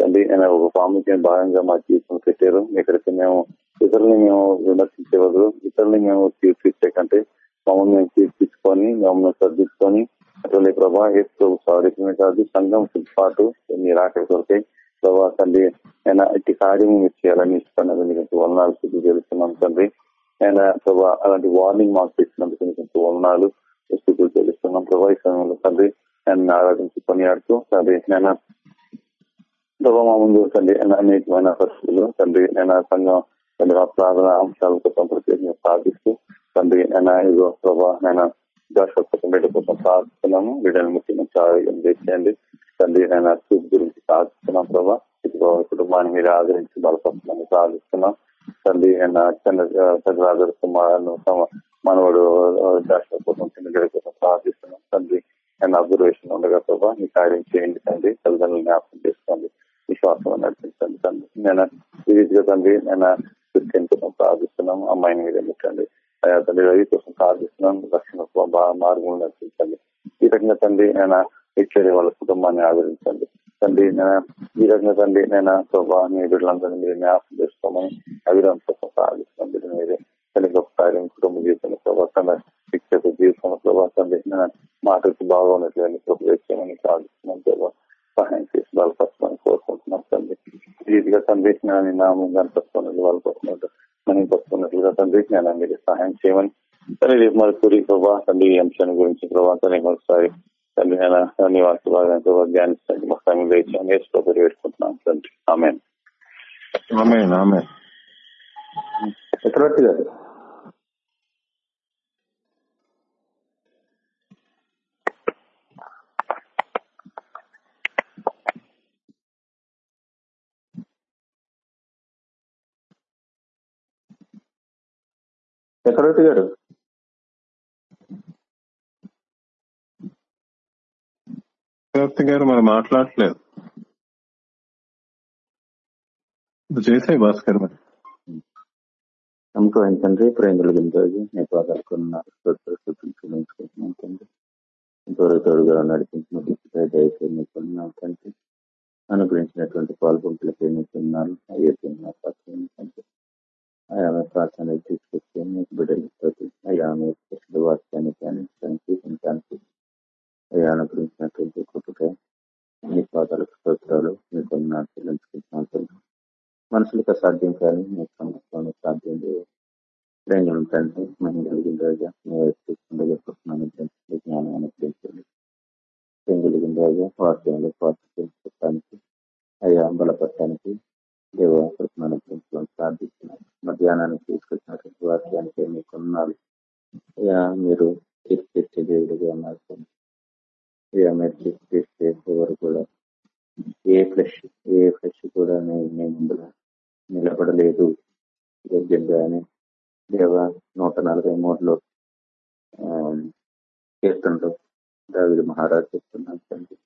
తండ్రి నేను ఒక ప్రాముఖ్యం భాగంగా మా జీవితం పెట్టారు. ఇక్కడికి మేము ఇతరులని మేము విమర్శించేవారు బదులు ఇతరులని మేము తీర్చిచ్చే కంటే మమ్మల్ని మేము తీర్పించుకొని మమ్మల్ని సర్దించుకొని అటువంటి ప్రభా ఏసు సాధించడమే కాదు సంఘం పాటు మీరు ఆకలి కొరకై ప్రభా తండ్రి ఆయన ఇట్టి కార్యం మీరు చేయాలని ఇస్తున్నది మీకు వలనాలు శుద్ధి తెలుస్తున్నాం తండ్రి. ఆయన ప్రభా అలాంటి వార్నింగ్ మాకు ఇచ్చినందుకు మీకు వలనాలు స్థితులు తెలుస్తున్నాం ప్రభా ఈ సమయంలో తండ్రి ఆయన ఆరాధించి కొనియాడుతూ తండ్రి నేను ప్రభా మా ముందు తండ్రి అనేకమైన పరిస్థితులు తండ్రి నేను సంఘం తండ్రి ఆ ప్రార్థన అంశాల కోసం ప్రత్యేకంగా ప్రార్థిస్తూ తండ్రి నేను ఇదిగో ప్రభా నేను జాషువా కోసం బిడ్డ కోసం ప్రార్థిస్తున్నాము బిడ్డను ముఖ్యంగా చాలా చేయండి తండ్రి నేను చూపు గురించి ప్రార్థిస్తున్నాం ప్రభా ఇదిగో కుటుంబాన్ని మీరు ఆదరించి బలపరుస్తున్నాము ప్రార్థిస్తున్నాం తండ్రి ఆయన చంద్రాధర్ కుమార్ మనవడు జాషువా కోసం చిన్న బిడ్డ కోసం ప్రార్థిస్తున్నాం తండ్రి ఆయన అబ్జర్వేషన్ ఉండగా ప్రభా మీ కార్యం చేయండి తండ్రి తల్లిదండ్రులు జ్ఞాపకం చేసుకోండి విశ్వాసం నడిపించండి తండ్రి నేను ఈ రీతిగా తండ్రి నేను క్రిస్టియన్ కోసం ప్రార్థిస్తున్నాం. అమ్మాయిని మీద పెట్టండి అయ్యా తండ్రి రవి కోసం ప్రార్థిస్తున్నాం. రక్షణ మార్గంలో నడిపించండి. ఈ రకంగా తండ్రి నేను ఇచ్చే వాళ్ళ కుటుంబాన్ని ఆదరించండి. తండ్రి నేను ఈ రకంగా తండ్రి నేను ప్రభా మీ బిడ్డలందరినీ మీరు జ్ఞాపకం చేసుకోమని అభిరామ్ కోసం ప్రార్థిస్తున్నాం. బిడ్డ మీరే తల్లి గొప్ప కార్యం కుటుంబ జీవితంలో ప్రభావం శిక్షకు జీవితంలో ప్రభావం నేను మాటకి బాగున్నట్లని చేయమని ప్రార్థిస్తున్నాం. ప్రభావ సహాయం చేసి బలపరచమని కోరుకుంటున్నాం తండ్రి ఈ రీతిగా తండ్రి నేను నామం కనపరుచుకున్నట్లు బలపరుచుకున్నట్టు మనం పరుచుకున్నట్లుగా తండ్రి నేను మీరు సహాయం చేయమని తండ్రి రేపు మరి పూరి ప్రభా తండ్రి ఈ అంశాన్ని గురించి ప్రభావ తండ్రి మరోసారి తండ్రి నేను నివాస భాగాన్ని ప్రభావ ధ్యానిస్తాను మా సమయం లేచాను వేసుకో పెట్టుకుంటున్నాం తండ్రి ఆమె ఆమె ఆమె చక్రవర్తి గారు చక్రవర్తి గారు. చక్రవర్తి గారు మరి మాట్లాడట్లేదు. చేసే భాస్కర్ మరి. నమ్మకం తండ్రి. ప్రేమలు రోజు నీ పాదాలకున్న చూపించుకుంటున్నాం తండ్రి. ఇంతవరకు తోడుగా నడిపించిన దయచేసి నీకు తండ్రి. అనుగ్రహించినటువంటి పాల్పొంపులకి నీకున్నాను అయ్యే తండ్రి. అయా మీ ప్రార్థన తీసుకొచ్చి మీకు బిడ్డలు ప్రతి అయ్యా మీ స్పెషల్ వాక్యాన్ని ధ్యానించడానికి వినడానికి అయ్యా అనుగ్రహించినటువంటి కృపక మీ పాదాలకు స్తోత్రాలు మీకు ఉన్నాను చెల్లించుకుంటున్నాను మనుషులకు అసాధ్యం కానీ మీ సమస్యలను సాధ్యం లేదు ప్రేమలు తండ్రి మహిళ కలిగిన రోజా చూసుకుంటున్నాను జ్ఞానం అనుగ్రహించండి ప్రేమ కలిగిన రోజా పాత్ర తెలుసుకోవడానికి అయ్యా బలపడటానికి దేవ కృష్ణను ప్రార్థిస్తున్నాను మధ్యాహ్నానికి తీసుకొచ్చినటువంటి వాక్యానికి అయ్యా మీరు తీర్పు దేవుడిగా ఉన్నారు అయ్యా మీరు తీర్పు ఎవరు కూడా ఏ ఫ్లెష్ ఏ ఫ్లెష్ కూడా నేను మీ నిలబడలేదు యోగ్యంగానే దేవ నూట నలభై మూడులో కీర్తనలో దావిడి మహారాజు చెప్తున్నాను తండ్రి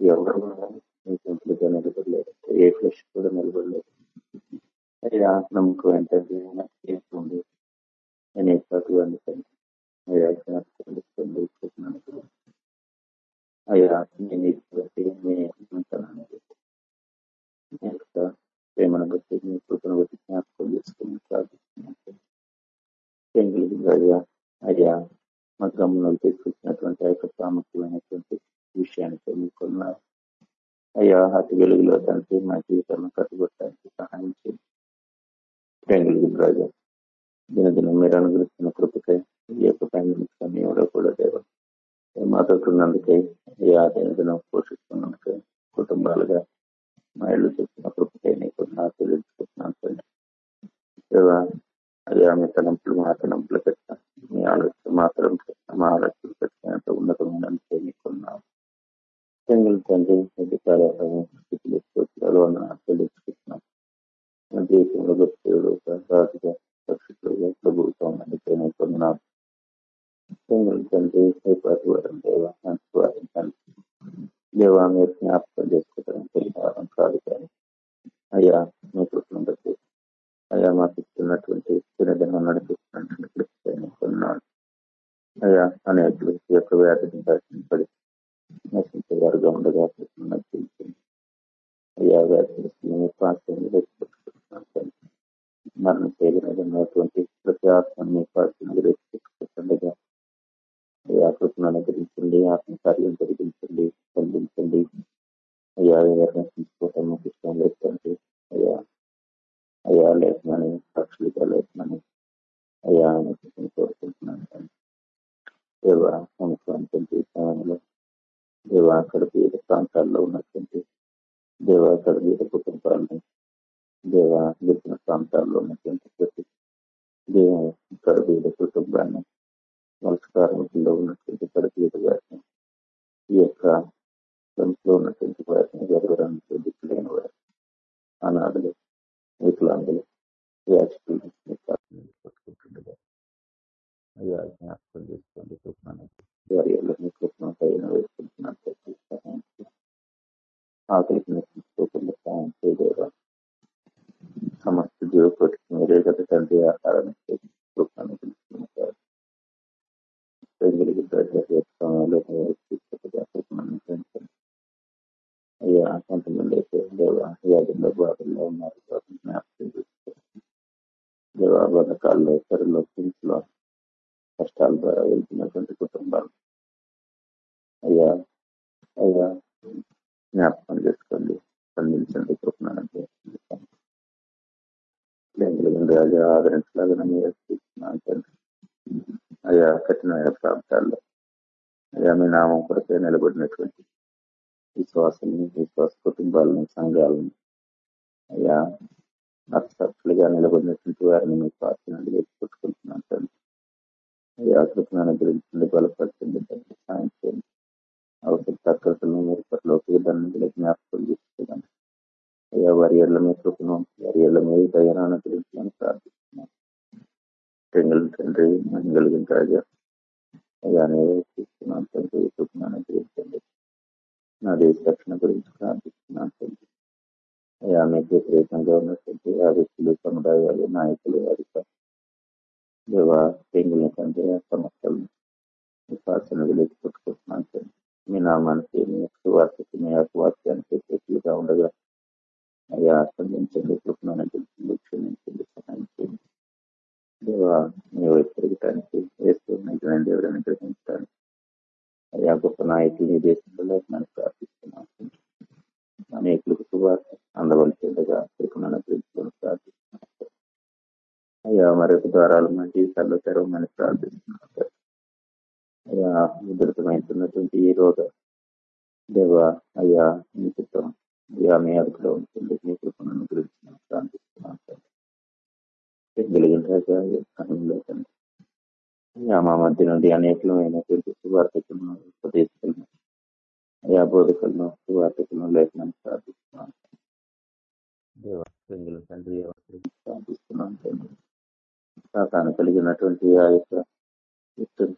ఎవరు కూడా మీ నిలబడలేదు ఏ ఫ్లెష్ కూడా నిలబడలేదు. అయ్యా నమ్మకం ఏంటంటే చేస్తుంది నేను ఎక్కువ అందుకండి అయ్యా అయ్యా నేను బట్టి మీ ఉంటానని ప్రేమను బట్టి మీ కృపను బట్టి జ్ఞాపకం చేసుకుని ప్రార్థిస్తున్నాను. అయ్యా అయ్యా మా గమనంలో తీసుకొచ్చినటువంటి ఆ యొక్క ప్రాముఖ్యమైనటువంటి విషయానికి మీకున్నారు అయ్యా అటు వెలుగులో తండ్రి మా జీవితాలను కట్టుబట్టడానికి సహాయం చేయండి రాజా దినదినం మీరు అనుగ్రహిస్తున్న కృపకై ఈ యొక్క ఫ్యామిలీ సమయంలో కూడా దేవ. మాతో ఉన్నందుకై అయ్యా దినదినం పోషిస్తున్నందుకై కుటుంబాలుగా మా ఇల్లు చూస్తున్న కృపకై నీకు నా తెలుసుకుంటున్నాను తండ్రి. దేవా అయ్యా మీ తలంపులు మా తలంపులు పెట్టిన మీ ఆలోచన మాత్రం మా ఆలోచనలు పెట్టినంత ఉన్నతమైన నీకున్నాం ముఖ్యంగా తండ్రి అధికార స్థితిలో స్తోత్రాలు అన్న తెలుసుకుంటున్నాం మన జీవితంలో భక్తులు రాజుగా రక్షకులుగా ప్రభుత్వం అందుకే నీకున్నాం సింగిల్ తండ్రి పరివారం దేవ వారించండి దేవా మీరు జ్ఞాపకం చేసుకోవడం తెలియడం కాదు కానీ అయ్యా మీ కృపను బట్టి అయ్యా మాకు ఇస్తున్నటువంటి దినదినం నడిపిస్తున్నటువంటి కొన్నాడు అయ్యా అనేక యొక్క వ్యాధిని దర్శింపడి నశించే వారుగా ఉండగా నచ్చింది అయ్యా వ్యాధి పాత్రని రెచ్చిపెట్టుకుంటున్నాను మరణ చేయగలిగినటువంటి ప్రతి ఆత్మని మీ రెచ్చిపెట్టుకుంటుండగా అయ్యా కృపను అనుగ్రహించండి ఆత్మ కార్యం జరిగించండి స్పందించండి అయ్యా నిర్ణయించుకోవటం మాకు ఇష్టం లేదండి అయ్యా అయ్యా లేకమని సాక్షులుగా లేకమని అయ్యా ఆయన కోరుకుంటున్నాను దేవ సంవత్సరానికి జీవితంలో దేవ అక్కడ వివిధ ప్రాంతాల్లో ఉన్నటువంటి దేవ అక్కడ వివిధ కుటుంబాలను దేవ గిరిజన ప్రాంతాల్లో ఉన్నటువంటి ప్రతి దేవ ఇక్కడ వివిధ కుటుంబాన్ని వలస కార్మికుల్లో ఉన్నటువంటి పరిధి వారిని ఈ యొక్క సంస్థలో ఉన్నటువంటి వారిని గర్వరానికి ఆకలికి కొరకే నిలబడినటువంటి విశ్వాసాన్ని విశ్వాస కుటుంబాలను సంఘాలను అయ్యా నక్షత్రులుగా నిలబడినటువంటి వారిని మీ ప్రార్థన పెట్టుకుంటున్నాను తండ్రి. అయ్యా కృపణను గురించి బలపరచండి తండ్రి సాయం చేయండి. అవసర తక్కువలను మీరు పట్లోకి దాన్ని జ్ఞాపకం చేసుకోదండి అయ్యా వారి ఏళ్ళ మీద కృపను వారి ఏళ్ళ మీద దయనాన్ని గురించి ప్రార్థిస్తున్నాను తండ్రి మహిళలు రాజా అయ్యా నేను తండ్రి కృపణను గురించండి నా దేశ రక్షణ గురించి ప్రార్థిస్తున్నాను తండ్రి అయ్యా మీకు వ్యతిరేకంగా ఉన్నటువంటి ఆ వ్యక్తులు సముదాయాలు నాయకులు అధికారులు దేవా పెంగుల తండ్రి సమస్యలను విశ్వాసాన్ని వెలికి తండ్రి మీ నామానికి మీ యొక్క వార్తకి మీ యొక్క వాక్యానికి చేతులుగా ఉండగా అయ్యా స్పందించండి కృపణను గురించి క్షమించండి సహాయం చేయండి. దేవా మీ వైపు పెరగటానికి వేస్తున్న దేవుడిని గ్రహించడానికి అయ్యా గొప్ప నాయకులు ఈ దేశంలో మనం ప్రార్థిస్తున్నాం అనేకులకు శుభార్త అందవలసిందిగా కృపణను గురించి ప్రార్థిస్తున్నాం. అయ్యా మరొక ద్వారాలు మన జీవితాల్లో తెరవమని ప్రార్థిస్తున్నాం. అయ్యా ఉధృతమవుతున్నటువంటి ఈ రోగ దేవ అయ్యా మీ చిత్తం అయ్యా మీ అదుపులో ఉంటుంది. మీ కృపణను గురించి ప్రార్థిస్తున్నాం. గెలిగిన సమయంలో అయ్యా మా మధ్య నుండి అనేకమైనటువంటి సువార్తకులను ఉపదేశకులను అయ్యా బోధకులను సువార్తకులను లేఖనాన్ని ప్రార్థిస్తున్నాను దేవ తండ్రి ప్రార్థిస్తున్నాను తండ్రి. సాతాను కలిగినటువంటి ఆ యొక్క వ్యక్తులు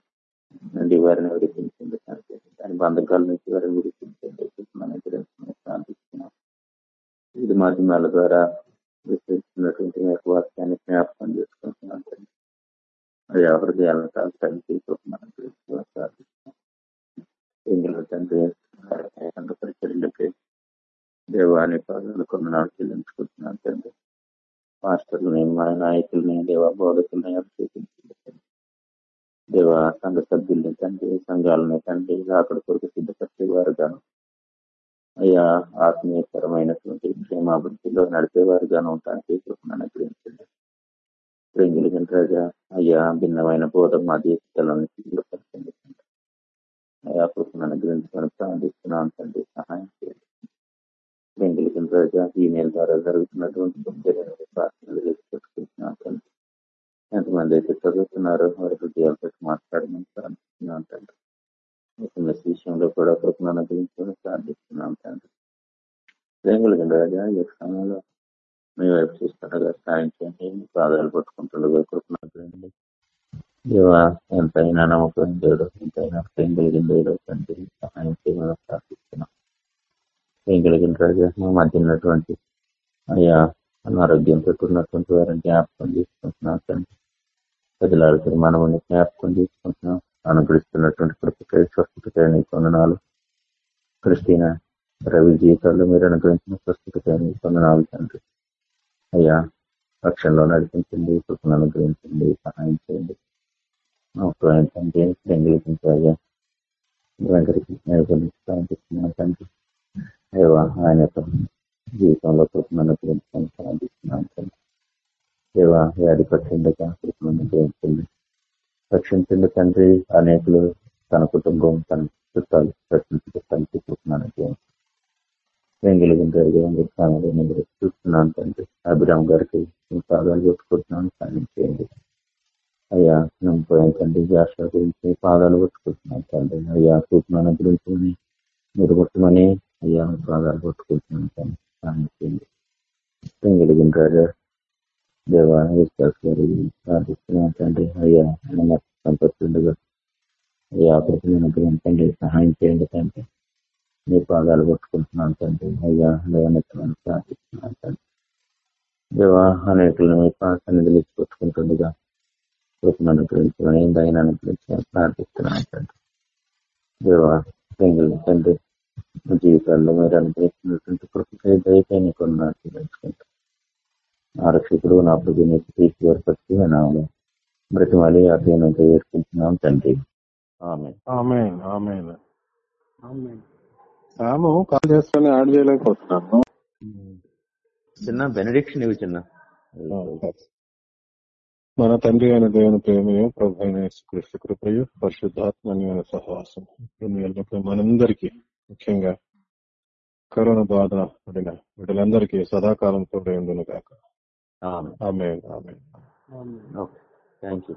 నుండి వారిని విడిపించండి తండ్రి. దాని బంధకాల నుంచి వారిని విడిపించండి. మనం ప్రార్థిస్తున్నాం ఇది మాధ్యమాల ద్వారా విస్తరిస్తున్నటువంటి మీ యొక్క వాక్యాన్ని జ్ఞాపకం చేసుకుంటున్నాం తండ్రి అది ఎవరికి హృదయాలను తండ్రి మనం ప్రార్థిస్తున్నాం ఇందులో తండ్రి పరిచర్యలకి దేవాన్ని పాదాలు కొందనాలు చెల్లించుకుంటున్నాను తండ్రి మాస్టర్లని మా నాయకుల్ని దేవ బోధకుల్ని అభిషేకించండి తండ్రి. దేవ సంఘ సభ్యుల్ని తండ్రి సంఘాలని తండ్రి అక్కడ కొరకు సిద్ధపరిచే సిద్ధపరిచేవారుగాను అయ్యా ఆత్మీయకరమైనటువంటి క్షేమాభివృద్ధిలో నడిపేవారుగాను ఉండటానికి కృపను అనుగ్రహించండి. ప్రేమిలిగిన రాజా అయ్యా భిన్నమైన బోధ మా దేశాలను సిద్ధపరచండి అయ్యా కృపను అనుగ్రహించుకొని ప్రార్థిస్తున్నాను తండ్రి సహాయం చేయండి. ప్రేమిలిగిన రాజా ఈ నెల ద్వారా జరుగుతున్నటువంటి ప్రార్థనలు పెట్టుకుంటున్నాను తండ్రి. ఎంతమంది అయితే చదువుతున్నారో వారి హృదయాలతో మాట్లాడమని ప్రార్థిస్తున్నాను తండ్రి. ఎస్ఎంఎస్ విషయంలో కూడా కృపను అనుగ్రహించుకొని ప్రార్థిస్తున్నాం తండ్రి ప్రేంగులు రాజా ఈ స్థానంలో మీ వైపు చూస్తుండగా సాయం చేయండి మీ పాదాలు పట్టుకుంటుండగా కృపను అనుగ్రహించండి దేవా ఎంతైనా నమ్మకం దేవుడు ఎంతైనా ప్రేమ కలిగిన దేవుడు తండ్రి సహాయం చేయమని ప్రార్థిస్తున్నాం ప్రేమ కలిగిన రాజా మా మధ్య ఉన్నటువంటి అయ్యా అనారోగ్యంతో ఉన్నటువంటి వారిని జ్ఞాపకం తీసుకుంటున్నాం తండ్రి ప్రజల మనముని జ్ఞాపకం తీసుకుంటున్నాం అనుగ్రహిస్తున్నటువంటి కృపకై స్వస్థతకై నీ కొందనాలు క్రిస్టీనా రవి జీవితాల్లో మీరు అనుగ్రహించిన స్వస్థతకై నీ కొందనాలు తండ్రి. అయ్యా రక్షణలో నడిపించండి కృపను అనుగ్రహించండి సహాయం చేయండి. ఏంటంటే బెంగళూరు వెంకటకి ప్రార్థిస్తున్నాను తండ్రి. అయ్యా ఆయన యొక్క జీవితంలో కృపను అనుగ్రహించడానికి ప్రార్థిస్తున్నాను తండ్రి. దేవా వ్యాధి పట్టిండగా కృపను అనుగ్రహించండి. రక్షించండి తండ్రి అనేకులు తన కుటుంబం తన చుట్టాలు రక్షించడానికి కృపను అనుగ్రహించండి వెంగళగిరి చూస్తున్నాను తండ్రి. అభిరామ్ గారికి పాదాలు పెట్టుకుంటున్నాను సాయం చేయండి అయ్యా నమ్మకం తండ్రి. జాషా గురించి పాదాలు పెట్టుకుంటున్నాను తండ్రి. అయ్యా చూపునాన్న గురించి మీరు కొట్టమని అయ్యా పాదాలు కొట్టుకుంటున్నాను తండ్రి. సాయం చేయండి వెంగళగిరి రాజా దేవా విశ్వాస్ తండ్రి అయ్యా మన సంపత్తుండగా అయ్యా సహాయం చేయండి తండ్రి. మీ పాదాలు కొట్టుకుంటున్నాను తండ్రి. అయ్యా లేవనెత్తమని ప్రార్థిస్తున్నాను తండ్రి. దేవా అనేకులను మీ కృపను అనుగ్రహించమని దయను అనుగ్రహించమని ప్రార్థిస్తున్నాను తండ్రి. దేవా తండ్రి జీవితాల్లో మీరు అనుగ్రహిస్తున్నటువంటి కృపకై దయకైనా కొన్ని తెలుసుకుంటాం నా రక్షకుడు నా ప్రభుని తీసి ఏర్పరిచి నామలు బ్రతిమలి అధ్యయనంతో ఏర్పించినాం తండ్రి. ఆమె ఆమె ఆమె సాము కాల్ చేస్తానే యాడ్ చేయలేకపోతున్నాను చిన్న బెనడిక్షన్ ఇవి చిన్న. మన తండ్రి అయిన దేవుని ప్రేమయు ప్రభు అయిన యేసుక్రీస్తు కృపయు పరిశుద్ధాత్మన్యమైన సహవాసం ఇప్పుడు మనందరికీ ముఖ్యంగా కరోనా బాధ పడిన వీళ్ళందరికీ సదాకాలం తోడే ఉండును కాక ఆమె ఆమె ఆమె ఓకే థ్యాంక్ యూ